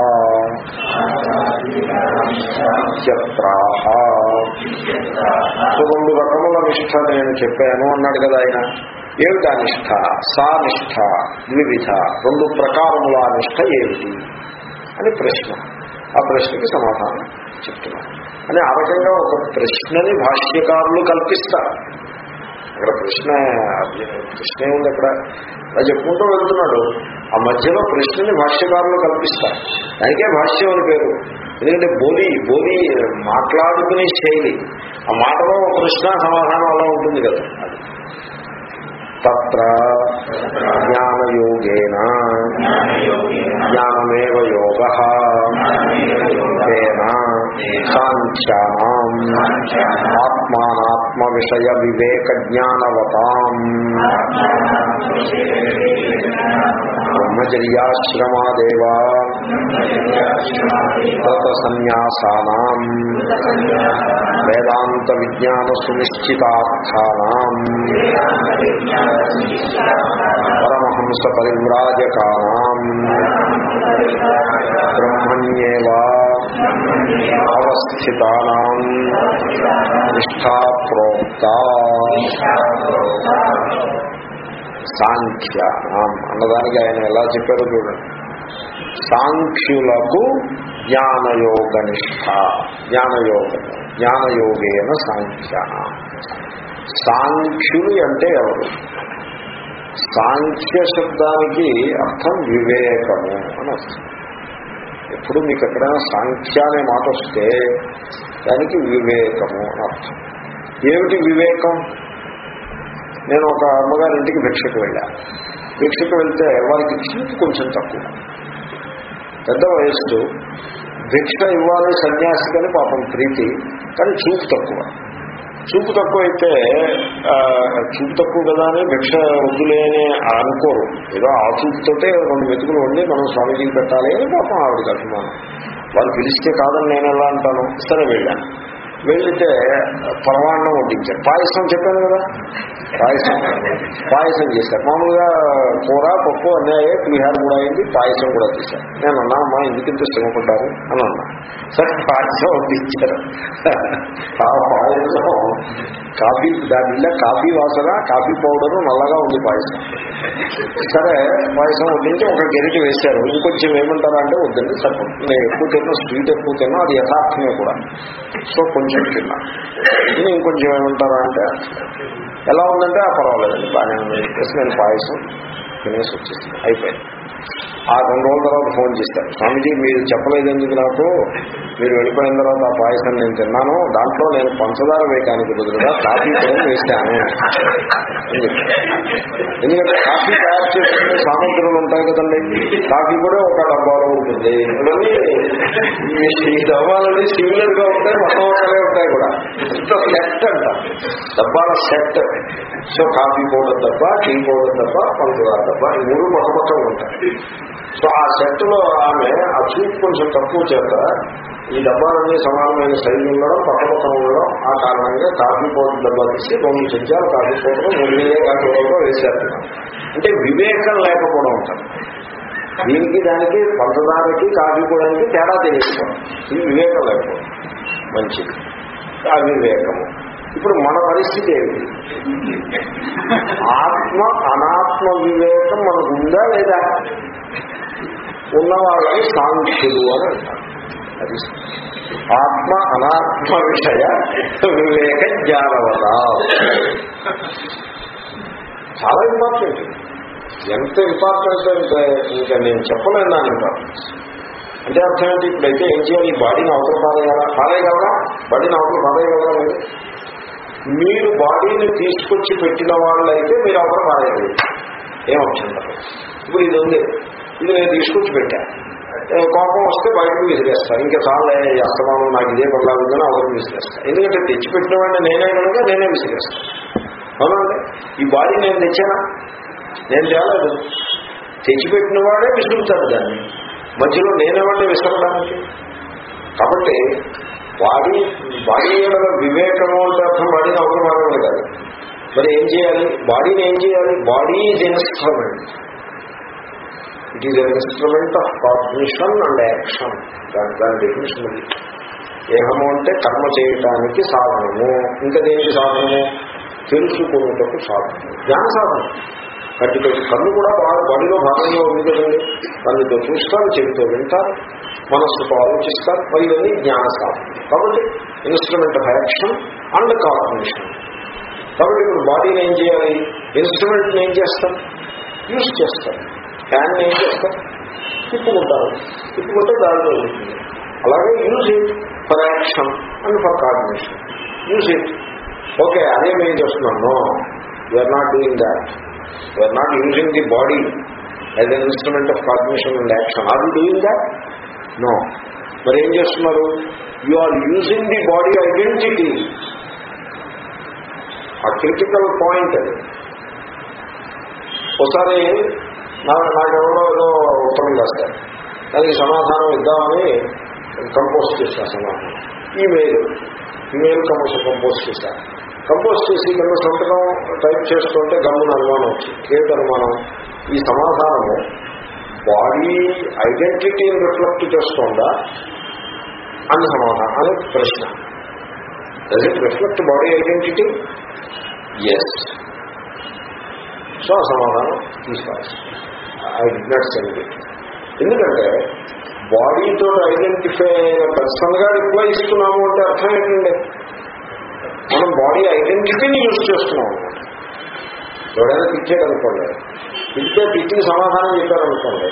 రెండు రకముల నిష్ఠ నేను చెప్పాను అన్నాడు కదా ఆయన. ఏమిటా నిష్ఠ? సా నిష్ఠ ద్వివిధ రెండు ప్రకారముల నిష్ఠ ఏమిటి? అని ప్రశ్న. ఆ ప్రశ్నకి సమాధానం చెప్తున్నాను. అని ఆ రకంగా ఒక ప్రశ్నని భాష్యకారులు కల్పిస్తారు. అక్కడ ప్రశ్న ప్రశ్న ఏముంది అక్కడ. అలా చెప్పుకుంటూ వెళ్తున్నాడు. ఆ మధ్యలో ప్రశ్నని భాష్యకారులు కల్పిస్తారు. దానికే భాష్యం అని పేరు. ఎందుకంటే బోలి బోలి మాట్లాడుకునే శైలి. ఆ మాటలో ఒక ప్రశ్న సమాధానం అలా ఉంటుంది కదా. తత్ర జ్ఞానయోగేన సాంఖ్యానాం ఆత్మానాత్మ విషయ వివేక జ్ఞానవతాం బ్రహ్మచర్యాశ్రమాదేవా వ్రత సన్యాసానాం వేదాంత విజ్ఞాన సునిశ్చితార్థానాం పరమహంస పరివ్రాజకానాం బ్రహ్మణ్యేవా అవస్థితానాం నిష్ఠా ప్రోక్త సాంఖ్యానాం అన్నదానికి ఆయన ఎలా చెప్పారో చూడండి. సాంఖ్యులకు జ్ఞానయోగ నిష్ఠ జ్ఞానయోగేన సాంఖ్య. సాంఖ్యులు అంటే ఎవరు? సాంఖ్య శబ్దానికి అర్థం వివేకము అని అర్థం. ఎప్పుడు మీకు ఎక్కడైనా సాంఖ్య అనే మాట వస్తే దానికి వివేకము అని అర్థం. ఏమిటి వివేకం? నేను ఒక అమ్మగారి ఇంటికి భిక్షకు వెళ్ళా. భిక్షకు వెళ్తే వారికి చీపు కొంచెం తక్కువ. పెద్ద వయస్సు భిక్ష ఇవ్వాలి సన్యాసికని పాపం ప్రీతి కానీ చూపు తక్కువ. చూపు తక్కువైతే అయితే చూపు తక్కువ కదా అని భిక్ష వద్దులే అని అనుకోరు. ఏదో ఆ చూపుతోటే రెండు మెతుకులు ఉండి మనం స్వామీజీకి పెట్టాలి అని పాపం ఆవిడకి అభిమానం. వాళ్ళు పిలిస్తే కాదని నేను ఎలా అంటాను? సరే వెళ్ళాను. వెళ్తే పరమాన్నం వడ్డించారు. పాయసం చెప్పాను కదా? పాయసం. పాయసం చేశారు. మామూలుగా కూర పప్పు అన్నీ అయ్యాయి పులిహార కూడా అయింది పాయసం కూడా చేశారు. నేను అన్నా అమ్మా ఎందుకు శ్రమపడ్డారు అని అన్నా. సరే పాయసం వడ్డించారు. ఆ పాయసం కాఫీ దానిలో కాఫీ వాసన కాఫీ పౌడరు నల్లగా ఉంది పాయసం. సరే పాయసం వడ్డించి ఒక గెరిటి వేశారు. ఇంకొంచెం ఏమంటారా అంటే వద్దండి సరే నేను ఎక్కువ తిన్నా స్వీట్ ఎక్కువ తిన్నా అది యథార్థమే కూడా. సో కొంచెం కొంచెం కింద ఇది ఇంకొంచెం ఏమంటారా అంటే ఎలా ఉందంటే ఆ పర్వాలేదండి బాగానే ఉంది. చెప్పేసి నేను పాయసం. తినేసి వచ్చేసింది. అయిపోయింది. ఆ రెండు రోజుల తర్వాత ఫోన్ చేశారు. స్వామిజీ మీరు చెప్పలేదు ఎందుకు నాకు? మీరు వెళ్ళిపోయిన తర్వాత ఆ పాయసం నేను తిన్నాను. దాంట్లో నేను పంచదార వేయడానికి బదులుగా కాఫీ కూడా వేశాను. ఎందుకంటే కాఫీ తయారు చేసుకునే సామగ్రులు ఉంటాయి కదండి. కాఫీ కూడా ఒక డబ్బాలో ఉంటుంది. ఈ డబ్బాలన్నీ సిమిలర్గా ఉంటాయి మొత్తం ఒకరే ఉంటాయి కూడా. ఇంత సెట్ అంట. డబ్బాల సెట్ సో కాఫీ పౌడర్ డబ్బా టీ పౌడర్ డబ్బా పంచదార ఈ మూడు మొత్తం ఉంటాయి. సో ఆ సెట్లో ఆమె ఆ చూపు కొంచెం తక్కువ చేత ఈ డబ్బాలన్నీ సమానమైన సైజు ఉండడం పక్కపక్కన ఉండడం ఆ కారణంగా కాఫీ పౌడర్ డబ్బా తీసి రెండు చెంచాలు కాఫీ పౌడర్ మూడు కాఫీ పౌడర్ వేసేస్తున్నారు అంటే వివేకం లేకపోవడం ఉంటుంది. దీనికి దానికి పంచదానికి కాఫీ పౌడర్కి తేడా తెలియకపోవడం ఇది వివేకం లేకపోవడం. మంచిది. అవివేకము ఇప్పుడు మన పరిస్థితి ఏమిటి? ఆత్మ అనాత్మ వివేకం మనకు ఉందా లేదా? ఉన్నవాళ్ళని సాంఖ్యులు అని అంటారు. అది ఆత్మ అనాత్మ విషయ వివేక జ్ఞానవత చాలా ఇంపార్టెంట్ ఎంత ఇంపార్టెంట్ అంటే ఇంకా నేను చెప్పలేను దాని ఇంపార్టెన్స్ అంటే అర్థం ఏంటి? ఇప్పుడైతే ఏం చేయాలి ఈ బాడీని అవతల పారేయాలా? పారేయగలరా? బాడీని అవతల పారేయగలరా మీరు? మీరు బాడీని తీసుకొచ్చి పెట్టిన వాళ్ళైతే మీరు అవసరం మారేది ఏమవుతుంది ఇప్పుడు ఇది ఉంది. ఇది నేను తీసుకొచ్చి పెట్టాను కోపం వస్తే బయటకు విసిరేస్తాను ఇంకా చాలా అస్తమానం నాకు ఇదే పర్లాగుందని అవసరం విసిరేస్తాను ఎందుకంటే తెచ్చిపెట్టిన వాడిని నేనే కనుక నేనే విసిరేస్తాను అవునండి ఈ బాడీ నేను తెచ్చానా? నేను తేలేదు. తెచ్చిపెట్టిన వాడే విసురుతాడు దాన్ని. మధ్యలో నేనేవాడిని విసరడానికి. కాబట్టి వాడి బాడీ యొక్క వివేకము అంటే అర్థం బాడీని అవసరం మాత్రమే కాదు మరి ఏం చేయాలి? బాడీని ఏం చేయాలి? Body is instrument. It is instrument of cognition and action దాని దాని డెఫినేషన్ ఉంది. దేహము అంటే కర్మ చేయటానికి సాధనము. ఇంకా దేనికి సాధనము? తెలుసుకున్నటకు సాధనము. జ్ఞాన సాధనం. కంటితో కన్ను కూడా బాగా బాడీలో భాగంగా ఉంది కదండి. కన్నుతో చూస్తారు చెవితో వింటారు మనస్సుతో ఆలోచిస్తారు. మరి ఇవన్నీ జ్ఞాన సాధన కాబట్టి instrument of action and cognition కాబట్టి ఇప్పుడు బాడీని ఏం చేయాలి? ఇన్స్ట్రుమెంట్ని ఏం చేస్తాం యూజ్ చేస్తాం హ్యాండ్ని ఏం చేస్తాం తిప్పుకుంటారు. తిప్పుకుంటే దారిలో ఉంటుంది. అలాగే use it for action and for cognition use it okay అదే మేము చేస్తున్నాను you are not doing that you are not using the body as an instrument of cognition and action are you doing that no మరి ఏం చేస్తున్నారు you are using the body identity ఆ critical point అది ఒకసారి నా నాకెవరో ఏదో ఉత్తరం రాస్తారు దానికి సమాధానం ఇద్దామని కంపోజ్ చేశా సమాధానం. ఈమెయిల్ ఈమెయిల్ కంపోజ్ కంపోజ్ చేశారు కంపోజ్ చేసి కింద సంతకం టైప్ చేస్తుంటే గమ్మున అనుమానం వచ్చింది ఏమిటి అనుమానం? ఈ సమాధానము బాడీ ఐడెంటిటీని రిఫ్లెక్ట్ చేస్తోందా? అని సమాధానం అని ప్రశ్న. Does it reflect body identity yes so ఆ సమాధానం తీసుకోవాలి. I did not send it ఎందుకంటే బాడీతో ఐడెంటిఫై అయిన పర్సన్గా రిప్లై ఇస్తున్నాము అంటే అర్థం ఏంటండి? మనం బాడీ ఐడెంటిటీని యూజ్ చేస్తున్నాం. అనమాట ఎవడైనా అనుకోండి తిట్టే పిచ్చికి సమాధానం చెప్పారనుకోండి.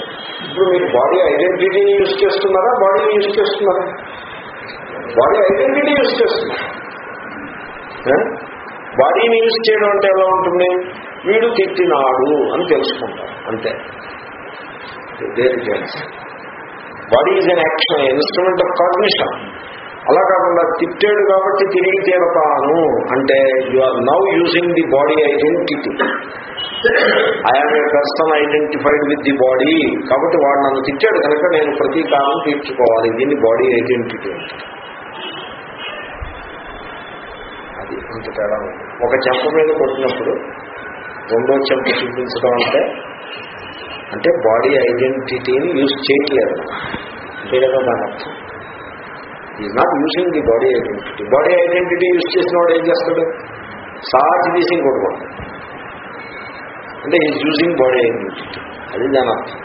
ఇప్పుడు మీరు బాడీ ఐడెంటిటీని యూజ్ చేస్తున్నారా? బాడీని యూజ్ చేస్తున్నారా? బాడీ ఐడెంటిటీ యూజ్ చేస్తున్నారు? బాడీని యూజ్ చేయడం అంటే ఎలా ఉంటుంది? వీడు తిట్టినాడు అని తెలుసుకుంటారు. అంతే. దేని body is an action instrument of cognition అలా కాకుండా తిట్టాడు కాబట్టి తిరిగి తీరతాను అంటే you are now using the body identity I'm a person identified with the body కాబట్టి వాడు నన్ను తిట్టాడు కనుక నేను ప్రతీకారం తీర్చుకోవాలి. దీన్ని బాడీ ఐడెంటిటీ అది అంత తేడా ఒక చెంప మీద కొట్టినప్పుడు రెండో చెంప చూపించడం అంటే అంటే బాడీ ఐడెంటిటీని యూజ్ చేయట్లేదు. అంతే కదా దాని అర్థం? Is not using the body identity body identity use చేసిన వాడు ఏం చేస్తాడు? సాచి తీసి కొట్టుకోండి అంటే ఈజ్ యూజింగ్ బాడీ ఐడెంటిటీ అది దాని అర్థం.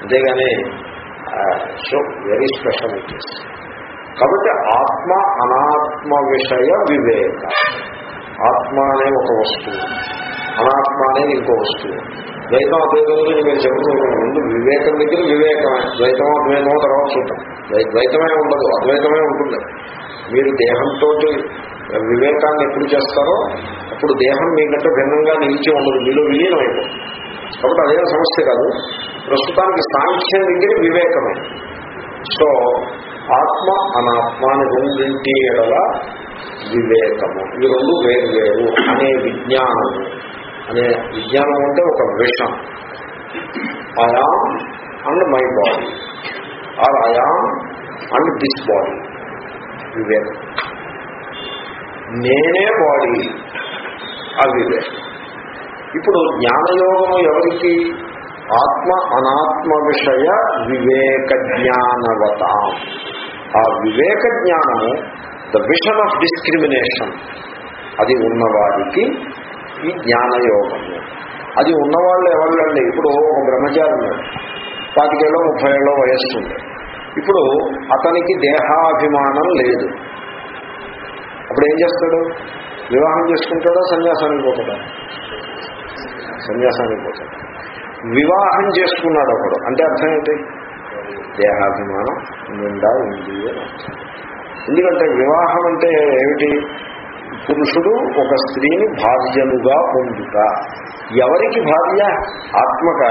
అంతేగాని so very special it is కాబట్టి ఆత్మ అనాత్మ విషయ వివేక. ఆత్మ అనే ఒక వస్తువు. అనాత్మ అనేది ఇంకో వస్తువు. ద్వైతం అద్వైతం గురించి మీరు చెబుతున్నారు ముందు వివేకం దగ్గర వివేకమే. ద్వైతం అద్వైతమో తర్వాత చూద్దాం ద్వైతమే ఉండదు అద్వైతమే ఉంటుంది. మీరు దేహంతో వివేకాన్ని ఎప్పుడు చేస్తారో అప్పుడు దేహం మీకంటే భిన్నంగా నిలిచి ఉండదు మీలో విలీనం అయిపోతుంది కాబట్టి అదేం సమస్య కాదు. ప్రస్తుతానికి సాంఖ్యం దగ్గర వివేకమే. సో ఆత్మ అనాత్మ అని రెండింటి ఎడల వివేకము. ఈ రెండు వేరు వేరు అనే విజ్ఞానము. అనే విజ్ఞానం అంటే ఒక విషం. I am and my body are I am and this body వివేకం. నేనే బాడీ అవివేకం. ఇప్పుడు జ్ఞానయోగము ఎవరికి? ఆత్మ అనాత్మ విషయ వివేక జ్ఞానవత ఆ వివేక జ్ఞానము ద విషన్ ఆఫ్ డిస్క్రిమినేషన్ అది ఉన్నవారికి ఈ జ్ఞానయోగము. అది ఉన్నవాళ్ళు ఎవరండి ఇప్పుడు ఒక బ్రహ్మచారి ఉన్నాడు ముప్పై ఏళ్ళలో వయస్సు ఉంది ఇప్పుడు అతనికి దేహాభిమానం లేదు. అప్పుడు ఏం చేస్తాడు? వివాహం చేసుకుంటాడా? సన్యాసానికి పోతాడా? సన్యాసానికి పోతాడు. వివాహం చేసుకున్నాడు ఒకడు. అంటే అర్థం ఏంటి? దేహాభిమానం నిండా ఉంది ఎందుకంటే వివాహం అంటే ఏమిటి? పురుషుడు ఒక స్త్రీని భార్యలుగా పొందుట. ఎవరికి భార్య? ఆత్మక.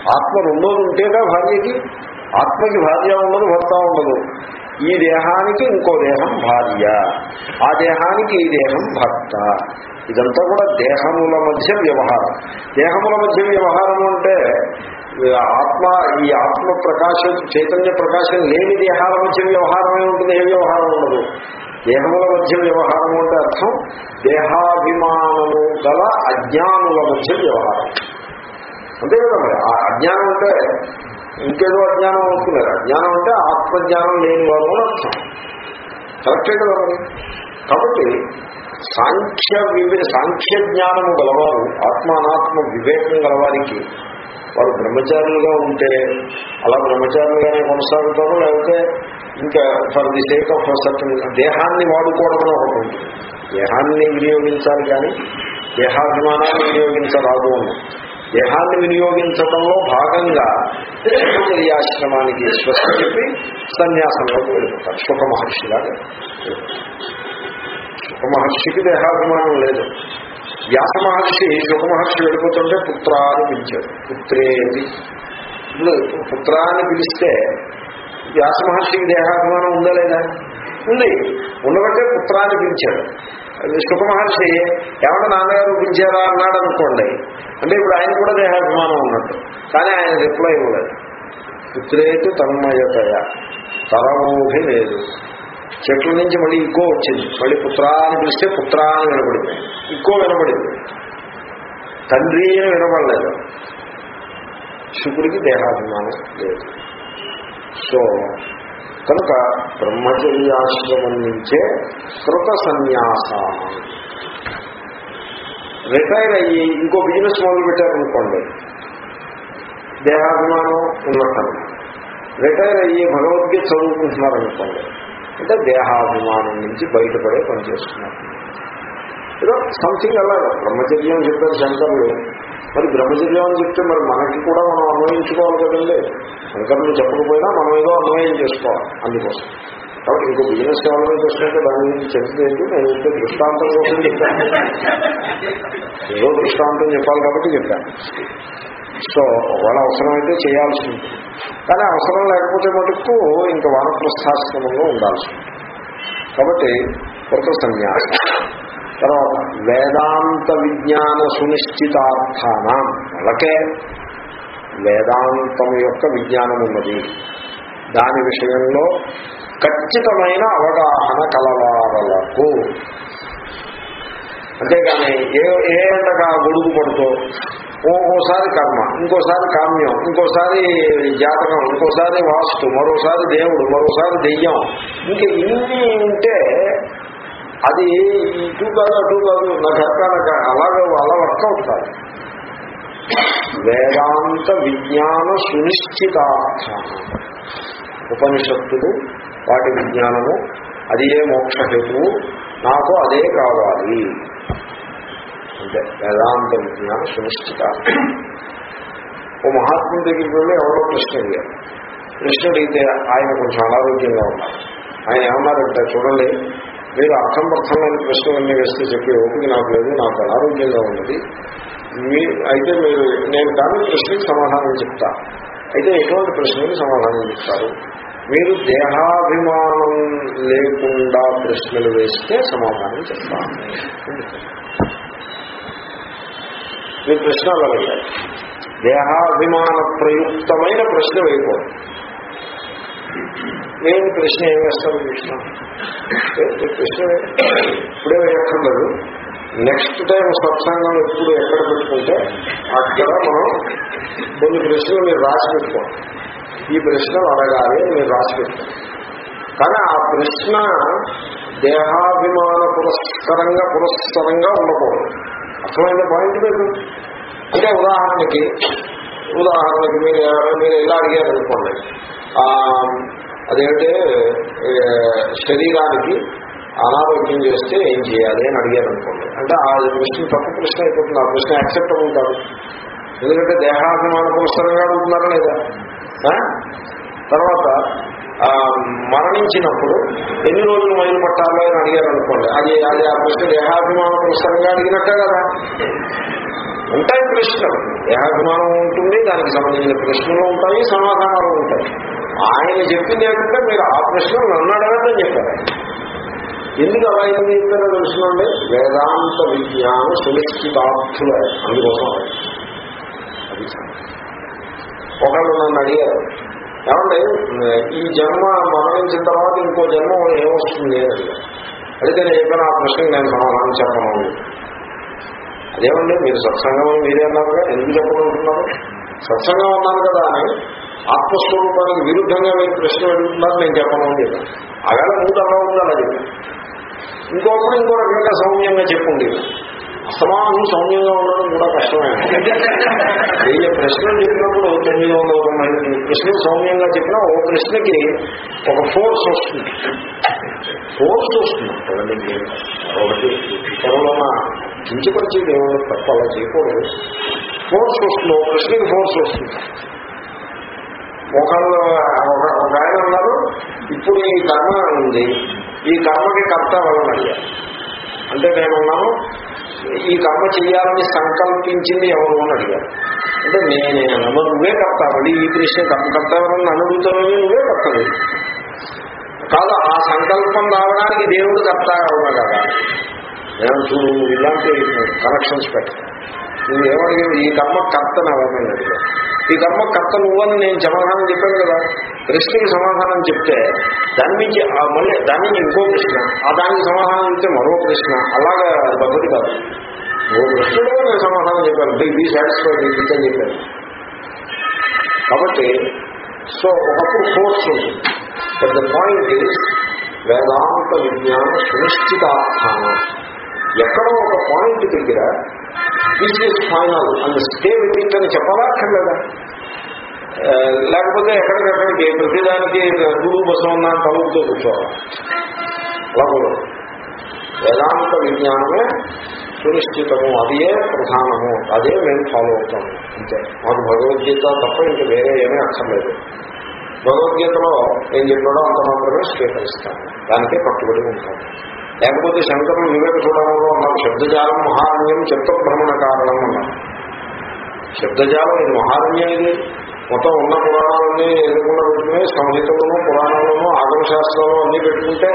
ఆత్మ రెండోది ఉంటేగా భార్యకి. ఆత్మకి భార్య ఉండదు భర్త ఉండదు. ఈ దేహానికి ఇంకో దేహం భార్య. ఆ దేహానికి ఈ దేహం భర్త. ఇదంతా కూడా దేహముల మధ్య వ్యవహారం. దేహముల మధ్య వ్యవహారం అంటే ఆత్మ ఈ ఆత్మ ప్రకాశం చైతన్య ప్రకాశం లేని దేహాల మధ్య వ్యవహారమే ఉంటుంది ఏ వ్యవహారం ఉండదు. దేహముల మధ్య వ్యవహారం అంటే అర్థం దేహాభిమానము గల అజ్ఞానుల మధ్య వ్యవహారం. అంతే కదా మరి? ఆ అజ్ఞానం అంటే ఇంకేదో అజ్ఞానం అవుతున్నారు అజ్ఞానం అంటే ఆత్మజ్ఞానం లేని వారు అని అర్థం కరెక్టే కదా మరి కాబట్టి సాంఖ్య వివే సాంఖ్య జ్ఞానము గలవారు ఆత్మ అనాత్మ వివేకం గలవారికి వారు బ్రహ్మచారులుగా ఉంటే అలా బ్రహ్మచారులుగానే కొనసాగుతారు లేకపోతే ఇంకా for the sake of certain దేహాన్ని వాడుకోవడం ఒకటి ఉంటుంది. దేహాన్ని వినియోగించాలి కానీ దేహాభిమానాన్ని వినియోగించరాదు అని. దేహాన్ని వినియోగించడంలో భాగంగా బ్రహ్మచర్యాశ్రమానికి స్వస్థ చెప్పి సన్యాసంలోకి వెళ్ళిపోతారు. సుఖ మహర్షిలాగా శుక మహర్షికి దేహాభిమానం లేదు. వ్యాస మహర్షి శుక మహర్షి వెళ్ళిపోతుంటే పుత్ర అని పిలిచాడు పుత్రేది పుత్రాన్ని పుత్ర అని పిలిస్తే వ్యాస మహర్షికి దేహాభిమానం ఉందా లేదా? ఉంది. ఉండబట్టే పుత్రాన్ని పిలిచాడు శుక మహర్షి ఏమన్నా నాన్నగారు పిలిచారా? అన్నాడు అనుకోండి. అంటే ఇప్పుడు ఆయన కూడా దేహాభిమానం ఉన్నట్టు. కానీ ఆయన రిప్లై ఇవ్వలేదు. పుత్రేటు తన్మయతయ. తరమూహి లేదు. చెట్ల నుంచి మళ్ళీ ఇంకో వచ్చింది. మళ్ళీ పుత్రాన్ని అని పిలిస్తే పుత్ర అని వినపడింది ఇంకో వినపడింది తండ్రి అని వినపడలేదు శుకుడికి దేహాభిమానం లేదు. సో కనుక బ్రహ్మచర్యాశ్రమం నుంచే కృత సన్యాస రిటైర్ అయ్యి ఇంకో బిజినెస్ మొదలు పెట్టారనుకోండి. దేహాభిమానం ఉన్నట్టు రిటైర్ అయ్యి భగవద్గీత చదువుకుంటున్నారనుకోండి. అంటే దేహాభిమానం నుంచి బయటపడే పని చేస్తున్నారు. ఏదో సంథింగ్ అలాగా బ్రహ్మచర్యం చెప్పారు శంకర్లు. మరి బ్రహ్మచర్యం అని చెప్తే మరి మనకి కూడా మనం అన్వయించుకోవాలి కదండి. శంకర్లు చెప్పకపోయినా మనం ఏదో అన్వయం చేసుకోవాలి అందుకోసం. కాబట్టి ఇంకో బిజినెస్ ఎవరైనా చేస్తుంటే దాని గురించి చెప్తే ఏంటి నేను ఇంకో దృష్టాంతం కోసం చెప్పాను. ఏదో దృష్టాంతం చెప్పాలి కాబట్టి చెప్పాను. సో ఒకవేళ అవసరమైతే చేయాల్సి ఉంటుంది. కానీ అవసరం లేకపోతే మటుకు ఇంకా వానప్రస్థాశ్రమంలో ఉండాల్సి ఉంటుంది. కాబట్టి కృత సన్యాసం తర్వాత వేదాంత విజ్ఞాన సునిశ్చితార్థానం. వాళ్ళకే వేదాంతం యొక్క విజ్ఞానం ఉన్నది. దాని విషయంలో ఖచ్చితమైన అవగాహన కలవారలకు. అంతేగాని ఏ ఏ ఎండగా గొడుగు పడుతూ ఓసారి కర్మ ఇంకోసారి కామ్యం ఇంకోసారి జాతకం ఇంకోసారి వాస్తు మరోసారి దేవుడు మరోసారి దెయ్యం. ఇంక ఇన్ని ఉంటే అది ఇటు కాదు అటు కాదు నాకు ఎక్కడ అలాగే అలా వర్కౌట్ కాదు వేదాంత విజ్ఞాన సునిశ్చితార్థం ఉపనిషత్తులు వాటి విజ్ఞానము అది ఏ మోక్షహేతువు నాకు అదే కావాలి. అంటే వేదాంత విజ్ఞాన సునిశ్చిత. ఓ మహాత్ముడి దగ్గరికి వెళ్ళి ఎవరో ప్రశ్న అడిగారు. ప్రశ్న అడిగితే ఆయన కొంచెం అనారోగ్యంగా ఉన్నారు. ఆయన ఏమన్నారంటే చూడండి మీరు అర్థం ప్రశ్నలన్నీ వేస్తే చెప్పే ఓపిక నాకు లేదు నాకు అనారోగ్యంగా ఉన్నది. మీ అయితే మీరు నేను కానీ ప్రశ్నకి సమాధానం చెప్తా. అయితే ఎటువంటి ప్రశ్నకి సమాధానం చెప్తారు. మీరు దేహాభిమానం లేకుండా ప్రశ్నలు వేస్తే సమాధానం చెప్తాను మీ ప్రశ్నలు అడిగారు దేహాభిమాన ప్రయుక్తమైన ప్రశ్న వేయకూడదు. నేను ప్రశ్న ఏం వేస్తాను కృష్ణ ప్రశ్న ఇప్పుడే వేయక్కర్లేదు. నెక్స్ట్ టైం సత్సంగం ఎప్పుడు ఎక్కడ పెట్టుకుంటే అక్కడ మనం కొన్ని ప్రశ్నలు మీరు రాసి పెట్టుకోండి ఈ ప్రశ్నలు అడగాలి అని మీరు రాసి పెట్టుకోండి కానీ ఆ ప్రశ్న దేహాభిమాన పురస్కరంగా పురస్కరంగా ఉండకూడదు. అసలైన పాయింట్ లేదు. అంటే ఉదాహరణకి ఉదాహరణకి మీరు మీరు ఎలా అడిగారు అనుకోండి అదేంటే శరీరానికి అనారోగ్యం చేస్తే ఏం చేయాలి అని అడిగారు అనుకోండి అంటే ఆ ప్రశ్న తప్పు ప్రశ్న అయిపోతుంది. ఆ ప్రశ్న యాక్సెప్టబుల్ కాదు. ఎందుకంటే దేహాభిమాన పురస్కరంగా అడుగుతున్నారా లేదా? తర్వాత మరణించినప్పుడు ఎన్ని రోజులు మైలు పట్టాలో అని అడిగారు అనుకోండి అది అది ఆ ప్రశ్న దేహాభిమాన పురస్కరంగా అడిగినట్టే కదా. ఉంటాయి ప్రశ్నలు. దేహాభిమానం ఉంటుంది దానికి సంబంధించిన ప్రశ్నలు ఉంటాయి సమాధానాలు ఉంటాయి. ఆయన చెప్పింది ఏంటంటే మీరు ఆ ప్రశ్నలు నన్ను అడగద్దని చెప్పారు. ఎందుకు అలా ఎందుకు చెప్పారో తెలుసునండి వేదాంత విజ్ఞాన సునిశ్చితార్థులు అందుకోసం అది ఒకళ్ళు నన్ను అడిగారు ఏమంటే ఈ జన్మ మరణించిన తర్వాత ఇంకో జన్మ ఏమొస్తుంది? అని అడిగారు. అడిగితే నేను చెప్పాను ఆ ప్రశ్నకి నేను సమాధానం చెప్పను. అదేమండి మీరు సత్సంగం అని మీరే అన్నారుగా ఎందుకు చెప్పమంటున్నారు? సత్సంగం అన్నారు కదా అని ఆత్మస్వరూపానికి విరుద్ధంగా మీరు ప్రశ్న అడుగుతున్నారు నేను చెప్పను అని చెప్పాను అవేళ మూడు అలా ఉండాలి అది ఇంకొకరు ఇంకో రకంగా సౌమ్యంగా చెప్పండి. అసమానం సౌమ్యంగా ఉండడం కూడా కష్టమే. వెయ్యి ప్రశ్నలు చెప్పినప్పుడు తొమ్మిది వందల మంది ప్రశ్నలు సౌమ్యంగా చెప్పినా ఓ ప్రశ్నకి ఒక ఫోర్స్ వస్తుంది. ఫోర్స్ వస్తుంది. ఒకటి కేవలం కించపరిచేది ఏమో తప్ప అలా చేయకూడదు. ఫోర్స్ వస్తుంది. ఒక ప్రశ్నకి ఫోర్స్ వస్తుంది. ఒకళ్ళు ఒక ఆయన ఉన్నారు ఇప్పుడు ఈ కర్మ ఉంది ఈ కర్మకి కర్త వలన అడిగారు అంటే నేనున్నాను. ఈ కర్మ చేయాలని సంకల్పించింది ఎవరు అని అడిగారు. అంటే నేనే నన్ను నువ్వే మళ్ళీ ఈ కృష్ణ కర్మ కర్తావని నన్ను అడుగుతావని నువ్వే కర్తవి కాదు ఆ సంకల్పం రావడానికి దేవుడు కర్త అవునా కదా నేను చూడు ఇలాంటి కనెక్షన్స్ పెట్టాను నువ్వు ఏమడిగావు ఈ కర్మ కర్త నవమైన ఈ కర్మ కర్త నువ్వని నేను సమాధానం చెప్పాను కదా. ప్రశ్నకి సమాధానం చెప్తే దాని నుంచి మళ్ళీ దాని నుంచి ఇంకో ప్రశ్న ఆ దానికి సమాధానం చెప్తే మరో ప్రశ్న అలాగా అది పద్ధతి కాదు ఓ ప్రశ్నలో నేను సమాధానం చెప్పాను. బీ బీ సాటిస్ఫైడ్ అని చెప్పాను. కాబట్టి సో ఒకప్పుడు ఫోర్స్ ఉంది. But the point is Vedanta విజ్ఞాన సునిశ్చితార్థానం. ఎక్కడో ఒక పాయింట్ దగ్గర this is final and stay with it అని చెప్పాలా అక్కర్లేదా ఆ, లేకపోతే ఎక్కడికక్కడికి ప్రతిదానికి గురువు బసం ఉన్న తలుపుతో కూర్చోవాలి అలా కూడా వేదాంత విజ్ఞానమే సునిశ్చితము అదే ప్రధానము అదే మేము ఫాలో అవుతాము అంతే మాకు భగవద్గీత తప్ప ఇంకా వేరే ఏమీ అక్కర్లేదు భగవద్గీతలో ఏం చెప్పాడో అంత మాత్రమే స్వీకరిస్తాను దానికే పట్టుబడి ఉంటాను లేకపోతే శంకరులు వివేక చూడడంలో ఉన్నారు శబ్దజాలం మహారణ్యం చిత్తభ్రమణ కారణం అన్నారు. శబ్దజాలం ఇది మహారణ్యం ఇది. మొత్తం ఉన్న పురాణాలన్నీ ఎదుర్కొన్న పెట్టుకుని సంహితలను పురాణాలను ఆగమశాస్త్రాలు అన్నీ పెట్టుకుంటే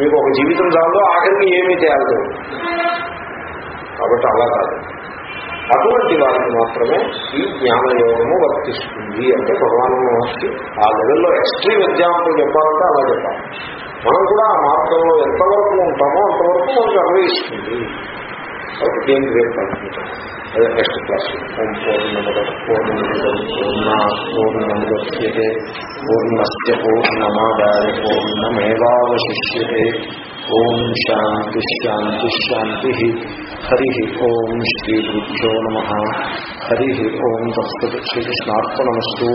మీకు ఒక జీవితం చాలు ఆఖరికి ఏమీ తేలదు. కాబట్టి అలా కాదు. అటువంటి వారికి మాత్రమే ఈ జ్ఞానయోగము వర్తిస్తుంది అంటే భగవాన్ మహర్షి ఆ లెవెల్లో ఎక్స్ట్రీమ్ ఎగ్జాంపుల్ చెప్పాలంటే అలా చెప్పాలి. మనం కూడా ఆ మార్గంలో ఎంతవరకు ఉంటామో అంతవరకు మనకు అన్వయిస్తుంది. కాబట్టి దీనికి రేపు కల్పించాం అదే నెక్స్ట్ క్లాస్ ఓం పూర్ణమద పూర్ణమిదం పూర్ణ పూర్ణముద్యతే పూర్ణస్య పూర్ణమాదాయ పూర్ణమేవాశిష్యతే ఓం శాంతి శాంతి శాంతి. హరి ఓం శ్రీ గురుభ్యో నమ. హరి ఓం తత్సత్ శ్రీకృష్ణార్పణమస్తు